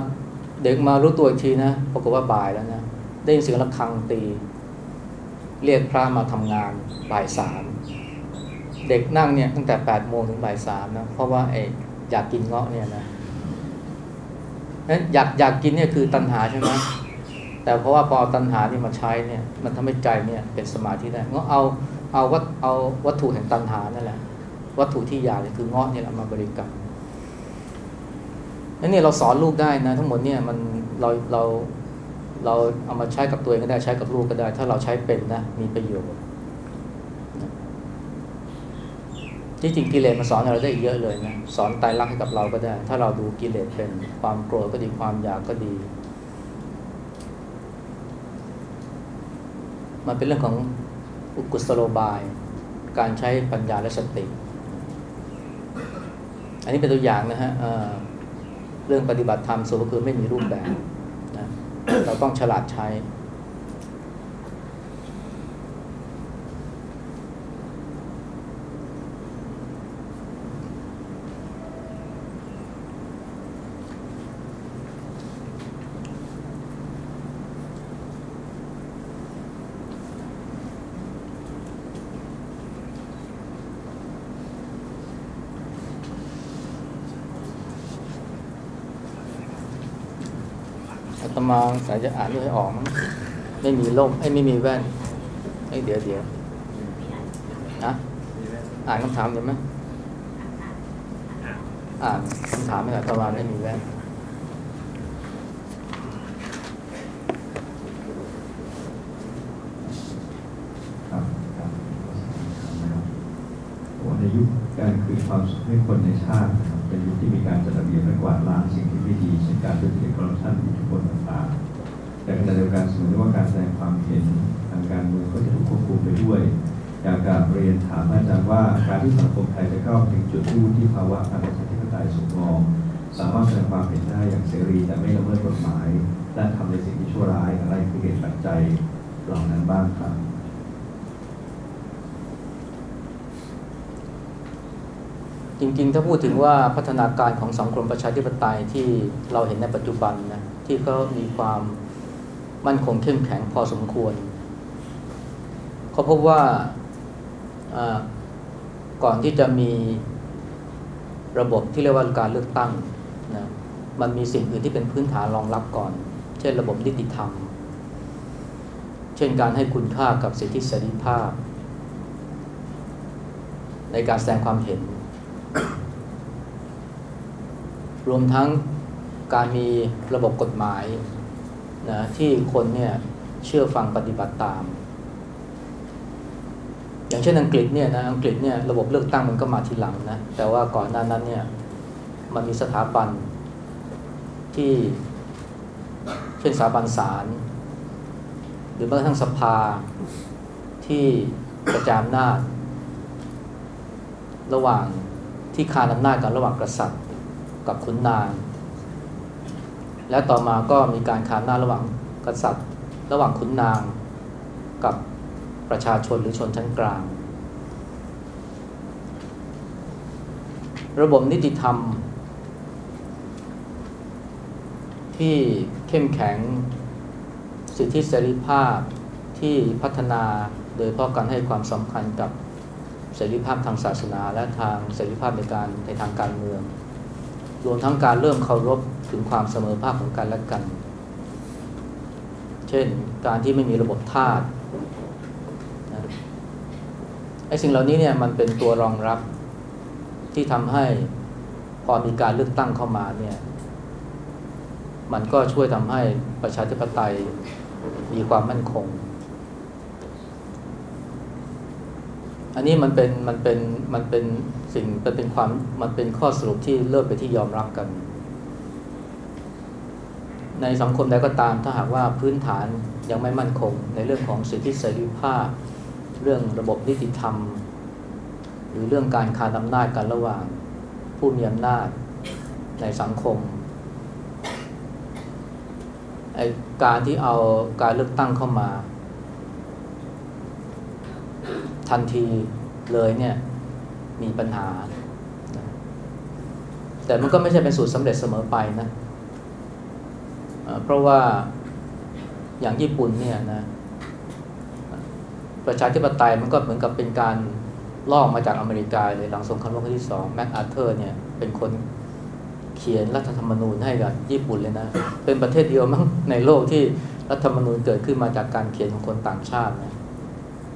A: เด็กมารู้ตัวอีกทีนะปรากฏว่าบ่ายแล้วนะ ได้ยินเสียงระฆังตี เรียกพระมาทำงานบ่ายสามเด็กนั่งเนี่ยตั้งแต่แปดโมงถึงบ่ายสามนะ เพราะว่าไออยากกินเงาะเนี่ยนะนั้นอยากอยากกินเนี่ยคือตัณหาใช่ไหม แต่เพราะว่าพอตัณหานี่มาใช้เนี่ยมันทำให้ใจเนี่ยเป็นสมาธิได้ก็เอาเอาวัตเอาวัตถุแห่งตัณหานั่นแหละ วัตถุที่อยากคือเงาะเนี่ยมาบริกรรมนั่นนี่เราสอนลูกได้นะทั้งหมดเนี่ยมันเราเราเราเอามาใช้กับตัวเองก็ได้ใช้กับลูกก็ได้ ถ้าเราใช้เป็นนะมีประโยชน์ที่จริงกิเลสมันสอนเราได้อีกเยอะเลยนะสอนไตรลักษณ์ให้กับเราก็ได้ ถ้าเราดูกิเลสเป็นความโกรธก็ดีความอยากก็ดี มันเป็นเรื่องของอุกุศโลบาย การใช้ปัญญาและสติ อันนี้เป็นตัวอย่างนะฮะเเรื่องปฏิบัติธรรมสูงก็คือไม่มีรูปแบบนะเราต้องฉลาดใช้ อาตมา สายจะอ่านด้วยให้ออกมั้งไม่มีล่มไอ้ไม่มีแว่นไอ้เดี๋ยวเดี๋ยวนะอ่านคำถามเดี๋ยวไหมอ่านคำถามไม่อาตมาไม่มีแว่น
E: วันะครับผมในยุคการคืนความสุขให้คนในชาตินะครับเป็นยุคที่มีการจัดระเบียบและกวาดล้างสิ่งที่ไม่ดีเช่นการทุจริตคอร์รัปชันอิทธิพลต่างๆ แต่ขณะเดียวกันสมมติว่าการแสดงความเห็นทางการเมืองก็จะถูกควบคุมไปด้วย อยากกราบเรียนถามอาจารย์ว่าการที่สังคมไทยจะเข้าถึงจุดที่วุฒิภาวะทางประชาธิปไตยสมรองสามารถแสดงความเห็นได้อย่างเสรีแต่ไม่ละเมิดกฎหมาย และทำในสิ่งที่ชั่วร้ายอะไรคือเหตุปัจจัยเหล่านั้นบ้างครับ
A: จริงๆ ถ้าพูดถึงว่าพัฒนาการของสังคมประชาธิปไตยที่เราเห็นในปัจจุบันนะที่ก็มีความ มั่นคงเข้มแข็งพอสมควรเขาพบว่าอ่าก่อนที่จะมีระบบที่เรียกว่าการเลือกตั้งนะมันมีสิ่งอื่นที่เป็นพื้นฐานรองรับก่อน เช่นระบบนิติธรรม เช่นการให้คุณค่ากับสิทธิเสรีภาพ ในการแสดงความเห็น รวมทั้งการมีระบบกฎหมาย นะที่คนเนี่ยเชื่อฟังปฏิบัติตาม อย่างเช่นอังกฤษเนี่ยนะอังกฤษเนี่ยระบบเลือกตั้งมันก็มาทีหลังนะแต่ว่าก่อนหน้านั้นเนี่ยมันมีสถาบันที่เช่นสถาบันศาลหรือแม้กระทั่งสภาที่กระจายอำนาจ ระหว่างที่คานอำนาจกันระหว่างกษัตริย์กับขุนนาง และต่อมาก็มีการคานอำนาระหว่างกษัตริย์ ระหว่างขุนนางกับประชาชนหรือชนชั้นกลาง ระบบนิติธรรม ที่เข้มแข็ง สิทธิเสรีภาพที่พัฒนาโดยเฉพาะการให้ความสำคัญกับเสรีภาพทางศาสนาและทางเสรีภาพในการในทางการเมือง รวมทั้งการเริ่มเคารพถึงความเสมอภาคของกันและกัน เช่นการที่ไม่มีระบบทาสไอ้สิ่งเหล่านี้เนี่ยมันเป็นตัวรองรับที่ทำให้พอมีการเลือกตั้งเข้ามาเนี่ย มันก็ช่วยทำให้ประชาธิปไตยมีความมั่นคง อันนี้มันเป็นมันเป็นมันเป็น สิ่งมันเป็นความมันเป็นข้อสรุปที่เริ่มไปที่ยอมรับกัน ในสังคมใดก็ตามถ้าหากว่าพื้นฐานยังไม่มั่นคง ในเรื่องของสิทธิเสรีภาพ เรื่องระบบนิติธรรม หรือเรื่องการคานอำนาจกันระหว่าง ผู้มีอำนาจในสังคมไอการที่เอาการเลือกตั้งเข้ามา ทันทีเลยเนี่ย มีปัญหา แต่มันก็ไม่ใช่เป็นสูตรสำเร็จเสมอไปนะเอ่อเพราะว่าอย่างญี่ปุ่นเนี่ยนะประชาธิปไตยมันก็เหมือนกับเป็นการลอกมาจากอเมริกาเลยหลังสงครามโลกครั้งที่สองแม็กอาเธอร์เนี่ยเป็นคนเขียนรัฐธรรมนูญให้กับญี่ปุ่นเลยนะ เป็นประเทศเดียวมั้งในโลกที่รัฐธรรมนูญเกิดขึ้นมาจากการเขียนของคนต่างชาตินะ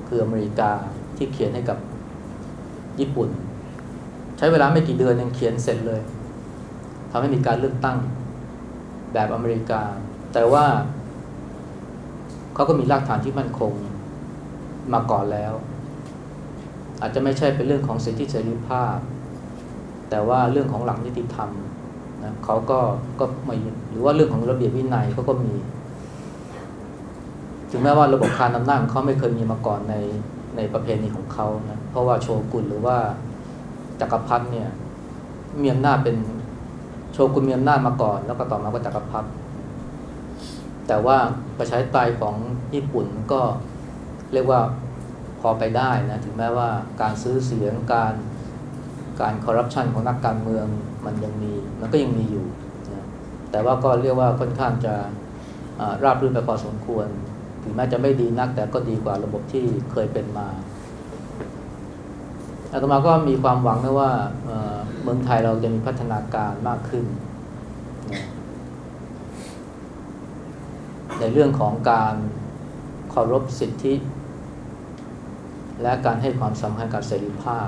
A: คืออเมริกาที่เขียนให้กับ ญี่ปุ่น ใช้เวลาไม่กี่เดือนยังเขียนเสร็จเลยทำให้มีการเลือกตั้งแบบอเมริกา แต่ว่าเขาก็มีรากฐานที่มั่นคงมาก่อนแล้ว อาจจะไม่ใช่เป็นเรื่องของสิทธิเสรีภาพ แต่ว่าเรื่องของหลักนิติธรรมนะเขาก็ก็ม่หรือว่าเรื่องของระเบียบวินัยเขาก็มี ถึงแม้ว่าระบบการอำนาจของเขาไม่เคยมีมาก่อนใน ในประเพณีของเขานะเพราะว่าโชกุนหรือว่าจักรพรรดิเนี่ยมีอำนาจเป็นโชกุนมีอำนาจมาก่อน แล้วก็ต่อมาก็จักรพรรดิแต่ว่าประชาธิปไตยของญี่ปุ่นก็เรียกว่าพอไปได้นะถึงแม้ว่าการซื้อเสียงการการคอร์รัปชันของนักการเมืองมันยังมี มันก็ยังมีอยู่นะแต่ว่าก็เรียกว่าค่อนข้างจะราบรื่นไปพอสมควร ถึงแม้จะไม่ดีนัก แต่ก็ดีกว่าระบบที่เคยเป็นมาอาตมาก็มีความหวังนะว่าเมืองไทยเราจะมีพัฒนาการมากขึ้น ในเรื่องของการเคารพสิทธิ และการให้ความสำคัญกับเสรีภาพ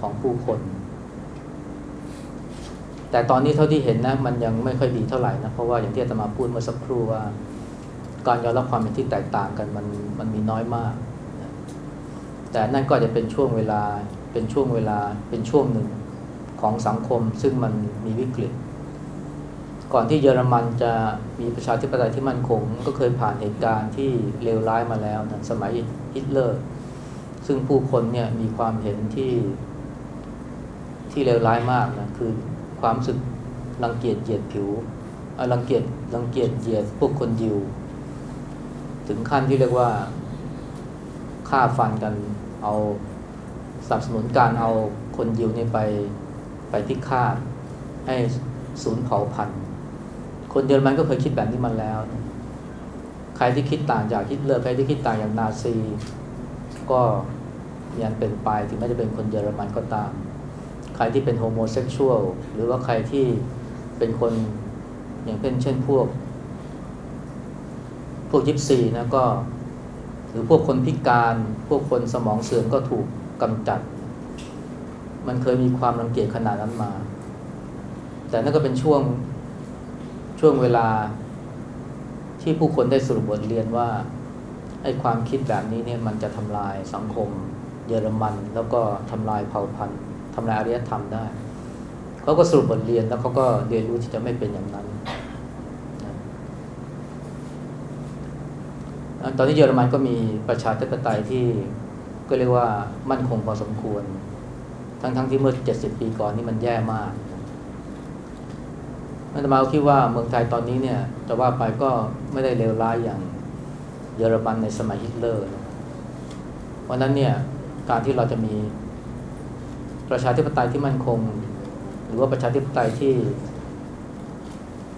A: ของผู้คน แต่ตอนนี้เท่าที่เห็นนะ มันยังไม่ค่อยดีเท่าไหร่นะ เพราะว่าอย่างที่อาตมาพูดเมื่อสักครู่ว่า การยอมรับความเห็นที่แตกต่างกันมันมันมีน้อยมากนะแต่นั่นก็จะเป็นช่วงเวลาเป็นช่วงเวลาเป็นช่วงหนึ่งของสังคมซึ่งมันมีวิกฤต ก่อนที่เยอรมันจะมีประชาธิปไตยที่มั่นคงก็เคยผ่านเหตุการณ์ที่เลวร้ายมาแล้วนะสมัยฮิตเลอร์ ซึ่งผู้คนเนี่ยมีความเห็นที่ที่เลวร้ายมากนะคือความสึกรังเกียจเหยียดผิวรังเกียจรังเกียจเหยียดพวกคนยิว ถึงขั้นที่เรียกว่าฆ่าฟันกันเอาสนับสนุนการเอาคนยิวนี่ไปไปพิฆาตให้สูญเผ่าพันธุ์คนเยอรมันก็เคยคิดแบบนี้มาแล้ว ใครที่คิดต่างจากฮิตเลอร์ใครที่คิดต่างอย่างนาซี ก็ยังเป็นไปถึงแม้จะเป็นคนเยอรมันก็ตาม ใครที่เป็น homosexual หรือว่าใครที่เป็นคนอย่างเป็นเช่นพวก พวกยิปซีนะก็หรือพวกคนพิการ พวกคนสมองเสื่อมก็ถูกกำจัด มันเคยมีความรังเกียจขนาดนั้นมา แต่นั่นก็เป็นช่วงช่วงเวลาที่ผู้คนได้สรุปบทเรียนว่าไอ้ความคิดแบบนี้เนี่ยมันจะทำลายสังคม เยอรมัน แล้วก็ทำลายเผ่าพันธุ์ทำลายอารยธรรมได้เขาก็สรุปบทเรียนแล้วเขาก็เรียนรู้ที่จะไม่เป็นอย่างนั้นนะ ตอนนี้เยอรมันก็มีประชาธิปไตยที่ก็เรียกว่ามั่นคงพอสมควร ทั้งๆทที่เมื่อ 70 ปีก่อนนี่มันแย่มากอาตมาคิดว่าเมืองไทยตอนนี้เนี่ยจะว่าไปก็ไม่ได้เลวร้ายอย่างเยอรมันในสมัยฮิตเลอร์เพราะนั้นเนี่ยการที่เราจะมีประชาธิปไตยที่มั่นคง หรือว่าประชาธิปไตยที่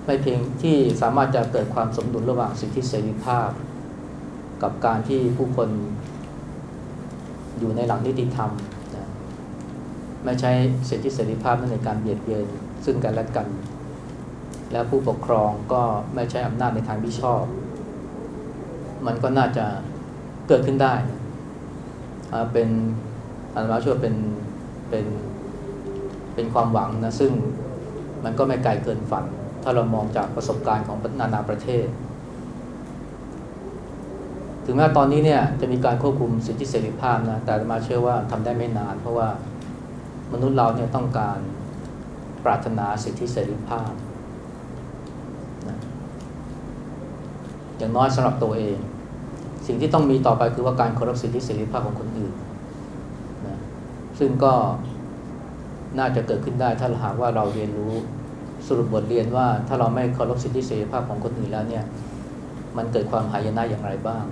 A: ไม่เพียงที่สามารถจะเกิดความสมดุลระหว่างสิทธิเสรีภาพ กับการที่ผู้คนอยู่ในหลักนิติธรรมนะไม่ใช้สิทธิเสรีภาพในการเบียดเบียนซึ่งกันและกัน และผู้ปกครองก็ไม่ใช้อำนาจในทางที่ชอบ มันก็น่าจะเกิดขึ้นได้เป็นอันว่าช่วยเป็นเป็นเป็นความหวังนะซึ่งมันก็ไม่ไกลเกินฝัน ถ้าเรามองจากประสบการณ์ของนานาประเทศ ถึงแม้ตอนนี้เนี่ยจะมีการควบคุมสิทธิเสรีภาพนะแต่มาเชื่อว่าทำได้ไม่นาน เพราะว่ามนุษย์เราเนี่ยต้องการปรารถนาสิทธิเสรีภาพนะอย่างน้อยสำหรับตัวเอง สิ่งที่ต้องมีต่อไปคือว่าการเคารพสิทธิเสรีภาพของคนอื่นนะซึ่งก็น่าจะเกิดขึ้นได้ถ้าหากว่าเราเรียนรู้สรุปบทเรียนว่าถ้าเราไม่เคารพสิทธิเสรีภาพของคนอื่นแล้วเนี่ย มันเกิดความหายนะอย่างไรบ้าง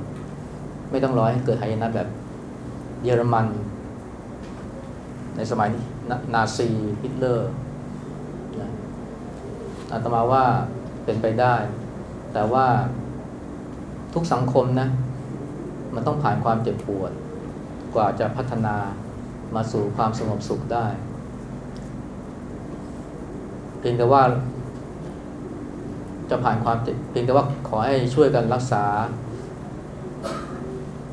A: ไม่ต้องรอให้เกิดหายนะแบบเยอรมัน ในสมัยนี้นาซีฮิตเลอร์อาตมาว่าเป็นไปได้ แต่ว่าทุกสังคมนะ มันต้องผ่านความเจ็บปวด กว่าจะพัฒนามาสู่ความสงบสุขได้เพียงแต่ว่า จะผ่านความเพียงแต่ว่าขอให้ช่วยกันรักษา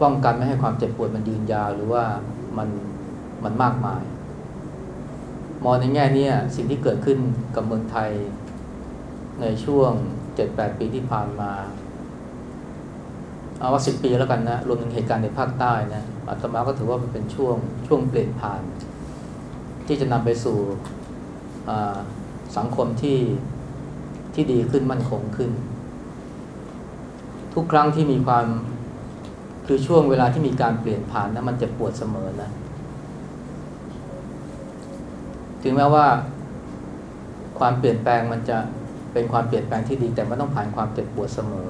A: ป้องกันไม่ให้ความเจ็บปวดมันยืนยาวหรือว่ามันมันมากมาย มองในแง่นี้สิ่งที่เกิดขึ้นกับเมืองไทย ในช่วง 7-8 ปีที่ผ่านมาเอาว่า10ปีแล้วกันนะรวมถึงเหตุการณ์ในภาคใต้นะอาตมาก็ถือว่ามันเป็นช่วงช่วงเปลี่ยนผ่าน ที่จะนำไปสู่สังคมที่ที่ดีขึ้นมั่นคงขึ้น ทุกครั้งที่มีความ คือช่วงเวลาที่มีการเปลี่ยนผ่านนะมันเจ็บปวดเสมอนะ ถึงแม้ว่า ความเปลี่ยนแปลงมันจะเป็นความเปลี่ยนแปลงที่ดี แต่มันต้องผ่านความเจ็บปวดเสมอ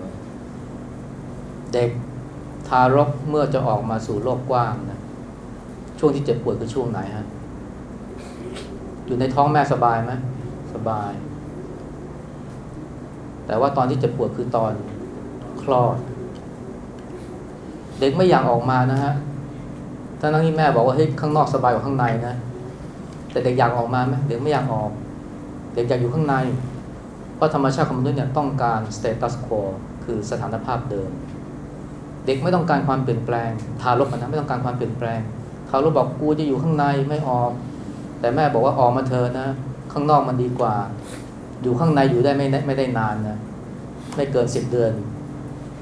A: เด็กทารกเมื่อจะออกมาสู่โลกกว้างนะช่วงที่เจ็บปวดคือช่วงไหนฮะอยู่ในท้องแม่สบายไหมสบาย แต่ว่าตอนที่เจ็บปวดคือตอนคลอด เด็กไม่อยากออกมานะฮะทั้งนั้นที่แม่บอกว่าเฮ้ยข้างนอกสบายกว่าข้างในนะ แต่เด็กอยากออกมาไหมเด็กไม่อยากออก เด็กอยากอยู่ข้างใน เพราะธรรมชาติของมนุษย์เนี่ยต้องการ status quo คือสถานภาพเดิม เด็กไม่ต้องการความเปลี่ยนแปลง ทารกนะไม่ต้องการความเปลี่ยนแปลงทารกบอกกูจะอยู่ข้างในไม่ออก แต่แม่บอกว่าออกมาเถอะนะ ข้างนอกมันดีกว่า อยู่ข้างในอยู่ได้ไม่ไม่ได้นานนะ ไม่เกินสิบเดือน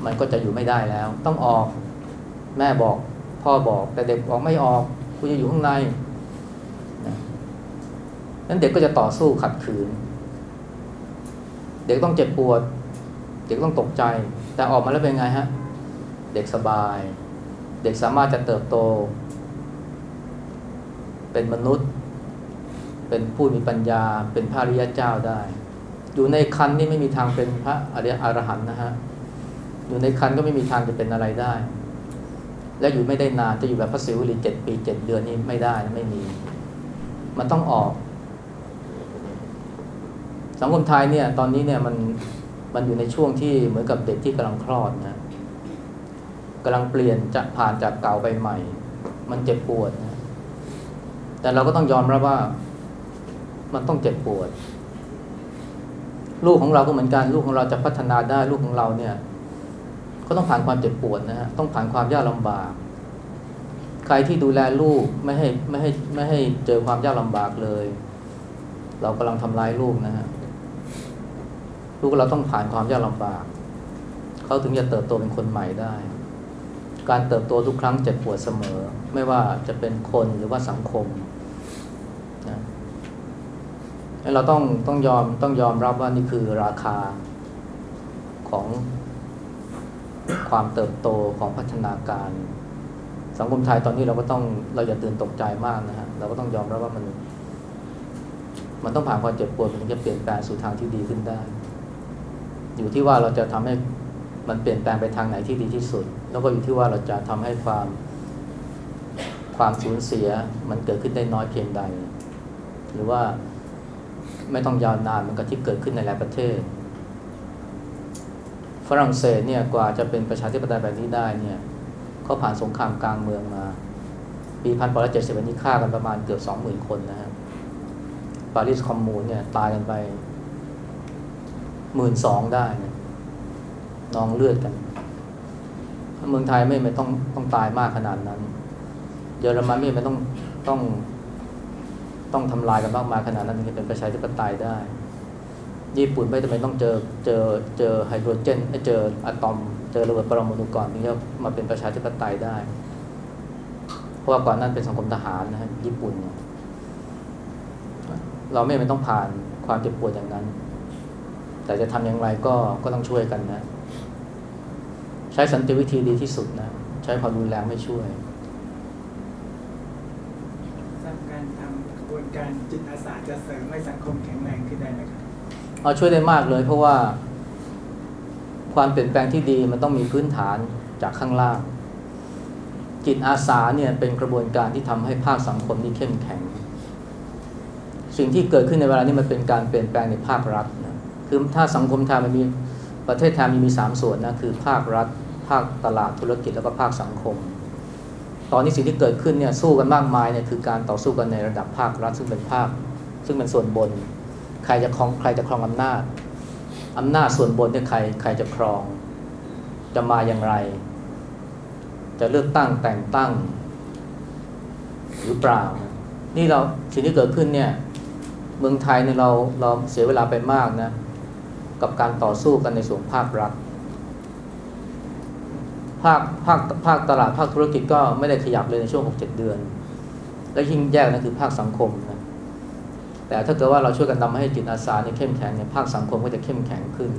A: มันก็จะอยู่ไม่ได้แล้ว ต้องออก แม่บอกพ่อบอก แต่เด็กบอกไม่ออกกูจะอยู่ข้างในนั้นเด็กก็จะต่อสู้ขัดขืน เด็กต้องเจ็บปวด เด็กต้องตกใจ แต่ออกมาแล้วเป็นไงฮะ เด็กสบาย เด็กสามารถจะเติบโต เป็นมนุษย์ เป็นผู้มีปัญญา เป็นพระริยเจ้าได้ อยู่ในคันนี่ไม่มีทางเป็นพระอริยอรหันต์นะฮะ อยู่ในคันก็ไม่มีทางจะเป็นอะไรได้ และอยู่ไม่ได้นานจะอยู่แบบพระศิวลีเจ็ดปีเจ็ดเดือนนี่ไม่ได้ไม่มี มันต้องออก สังคมไทยเนี่ย ตอนนี้เนี่ยมันมันอยู่ในช่วงที่เหมือนกับเด็กที่กำลังคลอดนะกำลังเปลี่ยนจะผ่านจากเก่าไปใหม่ มันเจ็บปวดนะแต่เราก็ต้องยอมรับว่า มันต้องเจ็บปวด ลูกของเราก็เหมือนกัน ลูกของเราจะพัฒนาได้ลูกของเราเนี่ย ก็ต้องผ่านความเจ็บปวดนะฮะต้องผ่านความยากลำบาก ใครที่ดูแลลูกไม่ให้ไม่ให้ไม่ให้เจอความยากลำบากเลย เรากำลังทำร้ายลูกนะฮะลูกเราต้องผ่านความยากลำบาก เขาถึงจะเติบโตเป็นคนใหม่ได้ การเติบโตทุกครั้งเจ็บปวดเสมอ ไม่ว่าจะเป็นคนหรือว่าสังคมนะเราต้องต้องยอมต้องยอมรับว่านี่คือราคาของ ความเติบโตของพัฒนาการ สังคมไทยตอนนี้เราก็ต้องเราอย่าตื่นตกใจมากนะฮะเราก็ต้องยอมรับว่ามัน มันต้องผ่านความเจ็บปวดมันถึงจะเปลี่ยนแปลงสู่ทางที่ดีขึ้นได้ อยู่ที่ว่าเราจะทำให้มันเปลี่ยนแปลงไปทางไหนที่ดีที่สุด แล้วก็อยู่ที่ว่าเราจะทำให้ความความสูญเสียมันเกิดขึ้นได้น้อยเพียงใด หรือว่าไม่ต้องยาวนานเหมือนกับที่เกิดขึ้นในหลายประเทศ ฝรั่งเศสเนี่ยกว่าจะเป็นประชาธิปไตยแบบนี้ได้เนี่ยเขาผ่านสงครามกลางเมืองมา ปีพันปร้อยเจ็ดสิบวันนี้ฆ่ากันประมาณเกือบสองหมื่นคนนะฮะปารีสคอมมูนเนี่ยตายกันไปหมื่นสองได้นะนองเลือดกัน เมืองไทยไม่ไม่ต้องต้องตายมากขนาดนั้น เยอรมันไม่ไม่ต้องต้อง ต้องทำลายกันมากมายขนาดนั้นถึงจะเป็นประชาธิปไตยได้ ญี่ปุ่นไม่จำเป็นต้องเจอเจอเจอไฮโดรเจนเจออะตอม เจอระเบิดปรมาณูก่อนถึงจะมาเป็นประชาธิปไตยได้ เพราะว่าก่อนนั้นเป็นสังคมทหารนะฮะญี่ปุ่น เราไม่จำเป็นต้องผ่านความเจ็บปวดอย่างนั้น แต่จะทำอย่างไรก็ก็ต้องช่วยกันนะ ใช้สันติวิธีดีที่สุดนะใช้ความรุนแรงไม่ช่วย
F: สร้างการทำกระบวนการจิตอาสาจะเสริมให้สังคมแข็งแรงขึ้นได้ไหมครับ
A: เอาช่วยได้มากเลย เพราะว่า ความเปลี่ยนแปลงที่ดีมันต้องมีพื้นฐานจากข้างล่าง จิตอาสาเนี่ยเป็นกระบวนการที่ทำให้ภาคสังคมนี่เข้มแข็ง สิ่งที่เกิดขึ้นในเวลานี้มันเป็นการเปลี่ยนแปลงในภาครัฐนะคือถ้าสังคมไทยมันมีประเทศไทยมันมีสามส่วนนะคือภาครัฐ ภาคตลาดธุรกิจแล้วก็ภาคสังคม ตอนนี้สิ่งที่เกิดขึ้นเนี่ยสู้กันมากมายเนี่ยคือการต่อสู้กันในระดับภาครัฐซึ่งเป็นภาคซึ่งเป็นส่วนบน ใครจะครองใครจะครองอำนาจอำนาจส่วนบนเนี่ยใครใครจะครอง จะมาอย่างไร จะเลือกตั้งแต่งตั้ง หรือเปล่า นี่เราสิ่งที่เกิดขึ้นเนี่ย เมืองไทยเนี่ยเราเราเสียเวลาไปมากนะ กับการต่อสู้กันในส่วนภาครัฐภาคภาคภาคตลาดภาคธุรกิจก็ไม่ได้ขยับเลยในช่วงหกเดือน และยิ่งแย่นั่นคือภาคสังคม แต่ถ้าเกิดว่าเราช่วยกันทำให้จิตอาสาเนี่ยเข้มแข็งเนี่ยภาคสังคมก็จะเข้มแข็งขึ้น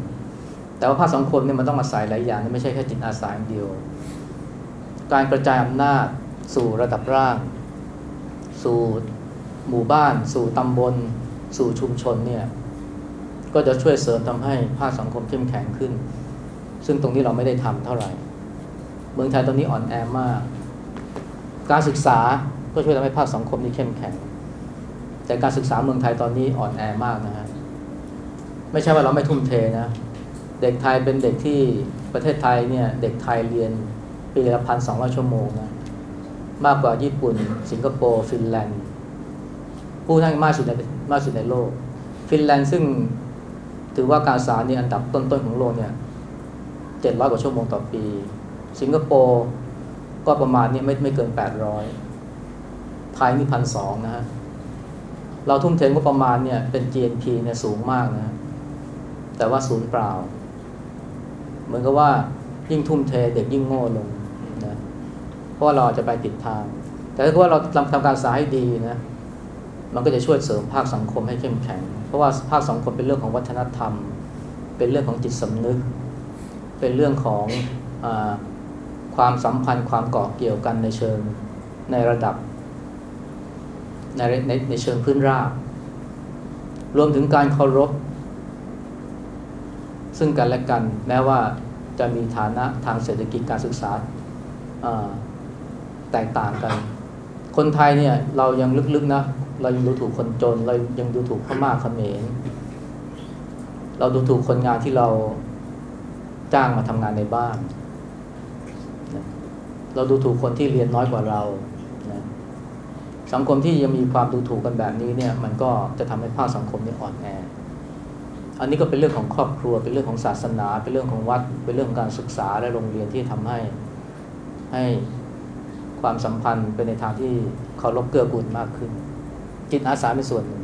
A: แต่ว่าภาคสังคมเนี่ยมันต้องอาศัยหลายอย่างไม่ใช่แค่จิตอาสาอย่างเดียว การกระจายอำนาจสู่ระดับร่าง สู่หมู่บ้าน สู่ตำบล สู่ชุมชนเนี่ยก็จะช่วยเสริมทำให้ภาคสังคมเข้มแข็งขึ้น ซึ่งตรงนี้เราไม่ได้ทำเท่าไหร่ เมืองไทยตอนนี้อ่อนแอมาก การศึกษาก็ช่วยทำให้ภาคสังคมนี้เข้มแข็ง แต่การศึกษาเมืองไทยตอนนี้อ่อนแอมากนะฮะไม่ใช่ว่าเราไม่ทุ่มเทนะเด็กไทยเป็นเด็กที่ประเทศไทยเนี่ยเด็กไทยเรียนปีละพันสองร้อยชั่วโมงนะมากกว่าญี่ปุ่น สิงคโปร์ฟินแลนด์ผู้ทั้งมากสุดในมากสุดในโลก ฟินแลนด์ซึ่งถือว่าการศึกษาเนี่ยอันดับต้นๆของโลกเนี่ยเจ็ดร้อยกว่าชั่วโมงต่อปี สิงคโปร์ก็ประมาณนี้ไม่ไม่เกินแปดร้อยไทยนี่พันสองนะฮะ เราทุ่มเทงบประมาณเนี่ยเป็น GNP เนี่ยสูงมากนะแต่ว่าศูนย์เปล่า เหมือนกับว่ายิ่งทุ่มเทเด็กยิ่งโง่ลงนะเพราะว่าเราจะไปติดทาง แต่ถ้าว่าเราทำทำการศึกษาให้ดีนะมันก็จะช่วยเสริมภาคสังคมให้เข้มแข็ง เพราะว่าภาคสังคมเป็นเรื่องของวัฒนธรรม เป็นเรื่องของจิตสำนึก เป็นเรื่องของอความสัมพันธ์ความเกาะเกี่ยวกันในเชิงในระดับ ในในในเชิงพื้นราบรวมถึงการเคารพ ซึ่งกันและกัน แม้ว่าจะมีฐานะทางเศรษฐกิจการศึกษาแตกต่างกัน คนไทยเนี่ยเรายังลึกๆนะ เรายังดูถูกคนจน เรายังดูถูกพม่าเขมรเราดูถูกคนงานที่เราจ้างมาทำงานในบ้าน เราดูถูกคนที่เรียนน้อยกว่าเรา สังคมที่ยังมีความดูถูกกันแบบนี้เนี่ย มันก็จะทำให้ภาคสังคมนี้อ่อนแอ อันนี้ก็เป็นเรื่องของครอบครัว เป็นเรื่องของศาสนา เป็นเรื่องของวัด เป็นเรื่องของการศึกษาและโรงเรียนที่ทำให้ให้ความสัมพันธ์เป็นในทางที่เคารพเกื้อกูลมากขึ้น จิตอาสาเป็นส่วนหนึ่ง